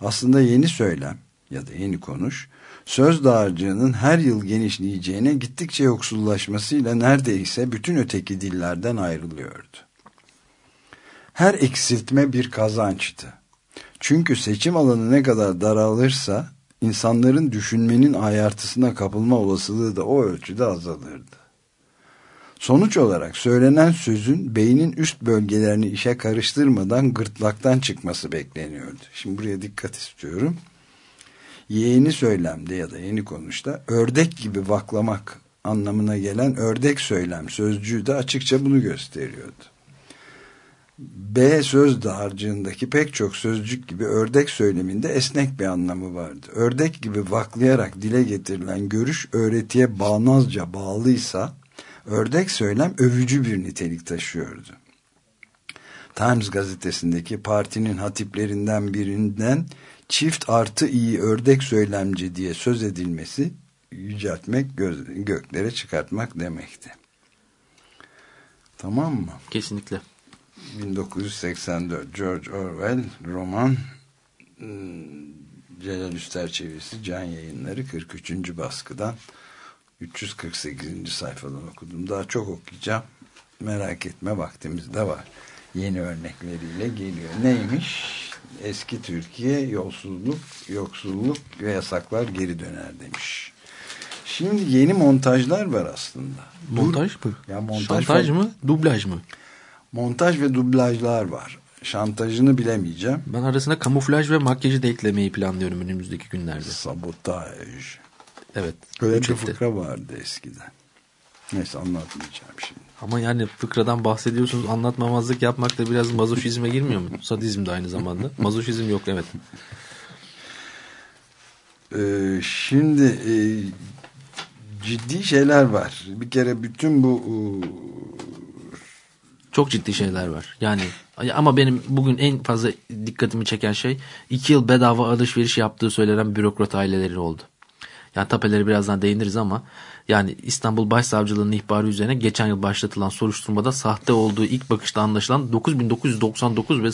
Aslında yeni söylem ya da yeni konuş söz dağarcığının her yıl genişleyeceğine gittikçe yoksullaşmasıyla neredeyse bütün öteki dillerden ayrılıyordu. Her eksiltme bir kazançtı. Çünkü seçim alanı ne kadar daralırsa insanların düşünmenin ayartısına kapılma olasılığı da o ölçüde azalırdı. Sonuç olarak söylenen sözün beynin üst bölgelerini işe karıştırmadan gırtlaktan çıkması bekleniyordu. Şimdi buraya dikkat istiyorum. Yeğeni söylemde ya da yeni konuşta ördek gibi vaklamak anlamına gelen ördek söylem sözcüğü de açıkça bunu gösteriyordu. B söz dağarcığındaki pek çok sözcük gibi ördek söyleminde esnek bir anlamı vardı. Ördek gibi vaklayarak dile getirilen görüş öğretiye bağnazca bağlıysa ördek söylem övücü bir nitelik taşıyordu. Times gazetesindeki partinin hatiplerinden birinden çift artı iyi ördek söylemci diye söz edilmesi yüceltmek, göz, göklere çıkartmak demekti. Tamam mı? Kesinlikle. 1984 George Orwell roman Celal Üster çevirisi Can Yayınları 43. baskıdan 348. sayfadan okudum. Daha çok okuyacağım. Merak etme vaktimiz de var. Yeni örnekleriyle geliyor. Neymiş? Eski Türkiye yolsuzluk, yoksulluk ve yasaklar geri döner demiş. Şimdi yeni montajlar var aslında. Montaj mı? Ya montaj Şantaj mı? Dublaj mı? montaj ve dublajlar var. şantajını bilemeyeceğim. Ben arasına kamuflaj ve makyajı da eklemeyi planlıyorum önümüzdeki günlerde. Sabotaj. Evet. Böyle üç bir fıkra vardı eskiden. Neyse anlatmayacağım şimdi. Ama yani fıkradan bahsediyorsunuz anlatmamazlık yapmak da biraz mazoşizme girmiyor mu? Sadizm de aynı zamanda. Mazoşizm yok evet. Ee, şimdi e, ciddi şeyler var. Bir kere bütün bu e, Çok ciddi şeyler var. Yani ama benim bugün en fazla dikkatimi çeken şey iki yıl bedava alışveriş yaptığı söylenen bürokrat aileleri oldu. Yani tapeleri birazdan değiniriz ama yani İstanbul Başsavcılığı'nın ihbarı üzerine geçen yıl başlatılan soruşturmada sahte olduğu ilk bakışta anlaşılan 9999 ve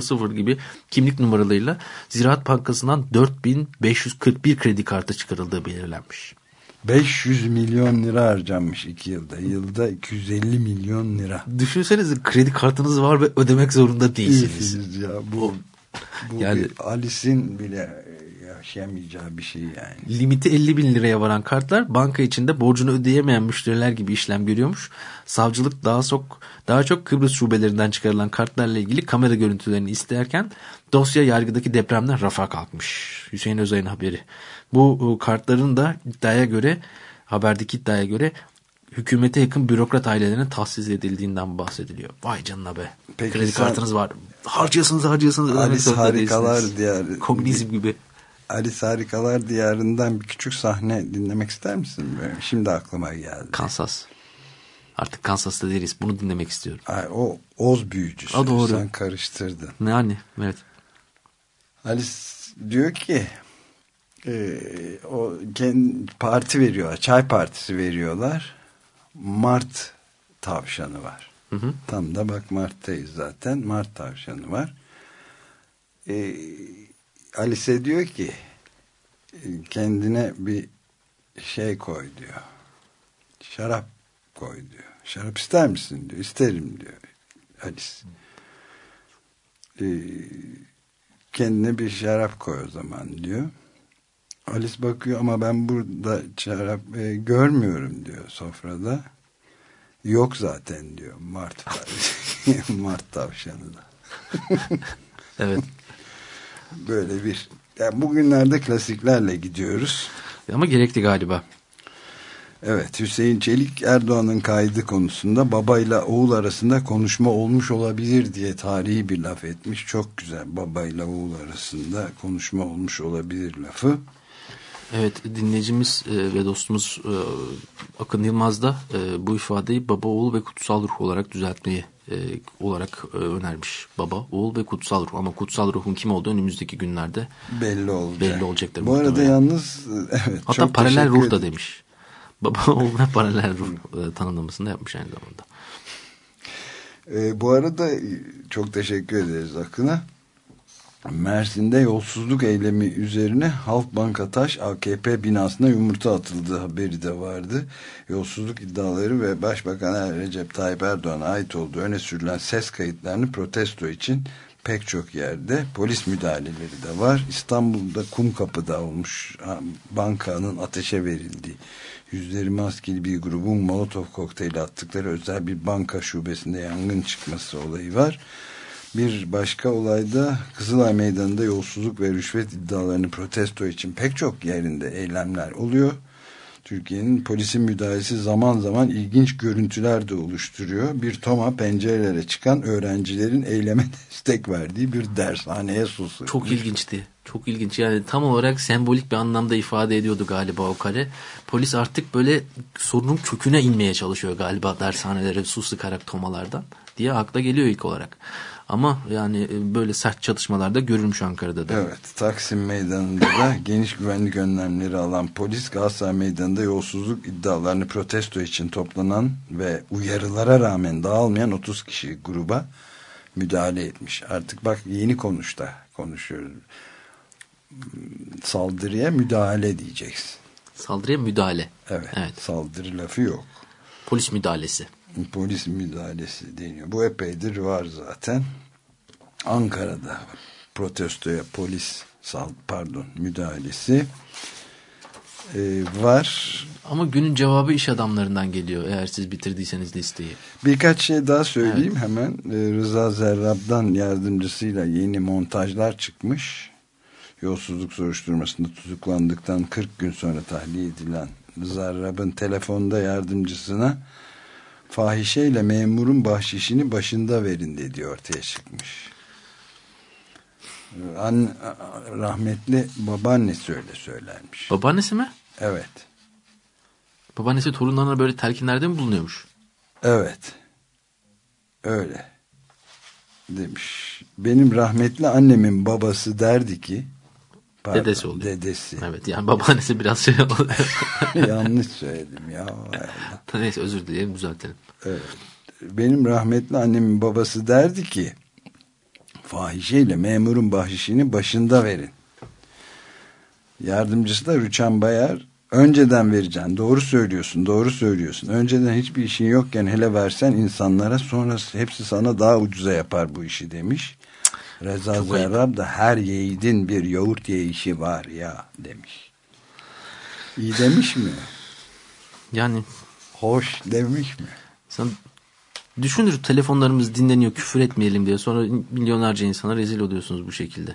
0000 gibi kimlik numaralarıyla Ziraat Bankası'ndan 4541 kredi kartı çıkarıldığı belirlenmiş. 500 milyon lira harcanmış iki yılda. Yılda 250 milyon lira. Düşünsenize kredi kartınız var ve ödemek zorunda değilsiniz. İyisiniz ya. Bu, bu Yani- Alice'in bile yaşayamayacağı bir şey yani. Limiti 50 bin liraya varan kartlar banka içinde borcunu ödeyemeyen müşteriler gibi işlem görüyormuş. Savcılık daha çok daha çok Kıbrıs şubelerinden çıkarılan kartlarla ilgili kamera görüntülerini isterken dosya yargıdaki depremden rafa kalkmış. Hüseyin Özay'ın haberi. Bu e, kartların da iddiaya göre haberdeki iddiaya göre hükümete yakın bürokrat ailelerine tahsis edildiğinden bahsediliyor. Vay canına be. Peki Kredi sen- kartınız var. Ödemek Alice zorunda Harikalar değilsiniz. Diyarı. Kognizm gibi. Alice Harikalar Diyarı'ndan bir küçük sahne dinlemek ister misin? Şimdi aklıma geldi. Kansas. Artık Kansas'ta değiliz. Bunu dinlemek istiyorum. Ay, o Oz büyücüsü. Ha, doğru. Sen karıştırdın. Yani evet. Alice diyor ki e, o kendi parti veriyorlar. Çay partisi veriyorlar. Mart tavşanı var. Hı hı. Tam da bak Mart'tayız zaten. Mart tavşanı var. E, Alice diyor ki kendine bir şey koy diyor. Şarap koy diyor. Şarap ister misin diyor. İsterim diyor Alice. E, kendine bir şarap koy o zaman diyor. Alice bakıyor ama ben burada şarap e, görmüyorum diyor sofrada. Yok zaten diyor Mart Mart tavşanı da. Evet. Böyle bir yani bugünlerde klasiklerle gidiyoruz. Ama gerekli galiba. Evet Hüseyin Çelik Erdoğan'ın kaydı konusunda babayla oğul arasında konuşma olmuş olabilir diye tarihi bir laf etmiş. Çok güzel babayla oğul arasında konuşma olmuş olabilir lafı. Evet dinleyicimiz e, ve dostumuz e, Akın Yılmaz da e, bu ifadeyi baba, oğul ve kutsal ruh olarak düzeltmeyi e, olarak e, önermiş. Baba, oğul ve kutsal ruh ama kutsal ruhun kim olduğu önümüzdeki günlerde Belli olacak. belli olacaktır. Bu arada yalnız evet. Hatta paralel ruh da demiş. Baba, oğul ve paralel ruh e, tanımlamasını da yapmış aynı zamanda. Ee, bu arada e, çok teşekkür ederiz Akın'a. Mersin'de yolsuzluk eylemi üzerine Halkbank Ataş AKP binasına yumurta atıldığı haberi de vardı. Yolsuzluk iddiaları ve Başbakan Recep Tayyip Erdoğan'a ait olduğu öne sürülen ses kayıtlarını protesto için pek çok yerde polis müdahaleleri de var. İstanbul'da Kumkapı'da olmuş bankanın ateşe verildiği yüzleri maskeli bir grubun molotof kokteyli attıkları özel bir banka şubesinde yangın çıkması olayı var. Bir başka olayda Kızılay Meydanı'nda yolsuzluk ve rüşvet iddialarını protesto için pek çok yerinde eylemler oluyor. Türkiye'nin polisin müdahalesi zaman zaman ilginç görüntüler de oluşturuyor. Bir toma pencerelere çıkan öğrencilerin eyleme destek verdiği bir dershaneye susuyor. Çok ilginçti. Çok ilginç. Yani tam olarak sembolik bir anlamda ifade ediyordu galiba o kare. Polis artık böyle sorunun köküne inmeye çalışıyor galiba dershanelere su sıkarak tomalardan diye akla geliyor ilk olarak. Ama yani e, böyle sert çatışmalarda görülmüş Ankara'da da. Evet, Taksim Meydanı'nda da geniş güvenlik önlemleri alan polis Galatasaray Meydanı'nda yolsuzluk iddialarını protesto için toplanan ve uyarılara rağmen dağılmayan 30 kişi gruba müdahale etmiş. Artık bak yeni konuşta konuşuyoruz. Saldırıya müdahale diyeceksin. Saldırıya müdahale. Evet, Evet. saldırı lafı yok. Polis müdahalesi. Polis müdahalesi deniyor. Bu epeydir var zaten. Ankara'da protestoya polis pardon müdahalesi. e, var. Ama günün cevabı iş adamlarından geliyor eğer siz bitirdiyseniz listeyi. Birkaç şey daha söyleyeyim hemen. E, Rıza Zerrab'dan yardımcısıyla yeni montajlar çıkmış. Yolsuzluk soruşturmasında tutuklandıktan 40 gün sonra tahliye edilen Zerrab'ın telefonda yardımcısına fahişeyle memurun bahşişini başında verin dediği ortaya çıkmış. An, rahmetli babaannesi öyle söylermiş. Babaannesi mi? Evet. Babaannesi torunlarına böyle telkinlerde mi bulunuyormuş? Evet. Öyle. Demiş. Benim rahmetli annemin babası derdi ki pardon, Dedesi oluyor. Dedesi. Evet yani babaannesi biraz şey oldu. Yanlış söyledim ya. Neyse özür dilerim düzeltelim. Evet. Benim rahmetli annemin babası derdi ki fahişeyle memurun bahşişini başında verin. Yardımcısı da Rüçhan Bayar önceden vereceksin. Doğru söylüyorsun, doğru söylüyorsun. Önceden hiçbir işin yokken hele versen insanlara sonra hepsi sana daha ucuza yapar bu işi demiş. Reza Çok. Zerrab da her yiğidin bir yoğurt yiyişi var ya demiş. İyi demiş mi? Yani Hoş demiş mi? sen düşünür telefonlarımız dinleniyor küfür etmeyelim diye sonra milyonlarca insana rezil oluyorsunuz bu şekilde.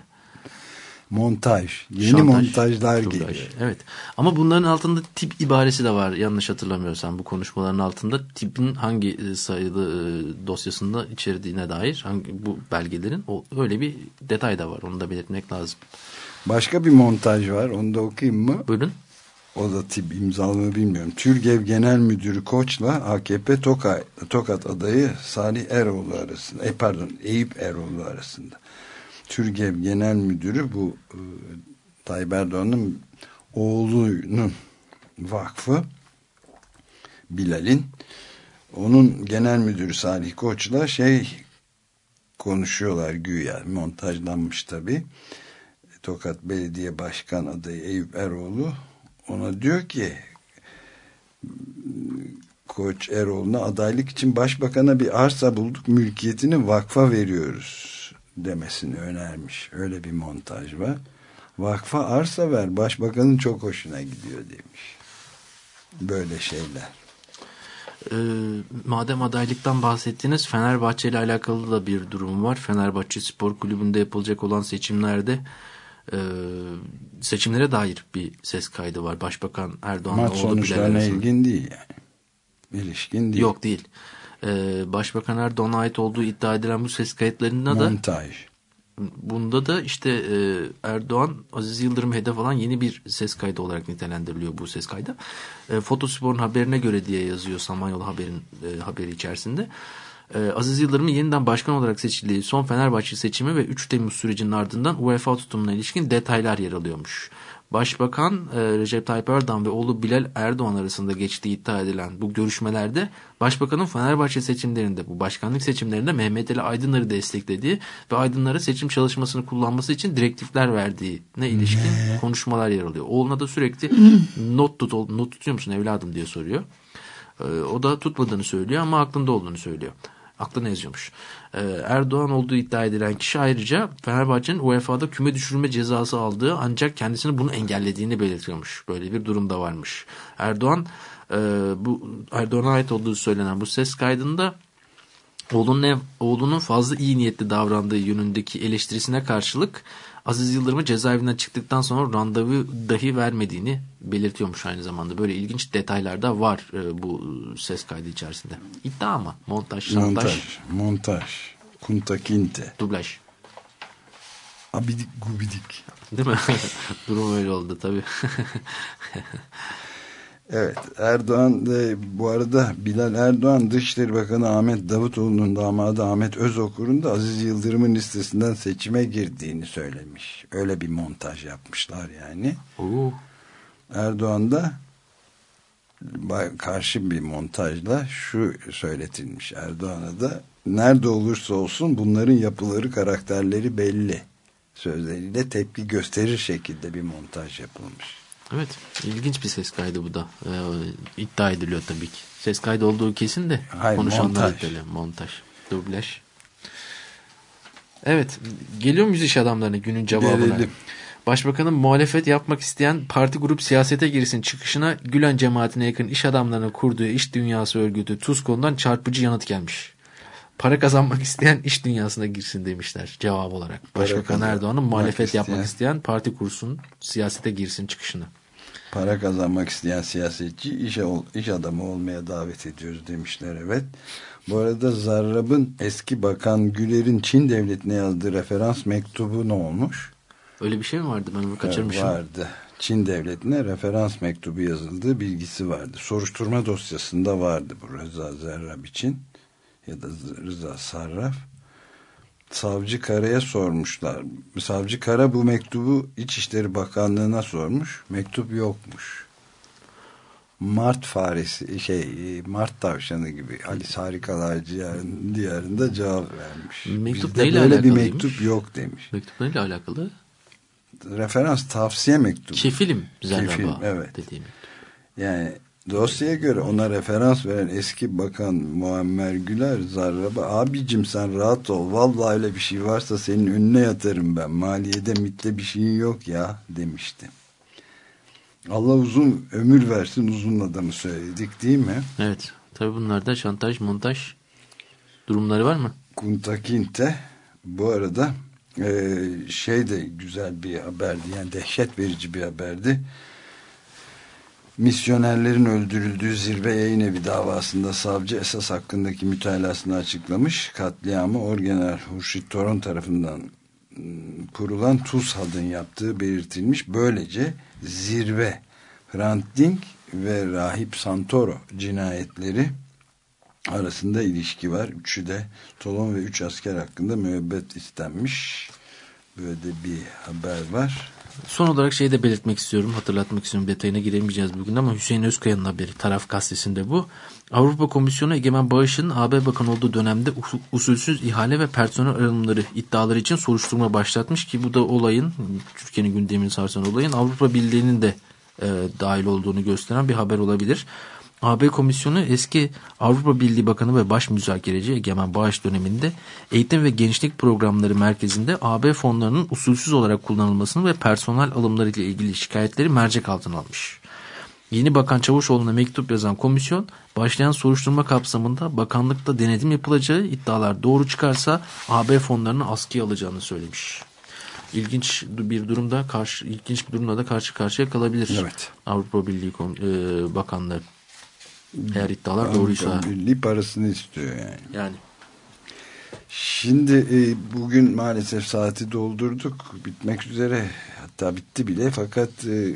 Montaj. Yeni Şantaj, montajlar geliyor. Evet. Ama bunların altında tip ibaresi de var yanlış hatırlamıyorsam bu konuşmaların altında tipin hangi e, sayılı e, dosyasında içerdiğine dair hangi bu belgelerin o öyle bir detay da var. Onu da belirtmek lazım. Başka bir montaj var. Onu da okuyayım mı? Buyurun. O da tip imzalı mı bilmiyorum. Türgev Genel Müdürü Koç'la AKP Toka, Tokat adayı Salih Eroğlu arasında. E pardon Eyüp Eroğlu arasında. Türgev Genel Müdürü bu e, Tayyip Erdoğan'ın oğlunun vakfı Bilal'in. Onun genel müdürü Salih Koç'la şey konuşuyorlar güya montajlanmış tabi Tokat Belediye Başkan adayı Eyüp Eroğlu ona diyor ki Koç Eroğlu'na adaylık için başbakana bir arsa bulduk mülkiyetini vakfa veriyoruz demesini önermiş. Öyle bir montaj var. Vakfa arsa ver başbakanın çok hoşuna gidiyor demiş. Böyle şeyler. Ee, madem adaylıktan bahsettiniz Fenerbahçe ile alakalı da bir durum var. Fenerbahçe Spor Kulübü'nde yapılacak olan seçimlerde e, seçimlere dair bir ses kaydı var. Başbakan Erdoğan'la Maç oğlu Bilal arasında. ilgin değil yani. İlişkin değil. Yok değil. Ee, Başbakan Erdoğan'a ait olduğu iddia edilen bu ses kayıtlarında da Montaj. bunda da işte e, Erdoğan Aziz Yıldırım hedef alan yeni bir ses kaydı olarak nitelendiriliyor bu ses kaydı. E, Fotospor'un haberine göre diye yazıyor Samanyolu haberin e, haberi içerisinde. E, Aziz Yıldırım'ın yeniden başkan olarak seçildiği son Fenerbahçe seçimi ve 3 Temmuz sürecinin ardından UEFA tutumuna ilişkin detaylar yer alıyormuş. Başbakan e, Recep Tayyip Erdoğan ve oğlu Bilal Erdoğan arasında geçtiği iddia edilen bu görüşmelerde Başbakanın Fenerbahçe seçimlerinde bu başkanlık seçimlerinde Mehmet Ali Aydınlar'ı desteklediği ve Aydınlar'a seçim çalışmasını kullanması için direktifler verdiğine ilişkin konuşmalar yer alıyor. Oğluna da sürekli not tut not tutuyor musun evladım diye soruyor. E, o da tutmadığını söylüyor ama aklında olduğunu söylüyor. Aklına yazıyormuş. Ee, Erdoğan olduğu iddia edilen kişi ayrıca Fenerbahçe'nin UEFA'da küme düşürme cezası aldığı ancak kendisini bunu engellediğini belirtiyormuş. Böyle bir durum da varmış. Erdoğan e, bu Erdoğan'a ait olduğu söylenen bu ses kaydında oğlunun, oğlunun fazla iyi niyetli davrandığı yönündeki eleştirisine karşılık Aziz Yıldırım'ı cezaevinden çıktıktan sonra randevu dahi vermediğini belirtiyormuş aynı zamanda. Böyle ilginç detaylar da var e, bu ses kaydı içerisinde. İddia ama montaj, şantaj, Montaj. Montaj. Kunta Kinte. dublaj. Abidik gubidik. Değil mi? Durum öyle oldu tabii. Evet Erdoğan da bu arada Bilal Erdoğan Dışişleri Bakanı Ahmet Davutoğlu'nun damadı Ahmet Özokur'un da Aziz Yıldırım'ın listesinden seçime girdiğini söylemiş. Öyle bir montaj yapmışlar yani. Oo, Erdoğan da karşı bir montajla şu söyletilmiş Erdoğan'a da nerede olursa olsun bunların yapıları karakterleri belli sözleriyle tepki gösterir şekilde bir montaj yapılmış. Evet ilginç bir ses kaydı bu da. Ee, iddia ediliyor tabii ki. Ses kaydı olduğu kesin de Hayır, konuşanlar montaj. iddialıyor. Montaj. Dublaj. Evet. Geliyor muyuz iş adamlarına günün cevabına? Gelelim. Başbakanın muhalefet yapmak isteyen parti grup siyasete girsin çıkışına Gülen cemaatine yakın iş adamlarının kurduğu iş dünyası örgütü TUSKON'dan çarpıcı yanıt gelmiş. Para kazanmak isteyen iş dünyasına girsin demişler cevap olarak. Başbakan Erdoğan'ın muhalefet isteyen- yapmak isteyen parti kursun siyasete girsin çıkışına. Para kazanmak isteyen siyasetçi iş, iş adamı olmaya davet ediyoruz demişler evet. Bu arada Zarrab'ın eski bakan Güler'in Çin devletine yazdığı referans mektubu ne olmuş? Öyle bir şey mi vardı ben onu kaçırmışım. Vardı. Çin devletine referans mektubu yazıldığı bilgisi vardı. Soruşturma dosyasında vardı bu Rıza Zerrab için ya da Rıza Sarraf. Savcı Kara'ya sormuşlar. Savcı Kara bu mektubu İçişleri Bakanlığı'na sormuş. Mektup yokmuş. Mart faresi şey Mart tavşanı gibi Alice Harikalar Diyarı- diyarında cevap vermiş. Mektup Bizde neyle böyle bir mektup yok demiş. Mektuplarıyla alakalı. Referans tavsiye mektubu. Kefilim Kefil, Zerraba evet. dediğim. Yani dosyaya göre ona referans veren eski bakan Muammer Güler Zarrab'a abicim sen rahat ol vallahi öyle bir şey varsa senin önüne yatarım ben maliyede mitle bir şeyin yok ya demişti. Allah uzun ömür versin uzun adamı söyledik değil mi? Evet. Tabi bunlarda şantaj montaj durumları var mı? Kunta Kinte bu arada e, şey de güzel bir haberdi yani dehşet verici bir haberdi. Misyonerlerin öldürüldüğü zirve yayın evi davasında savcı esas hakkındaki mütalasını açıklamış. Katliamı Orgeneral Hurşit Toron tarafından ım, kurulan TUSHAD'ın yaptığı belirtilmiş. Böylece zirve Hrant Dink ve Rahip Santoro cinayetleri arasında ilişki var. Üçü de Tolon ve üç asker hakkında müebbet istenmiş. Böyle bir haber var. Son olarak şeyi de belirtmek istiyorum, hatırlatmak istiyorum. Detayına giremeyeceğiz bugün ama Hüseyin Özkaya'nın haberi taraf gazetesinde bu. Avrupa Komisyonu Egemen Bağış'ın AB Bakanı olduğu dönemde usul- usulsüz ihale ve personel alımları iddiaları için soruşturma başlatmış ki bu da olayın, Türkiye'nin gündemini sarsan olayın Avrupa Birliği'nin de e, dahil olduğunu gösteren bir haber olabilir. AB Komisyonu eski Avrupa Birliği Bakanı ve Baş Müzakereci Egemen Bağış döneminde eğitim ve gençlik programları merkezinde AB fonlarının usulsüz olarak kullanılmasını ve personel alımları ile ilgili şikayetleri mercek altına almış. Yeni Bakan Çavuşoğlu'na mektup yazan komisyon başlayan soruşturma kapsamında bakanlıkta denetim yapılacağı iddialar doğru çıkarsa AB fonlarını askıya alacağını söylemiş. İlginç bir durumda karşı ilginç bir durumda da karşı karşıya kalabilir. Evet. Avrupa Birliği e, bakanları. Eğer iddialar doğruysa. Avrupa Birliği parasını istiyor yani. Yani Şimdi e, bugün maalesef saati doldurduk. Bitmek üzere. Hatta bitti bile. Fakat e,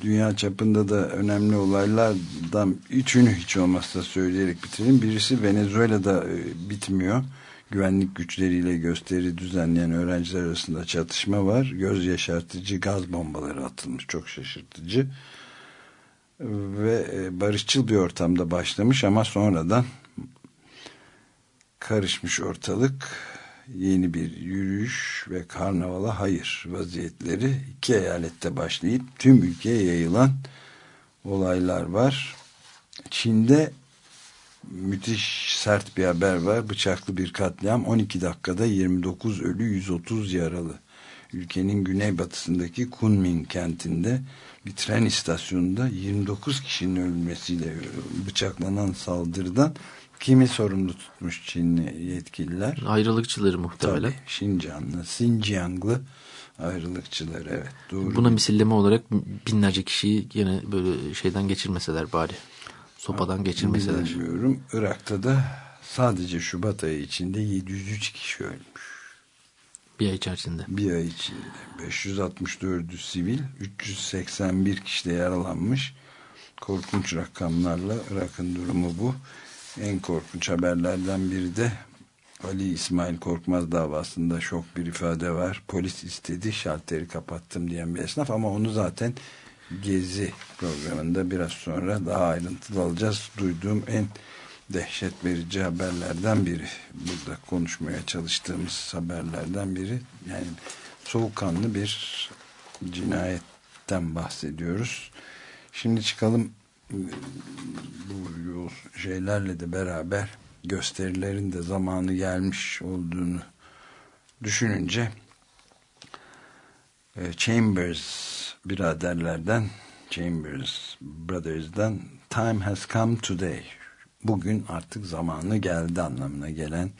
dünya çapında da önemli olaylardan üçünü hiç olmazsa söyleyerek bitirelim. Birisi Venezuela'da e, bitmiyor. Güvenlik güçleriyle gösteri düzenleyen öğrenciler arasında çatışma var. Göz yaşartıcı gaz bombaları atılmış. Çok şaşırtıcı. Ve e, barışçıl bir ortamda başlamış ama sonradan karışmış ortalık yeni bir yürüyüş ve karnavala hayır vaziyetleri iki eyalette başlayıp tüm ülkeye yayılan olaylar var. Çin'de müthiş sert bir haber var. Bıçaklı bir katliam 12 dakikada 29 ölü 130 yaralı. Ülkenin güneybatısındaki Kunming kentinde bir tren istasyonunda 29 kişinin ölmesiyle bıçaklanan saldırıdan kimi sorumlu tutmuş Çinli yetkililer? ayrılıkçıları muhtemelen. Tabii Şincanlı, Xinjianglı ayrılıkçıları evet doğru. Buna misilleme olarak binlerce kişiyi yine böyle şeyden geçirmeseler bari. Sopadan geçirmeseler. Bilmiyorum. Irak'ta da sadece Şubat ayı içinde 703 kişi ölmüş. Bir ay içerisinde. Bir ay içinde. 564'ü sivil, 381 kişi de yaralanmış. Korkunç rakamlarla Irak'ın durumu bu. En korkunç haberlerden biri de Ali İsmail Korkmaz davasında şok bir ifade var. Polis istedi şalteri kapattım diyen bir esnaf ama onu zaten Gezi programında biraz sonra daha ayrıntılı alacağız. Duyduğum en dehşet verici haberlerden biri. Burada konuşmaya çalıştığımız haberlerden biri. Yani soğukkanlı bir cinayetten bahsediyoruz. Şimdi çıkalım bu şeylerle de beraber gösterilerin de zamanı gelmiş olduğunu düşününce e, Chambers biraderlerden Chambers Brothers'dan Time Has Come Today bugün artık zamanı geldi anlamına gelen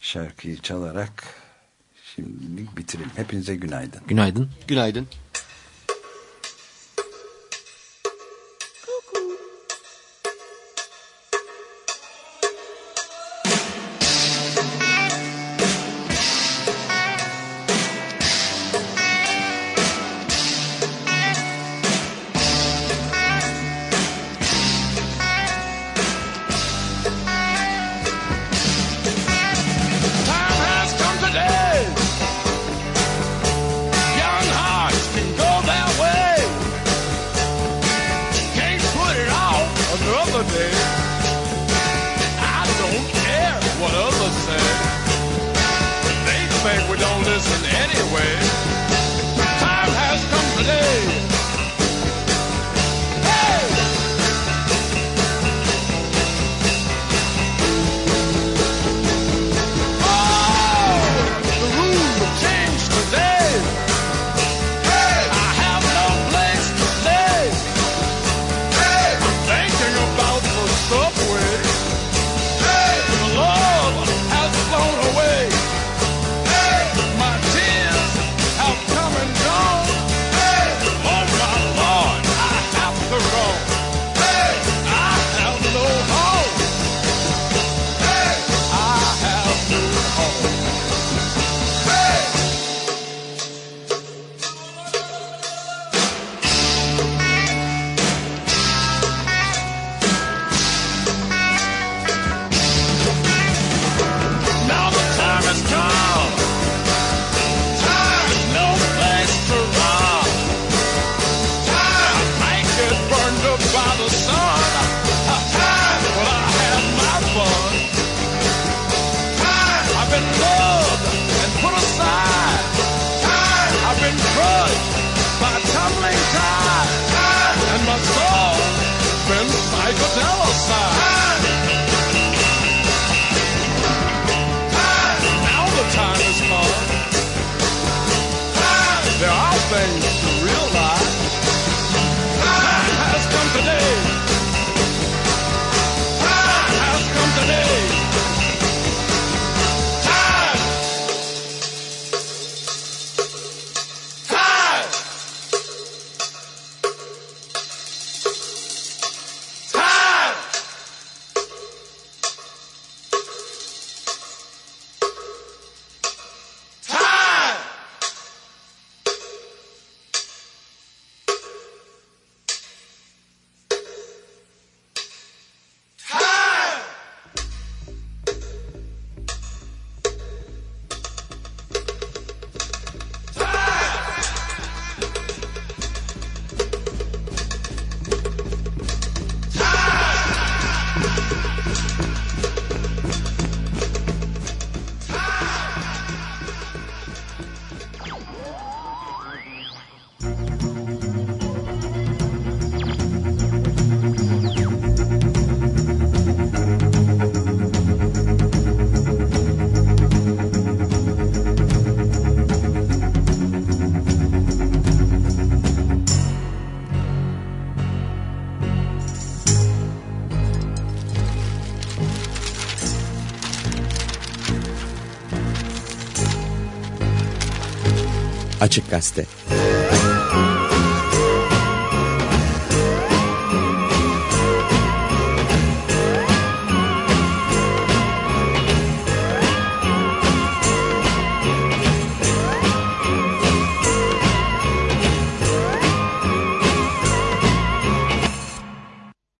şarkıyı çalarak şimdilik bitirelim. Hepinize günaydın. Günaydın. Günaydın. podcaste.